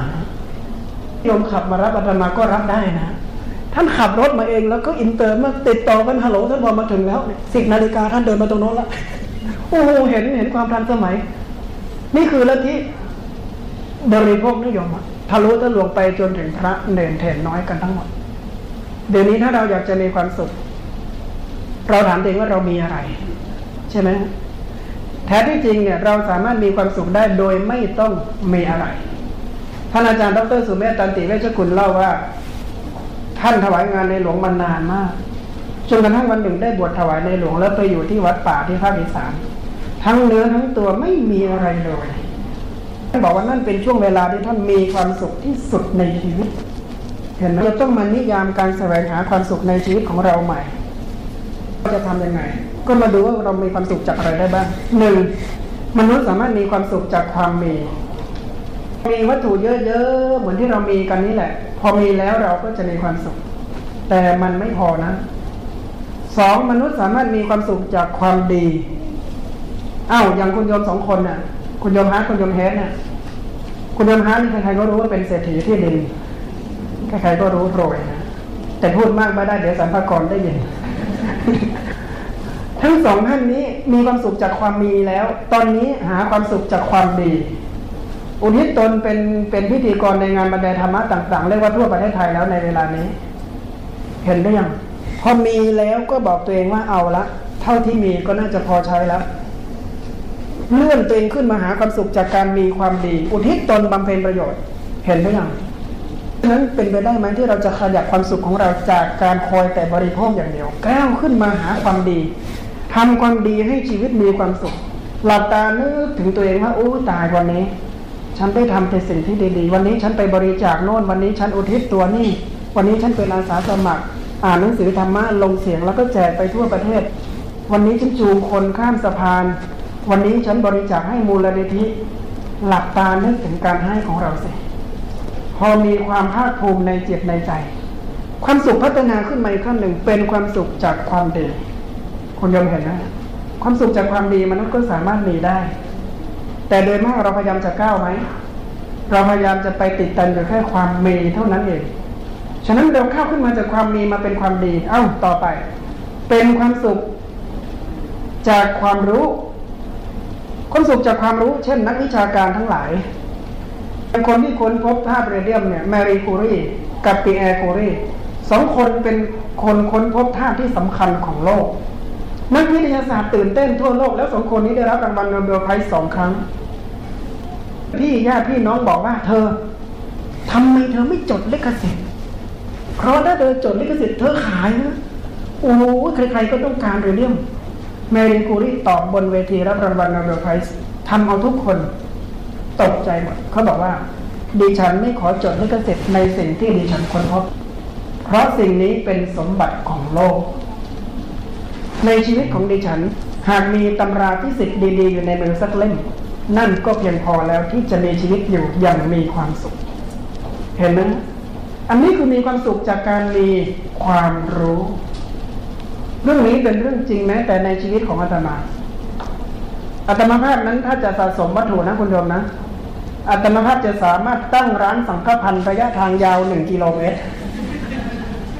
Speaker 1: โยมขับมารับอาตมาก็รับได้นะ ท่านขับรถมาเองแล้วก็อินเตอร์มาติดต่อกันฮัลโหลท่านพอมาถึงแล้วสิบนาฬิกาท่านเดินมาตรงโน้นละโอ้เห็นเห็นความทันสมัย นี่คือลัทธิบริโภคนิยมทะลุทะลวงไปจนถึงพระเนรเทนน้อยกันทั้งหมด เดี๋ยวนี้ถ้าเราอยากจะมีความสุข เราถามตัวเองว่าเรามีอะไร ใช่ไหมแท้ที่จริงเนี่ยเราสามารถมีความสุขได้โดยไม่ต้องมีอะไรท่านอาจารย์ดรสุเมธตันติเวชกุลเล่าว่า ท่านถวายงานในหลวงมานานมากจนกระทั่งวันหนึ่งได้บวชถวายในหลวงแล้วไปอยู่ที่วัดป่าที่ภาคอีสานทั้งเนื้อทั้งตัวไม่มีอะไรเลยท่านบอกว่านั่นเป็นช่วงเวลาที่ท่านมีความสุขที่สุดในชีวิต เห็นไหมเราต้องมานิยามการแสวงหาความสุขในชีวิตของเราใหม่เราจะทํำยังไง ก็มาดูว่าเรามีความสุขจากอะไรได้บ้างหนึ่งมนุษย์สามารถมีความสุขจากความมี มีวัตถุเยอะๆเหมือนที่เรามีกันนี่แหละ พอมีแล้วเราก็จะมีความสุข แต่มันไม่พอนะสองมนุษย์สามารถมีความสุขจากความดีอ้าวอย่างคุณโยมสองคนน่ะ คุณโยมฮาร์คุณโยมเฮดเนี่ยคุณโยมฮาร์นี่ใครๆก็รู้ว่าเป็นเศรษฐีที่ดินใครๆก็รู้รวยนะแต่พูดมากไม่ได้เดี๋ยวสรรพากรได้ยิน ทั้งสองท่านนี้มีความสุขจากความมีแล้ว ตอนนี้หาความสุขจากความดี อุทิศตนเป็นเป็นพิธีกรในงานบรรยายธรรมะต่าง ๆ เรียกว่าทั่วประเทศไทยแล้วในเวลานี้ เห็นได้ยังพอมีแล้วก็บอกตัวเองว่าเอาละ เท่าที่มีก็น่าจะพอใช้แล้วเลื่อนตัวเองขึ้นมาหาความสุขจากการมีความดี อุทิศตนบำเพ็ญประโยชน์ เห็นได้ยังฉะนั้นเป็นไปได้ไหมที่เราจะขยับความสุขของเราจากการคอยแต่บริโภคอย่างเดียวก้าวขึ้นมาหาความดี ทำความดีให้ชีวิตมีความสุข หลับตานึกถึงตัวเองว่าโอ้ตายวันนี้ ฉันได้ทำแต่สิ่งที่ดีๆ วันนี้ฉันไปบริจาคโน่น วันนี้ฉันอุทิศตัวนี่ วันนี้ฉันเป็นอาสาสมัคร อ่านหนังสือธรรมะลงเสียงแล้วก็แจกไปทั่วประเทศ วันนี้ฉันจูงคนข้ามสะพาน วันนี้ฉันบริจาคให้มูลนิธิ หลับตานึกถึงการให้ของเราสิพอมีความภาคภูมิในจิตในใจ ความสุขพัฒนาขึ้นมาอีกขั้นหนึ่งเป็นความสุขจากความดี คุณยมเห็นนะความสุขจากความดีมนุษย์ก็สามารถมีได้ แต่โดยมากเราพยายามจะก้าวไหมเราพยายามจะไปติดตันอยู่แค่ความมีเท่านั้นเองฉะนั้นเราเข้าขึ้นมาจากความมีมาเป็นความดี เอ้าต่อไป เป็นความสุข จากความรู้ ความสุขจากความรู้ เช่น นักวิชาการทั้งหลายเป็นคนที่ค้นพบธาตุเรเดียมเนี่ยแมรี่คูรีกับปีแอร์คูรีสองคนเป็นคนค้นพบธาตุที่สำคัญของโลก นักวิทยาศาสตร์ตื่นเต้นทั่วโลกแล้วสองคนนี้ได้รับรางวัล Nobel Prize สองครั้ง พี่ญาติพี่น้องบอกว่าเธอทำไมเธอไม่จดลิขสิทธิ์เพราะถ้าเธอจดลิขสิทธิ์เธอขายนะโอ้ใครๆก็ต้องการเรเดียมแมรีคูรีตอบบนเวทีรับรางวัล Nobel Prizeทำเอาทุกคนตกใจหมดเขาบอกว่าดิฉันไม่ขอจดลิขสิทธิ์ในสิ่งที่ดิฉันค้นพบ เพราะสิ่งนี้เป็นสมบัติของโลก ในชีวิตของดิฉัน หากมีตำราที่สิทธิ์ดี ๆ อยู่ในมือสักเล่ม นั่นก็เพียงพอแล้วที่จะมีชีวิตอยู่อย่างมีความสุข เห็นไหมอันนี้คือมีความสุขจากการมีความรู้ เรื่องนี้เป็นเรื่องจริงแม้แต่ในชีวิตของอาตมาอาตมาภาพนั้นถ้าจะสะสมวัตถุนะคุณโยมนะอาตมาภาพจะสามารถตั้งร้านสังฆพันธ์ระยะทางยาวหนึ่งกิโลเมตร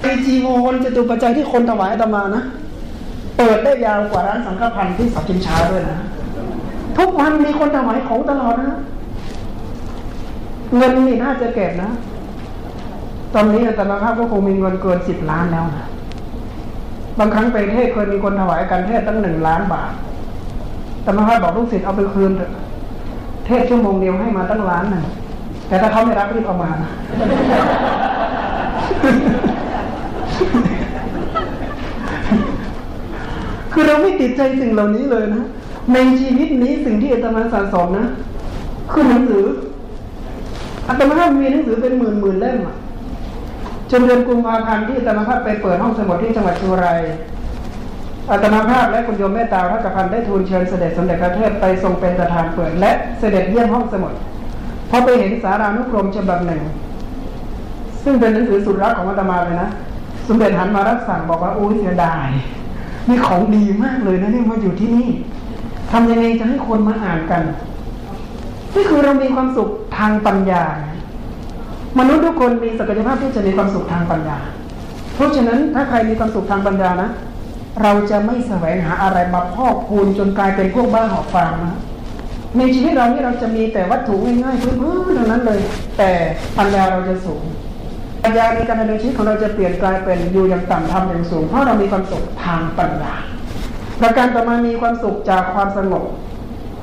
Speaker 1: ไอจีโอนจะตูปัจจัยที่คนถวายอาตมานะ เปิดได้ยาวกว่าร้านสังฆพันธ์ที่สับจินชาด้วยนะ ทุกวันมีคนถวายของตลอดนะ เงินนี่น่าจะเก็บนะ ตอนนี้อาตมาภาพก็คงมีเงินเกินสิบล้านแล้วนะบางครั้งไปเทศเคยมีคนถวายกันเทศตั้งหนึ่งล้านบาทแต่มาภาพบอกลูกศิษย์เอาไปคืนเถอะ เทศชั่วโมงเดียวให้มาตั้งล้านหนึ่งแต่ถ้าเขาไม่รับรีบเอามานะ คือเราไม่ติดใจสิ่งเหล่านี้เลยนะ ในชีวิตนี้สิ่งที่อาตมาสะสมนะ คือหนังสืออาตมามีหนังสือเป็นหมื่นหมื่นเล่มอะจนเดือนกุมภาพันธ์ที่อาตมาภาพไปเปิดห้องสมุดที่จังหวัดชุไรอาตมาภาพและคุณโยมเมตตาพระกพันได้ทูลเชิญเสด็จสมเด็จพระเทพไปทรงเป็นประธานเปิด และเสด็จเยี่ยมห้องสมุดพอไปเห็นสารานุกรมฉบับหนึ่ง ซึ่งเป็นหนังสือสุดรักของอาตมาเลยนะ สมเด็จหันมารับสั่งบอกว่าโอ้ยเสียดาย นี่ของดีมากเลยนะเนี่ยมาอยู่ที่นี่ทำยังไงจะให้คนมาอ่านกันนี่คือเรามีความสุขทางปัญญา มนุษย์ทุกคนมีศักยภาพที่จะมีความสุขทางปัญญา เพราะฉะนั้นถ้าใครมีความสุขทางปัญญานะเราจะไม่แสวงหาอะไรมาพอกพูนจนกลายเป็นพวกบ้าหอบฟางนะในชีวิตเรานี่เราจะมีแต่วัตถุง่ายๆพื้นๆเท่านั้นเลย แต่ปัญญาเราจะสูง ปัญญาในการดำเนินชีวิตของเราจะเปลี่ยนกลายเป็นอยู่อย่างต่ำทำอย่างสูง เพราะเรามีความสุขทางปัญญาประการต่อมามีความสุขจากความสงบ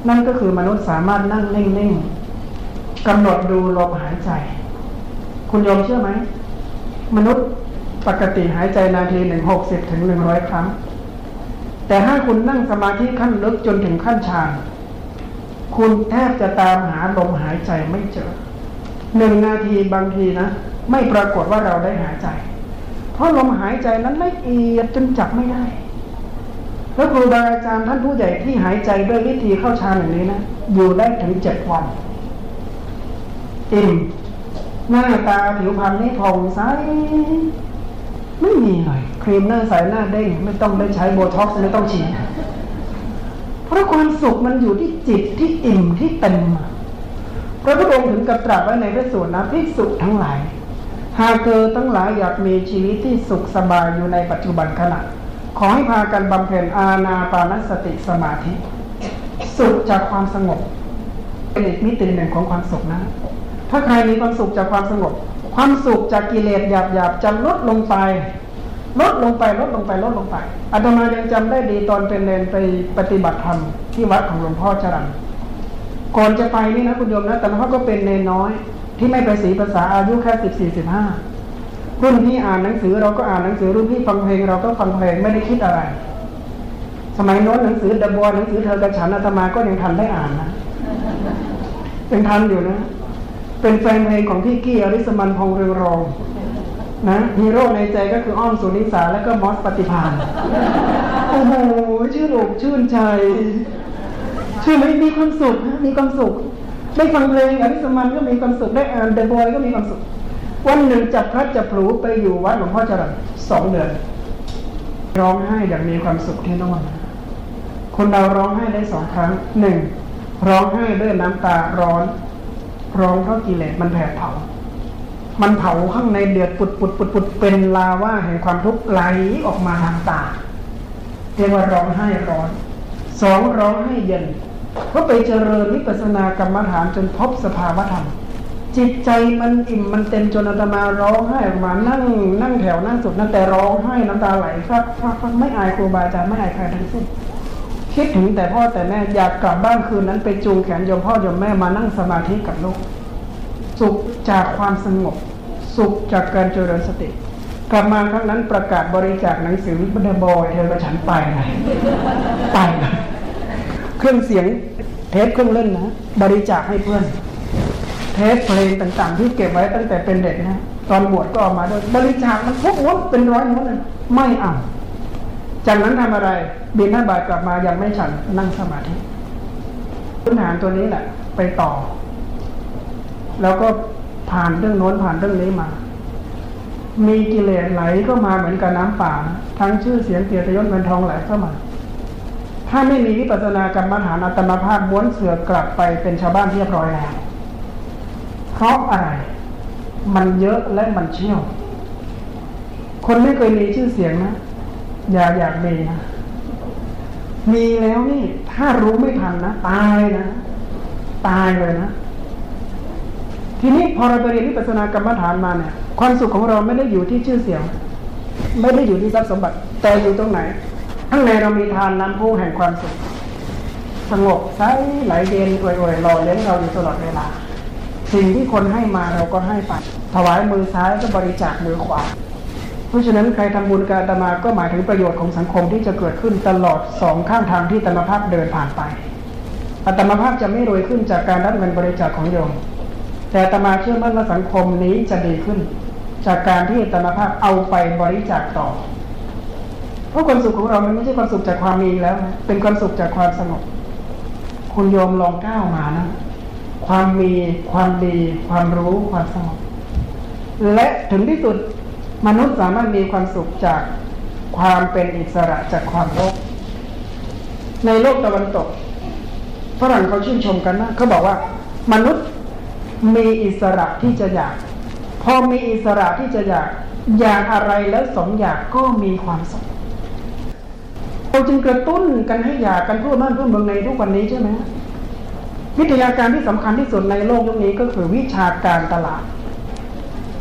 Speaker 1: นั่นก็คือมนุษย์สามารถนั่งนิ่งๆกำหนดดูลมหายใจ คุณยอมเชื่อไหม มนุษย์ปกติหายใจนาทีหนึ่งหกสิบถึงหนึ่งร้อยครั้ง แต่ถ้าคุณนั่งสมาธิขั้นลึกจนถึงขั้นฌานคุณแทบจะตามหาลมหายใจไม่เจอหนึ่งนาทีบางทีนะ ไม่ปรากฏว่าเราได้หายใจ เพราะลมหายใจนั้นละเอียดจนจับไม่ได้แล้วครูบาอาจารย์ท่านผู้ใหญ่ที่หายใจด้วยวิธีเข้าฌานอย่างนี้นะอยู่ได้ถึงเจ็ดวันอิ่มหน้าตาผิวพรรณนี่ผ่องใสไม่มีเลยครีมหน้าใสหน้าเด้งไม่ต้องได้ใช้โบท็อกซ์ไม่ต้องฉีดเพราะความสุขมันอยู่ที่จิตที่อิ่มที่เต็มพระพุทธองค์ถึงกับตรัสไว้ในพระสูตรนะพิสุทั้งหลาย หากเธอทั้งหลายอยากมีชีวิตที่สุขสบายอยู่ในปัจจุบันขณะ ขอให้พากันบำเพ็ญอาณาปานสติสมาธิ สุขจากความสงบ เป็นอีกมิติหนึ่งของความสุขนะ ถ้าใครมีความสุขจากความสงบ ความสุขจากกิเลสหยาบๆจะลดลงไป ลดลงไปลดลงไปลดลงไปอาตมายังจำได้ดีตอนเป็นเนนไปปฏิบัติธรรมที่วัดของหลวงพ่อจรันก่อนจะไปนี่นะคุณโยมนะแต่เขาก็เป็นเนนน้อย ที่ไม่ไปสีภาษาอายุแค่สิบสี่สิบห้ารุ่นพี่อ่านหนังสือเราก็อ่านหนังสือรุ่นพี่ฟังเพลงเราก็ฟังเพลงไม่ได้คิดอะไร สมัยโน้นหนังสือเดบอหนังสือเธอกระฉันอาตมาก็ยังทันได้อ่านนะยังทันอยู่นะ เป็นแฟนเพลงของพี่กี้อริสมันพงเรืองรองนะฮีโร่ในใจก็คืออ้อมสุนิสาและก็มอสปฏิพานโอ้โหชื่อหลกชื่นใจ ชื่อไม่มีความสุขมีความสุข ได้ฟังเพลงอริสมันก็มีความสุขได้อ่านเดบอยก็มีความสุข วันหนึ่งจับพลัดจับผลูไปอยู่วัดหลวงพ่อจรัญสองเดือนร้องไห้อย่างมีความสุขที่โน่นคนเราร้องไห้ได้สองครั้งหนึ่งร้องไห้ด้วยน้ำตาร้อน ร้องเพราะกิเลสมันแผดเผา มันเผาข้างในเดือดปุดปุดปุดปุดเป็นลาว่าแห่งความทุกข์ไหลออกมาทางตาเรียกว่าร้องไห้ร้อนสองร้องไห้เย็น เพราะไปเจริญวิปัสสนากรรมฐานจนพบสภาวธรรม จิตใจมันอิ่มมันเต็มจนอาตมาร้องไห้ออกมานั่งนั่งแถวนั่งสุดนั่นแต่ร้องไห้น้ำตาไหลครับครับไม่อายครูบาอาจารย์ไม่อายใครทั้งสิ้นคิดถึงแต่พ่อแต่แม่อยากกลับบ้านคืนนั้นไปจูงแขนยมพ่อยมแม่มานั่งสมาธิกับลูกสุขจากความสงบ สุขจากการเจริญสติกลับมาครั้งนั้นประกาศบริจาคหนังสือบันเดบอยเธอประฉันไปเลยไปเลย เครื่องเสียงเทปเครื่องเล่นนะบริจาคให้เพื่อน เทปเพลงต่างๆ ที่เก็บไว้ตั้งแต่เป็นเด็กนะตอนบวชก็ออกมาด้วยบริจาคมันพวกนู้นเป็นร้อยนู้นเลยไม่เอาจากนั้นทำอะไรบินหน้าบาทกลับมายังไม่ฉันนั่งสมาธิพื้นฐานตัวนี้แหละ ไปต่อ แล้วก็ผ่านเรื่องโน้นผ่านเรื่องนี้มา มีกิเลสไหลก็มาเหมือนกับน้ำป่า ทั้งชื่อเสียงเกียรติยศเงินทองไหลเข้ามา ถ้าไม่มีวิปัสสนากรรมฐานอัตมภาพม้วนเสือกลับไปเป็นชาวบ้านเรียบร้อยแล้วเพราะอะไร มันเยอะและมันเชี่ยว คนไม่เคยมีชื่อเสียงนะ อย่าอยากมีนะ มีแล้วนี่ ถ้ารู้ไม่ทันนะ ตายนะ ตายเลยนะ ทีนี้พอเราไปเรียนวิปัสสนากรรมฐานมาเนี่ย ความสุขของเราไม่ได้อยู่ที่ชื่อเสียง ไม่ได้อยู่ที่ทรัพย์สมบัติ แต่อยู่ตรงไหน ข้างในเรามีทานน้ำพุแห่งความสุขสงบใสไหลเย็นอวยๆรอเลี้ยงเราอยู่ตลอดเวลา สิ่งที่คนให้มาเราก็ให้ไปถวายมือซ้ายก็บริจาคมือขวา เพราะฉะนั้นใครทำบุญการตมาก็หมายถึงประโยชน์ของสังคมที่จะเกิดขึ้นตลอดสองข้างทางที่ตมภาพเดินผ่านไปอัตมภาพจะไม่รวยขึ้นจากการรับเงินบริจาคของโยม แต่ตมาเชื่อมั่นว่าสังคมนี้จะดีขึ้น จากการที่อาตมาภาพเอาไปบริจาคต่อ เพราะความสุขของเรามันไม่ใช่ความสุขจากความมีแล้วนะเป็นความสุขจากความสงบคุณโยมลองก้าวมานะ ความมีความดี ความรู้ความสงบและถึงที่สุดมนุษย์สามารถมีความสุขจากความเป็นอิสระจากความโลภในโลกตะวันตกฝรั่งเขาชื่นชมกันนะเขาบอกว่ามนุษย์มีอิสระที่จะอยาก พอมีอิสระที่จะอยาก อยากอะไรแล้วสมอยากก็มีความสุข เราจึงกระตุ้นกันให้อยากกันทั่วบ้านทั่วเมืองในทุกวันนี้ใช่ไหมวิทยาการที่สำคัญที่สุดในโลกยุคนี้ก็คือวิชาการตลาด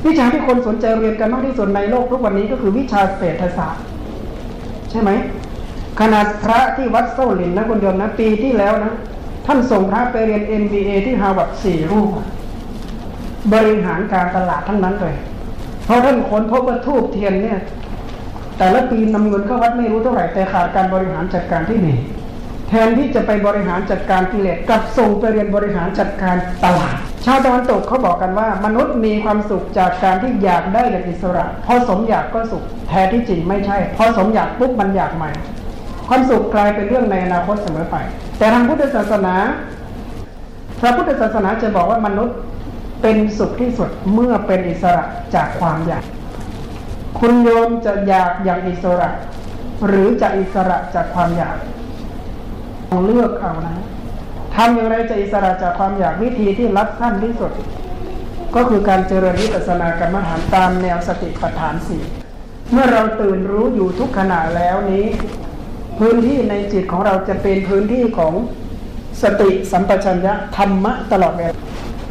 Speaker 1: วิชาที่คนสนใจเรียนกันมากที่สุดในโลกทุกวันนี้ก็คือวิชาเศรษฐศาสตร์ ใช่ไหมขนาดพระที่วัดเส้าหลินนะคนเดียวนะปีที่แล้วนะท่านส่งพระไปเรียน MBA ที่ฮาร์วาร์ดสี่รูปบริหารการตลาดทั้งนั้นเลย เพราะท่านค้นพบว่าธูปเทียนเนี่ย แต่ละปีนำเงินเข้าวัดไม่รู้เท่าไหร่แต่ขาดการบริหารจัดการทีนี้แทนที่จะไปบริหารจัดการกิเลสกลับส่งไปเรียนบริหารจัดการตลาดชาวตะวันตกเขาบอกกันว่า มนุษย์มีความสุขจากการที่อยากได้อย่างอิสระพอสมอยากก็สุข แท้ที่จริงไม่ใช่ พอสมอยากปุ๊บมันอยากใหม่ ความสุขกลายเป็นเรื่องในอนาคตเสมอไป แต่ทางพุทธศาสนา พระพุทธศาสนาจะบอกว่ามนุษย์เป็นสุขที่สุดเมื่อเป็นอิสระจากความอยาก คุณโยมจะอยากอย่างอิสระ หรือจะอิสระจากความอยากลองเลือกเอานะทำอย่างไรจะอิสระจากความอยากวิธีที่รัดสั้นที่สุด ก็คือการเจริญวิปัสสนากรรมฐานตามแนวสติปัฏฐานสี่เมื่อเราตื่นรู้อยู่ทุกขณะแล้วนี้ พื้นที่ในจิตของเราจะเป็นพื้นที่ของสติสัมปชัญญะธรรมะตลอดเวลา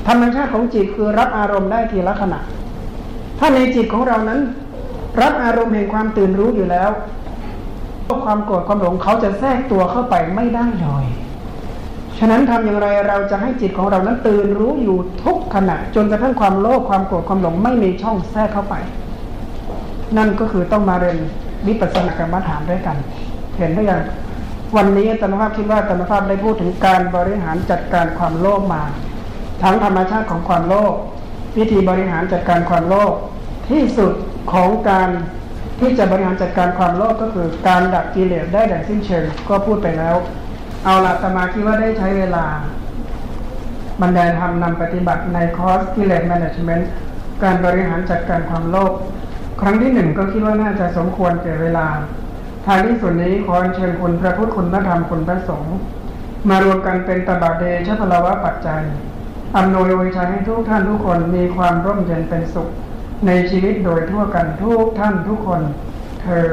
Speaker 1: ธรรมชาติของจิตคือรับอารมณ์ได้ทีละขณะ ถ้าในจิตของเรานั้น รับอารมณ์แห่งความตื่นรู้อยู่แล้วความโกรธความหลงเขาจะแทรกตัวเข้าไปไม่ได้เลยฉะนั้นทำอย่างไรเราจะให้จิตของเรานั้นตื่นรู้อยู่ทุกขณะจนกระทั่งความโลภความโกรธความหลงไม่มีช่องแทรกเข้าไป นั่นก็คือต้องมาเรียนวิปัสสนากรรมฐานด้วยกัน เห็นไหมอย่างวันนี้ตนภาพคิดว่าตนภาพได้พูดถึงการบริหารจัดการความโลภมา ทั้งธรรมชาติของความโลภวิธีบริหารจัดการความโลภที่สุด ของการที่จะบริหารจัดการความโลภก็คือการดับกิเลสได้อย่างสิ้นเชิงก็พูดไปแล้ว เอาละสมาคิดว่าได้ใช้เวลาบรรยายธรรมนำปฏิบัติในคอร์สกิเลสแมネจเมนต์การบริหารจัดการความโลภครั้งที่หนึ่งก็คิดว่าน่าจะสมควรแก่เวลาทางที่ส่วนนี้ขอเชิญคุณพระพุทธคุณพระธรรมคุณพระสงฆ์มารวมกันเป็นตบะเดชพลวะปัจจัยอำนวยอวยชัยให้ทุกท่านทุกคนมีความร่มเย็นเป็นสุข ในชีวิตโดยทั่วกันทุกท่านทุกคนเธอ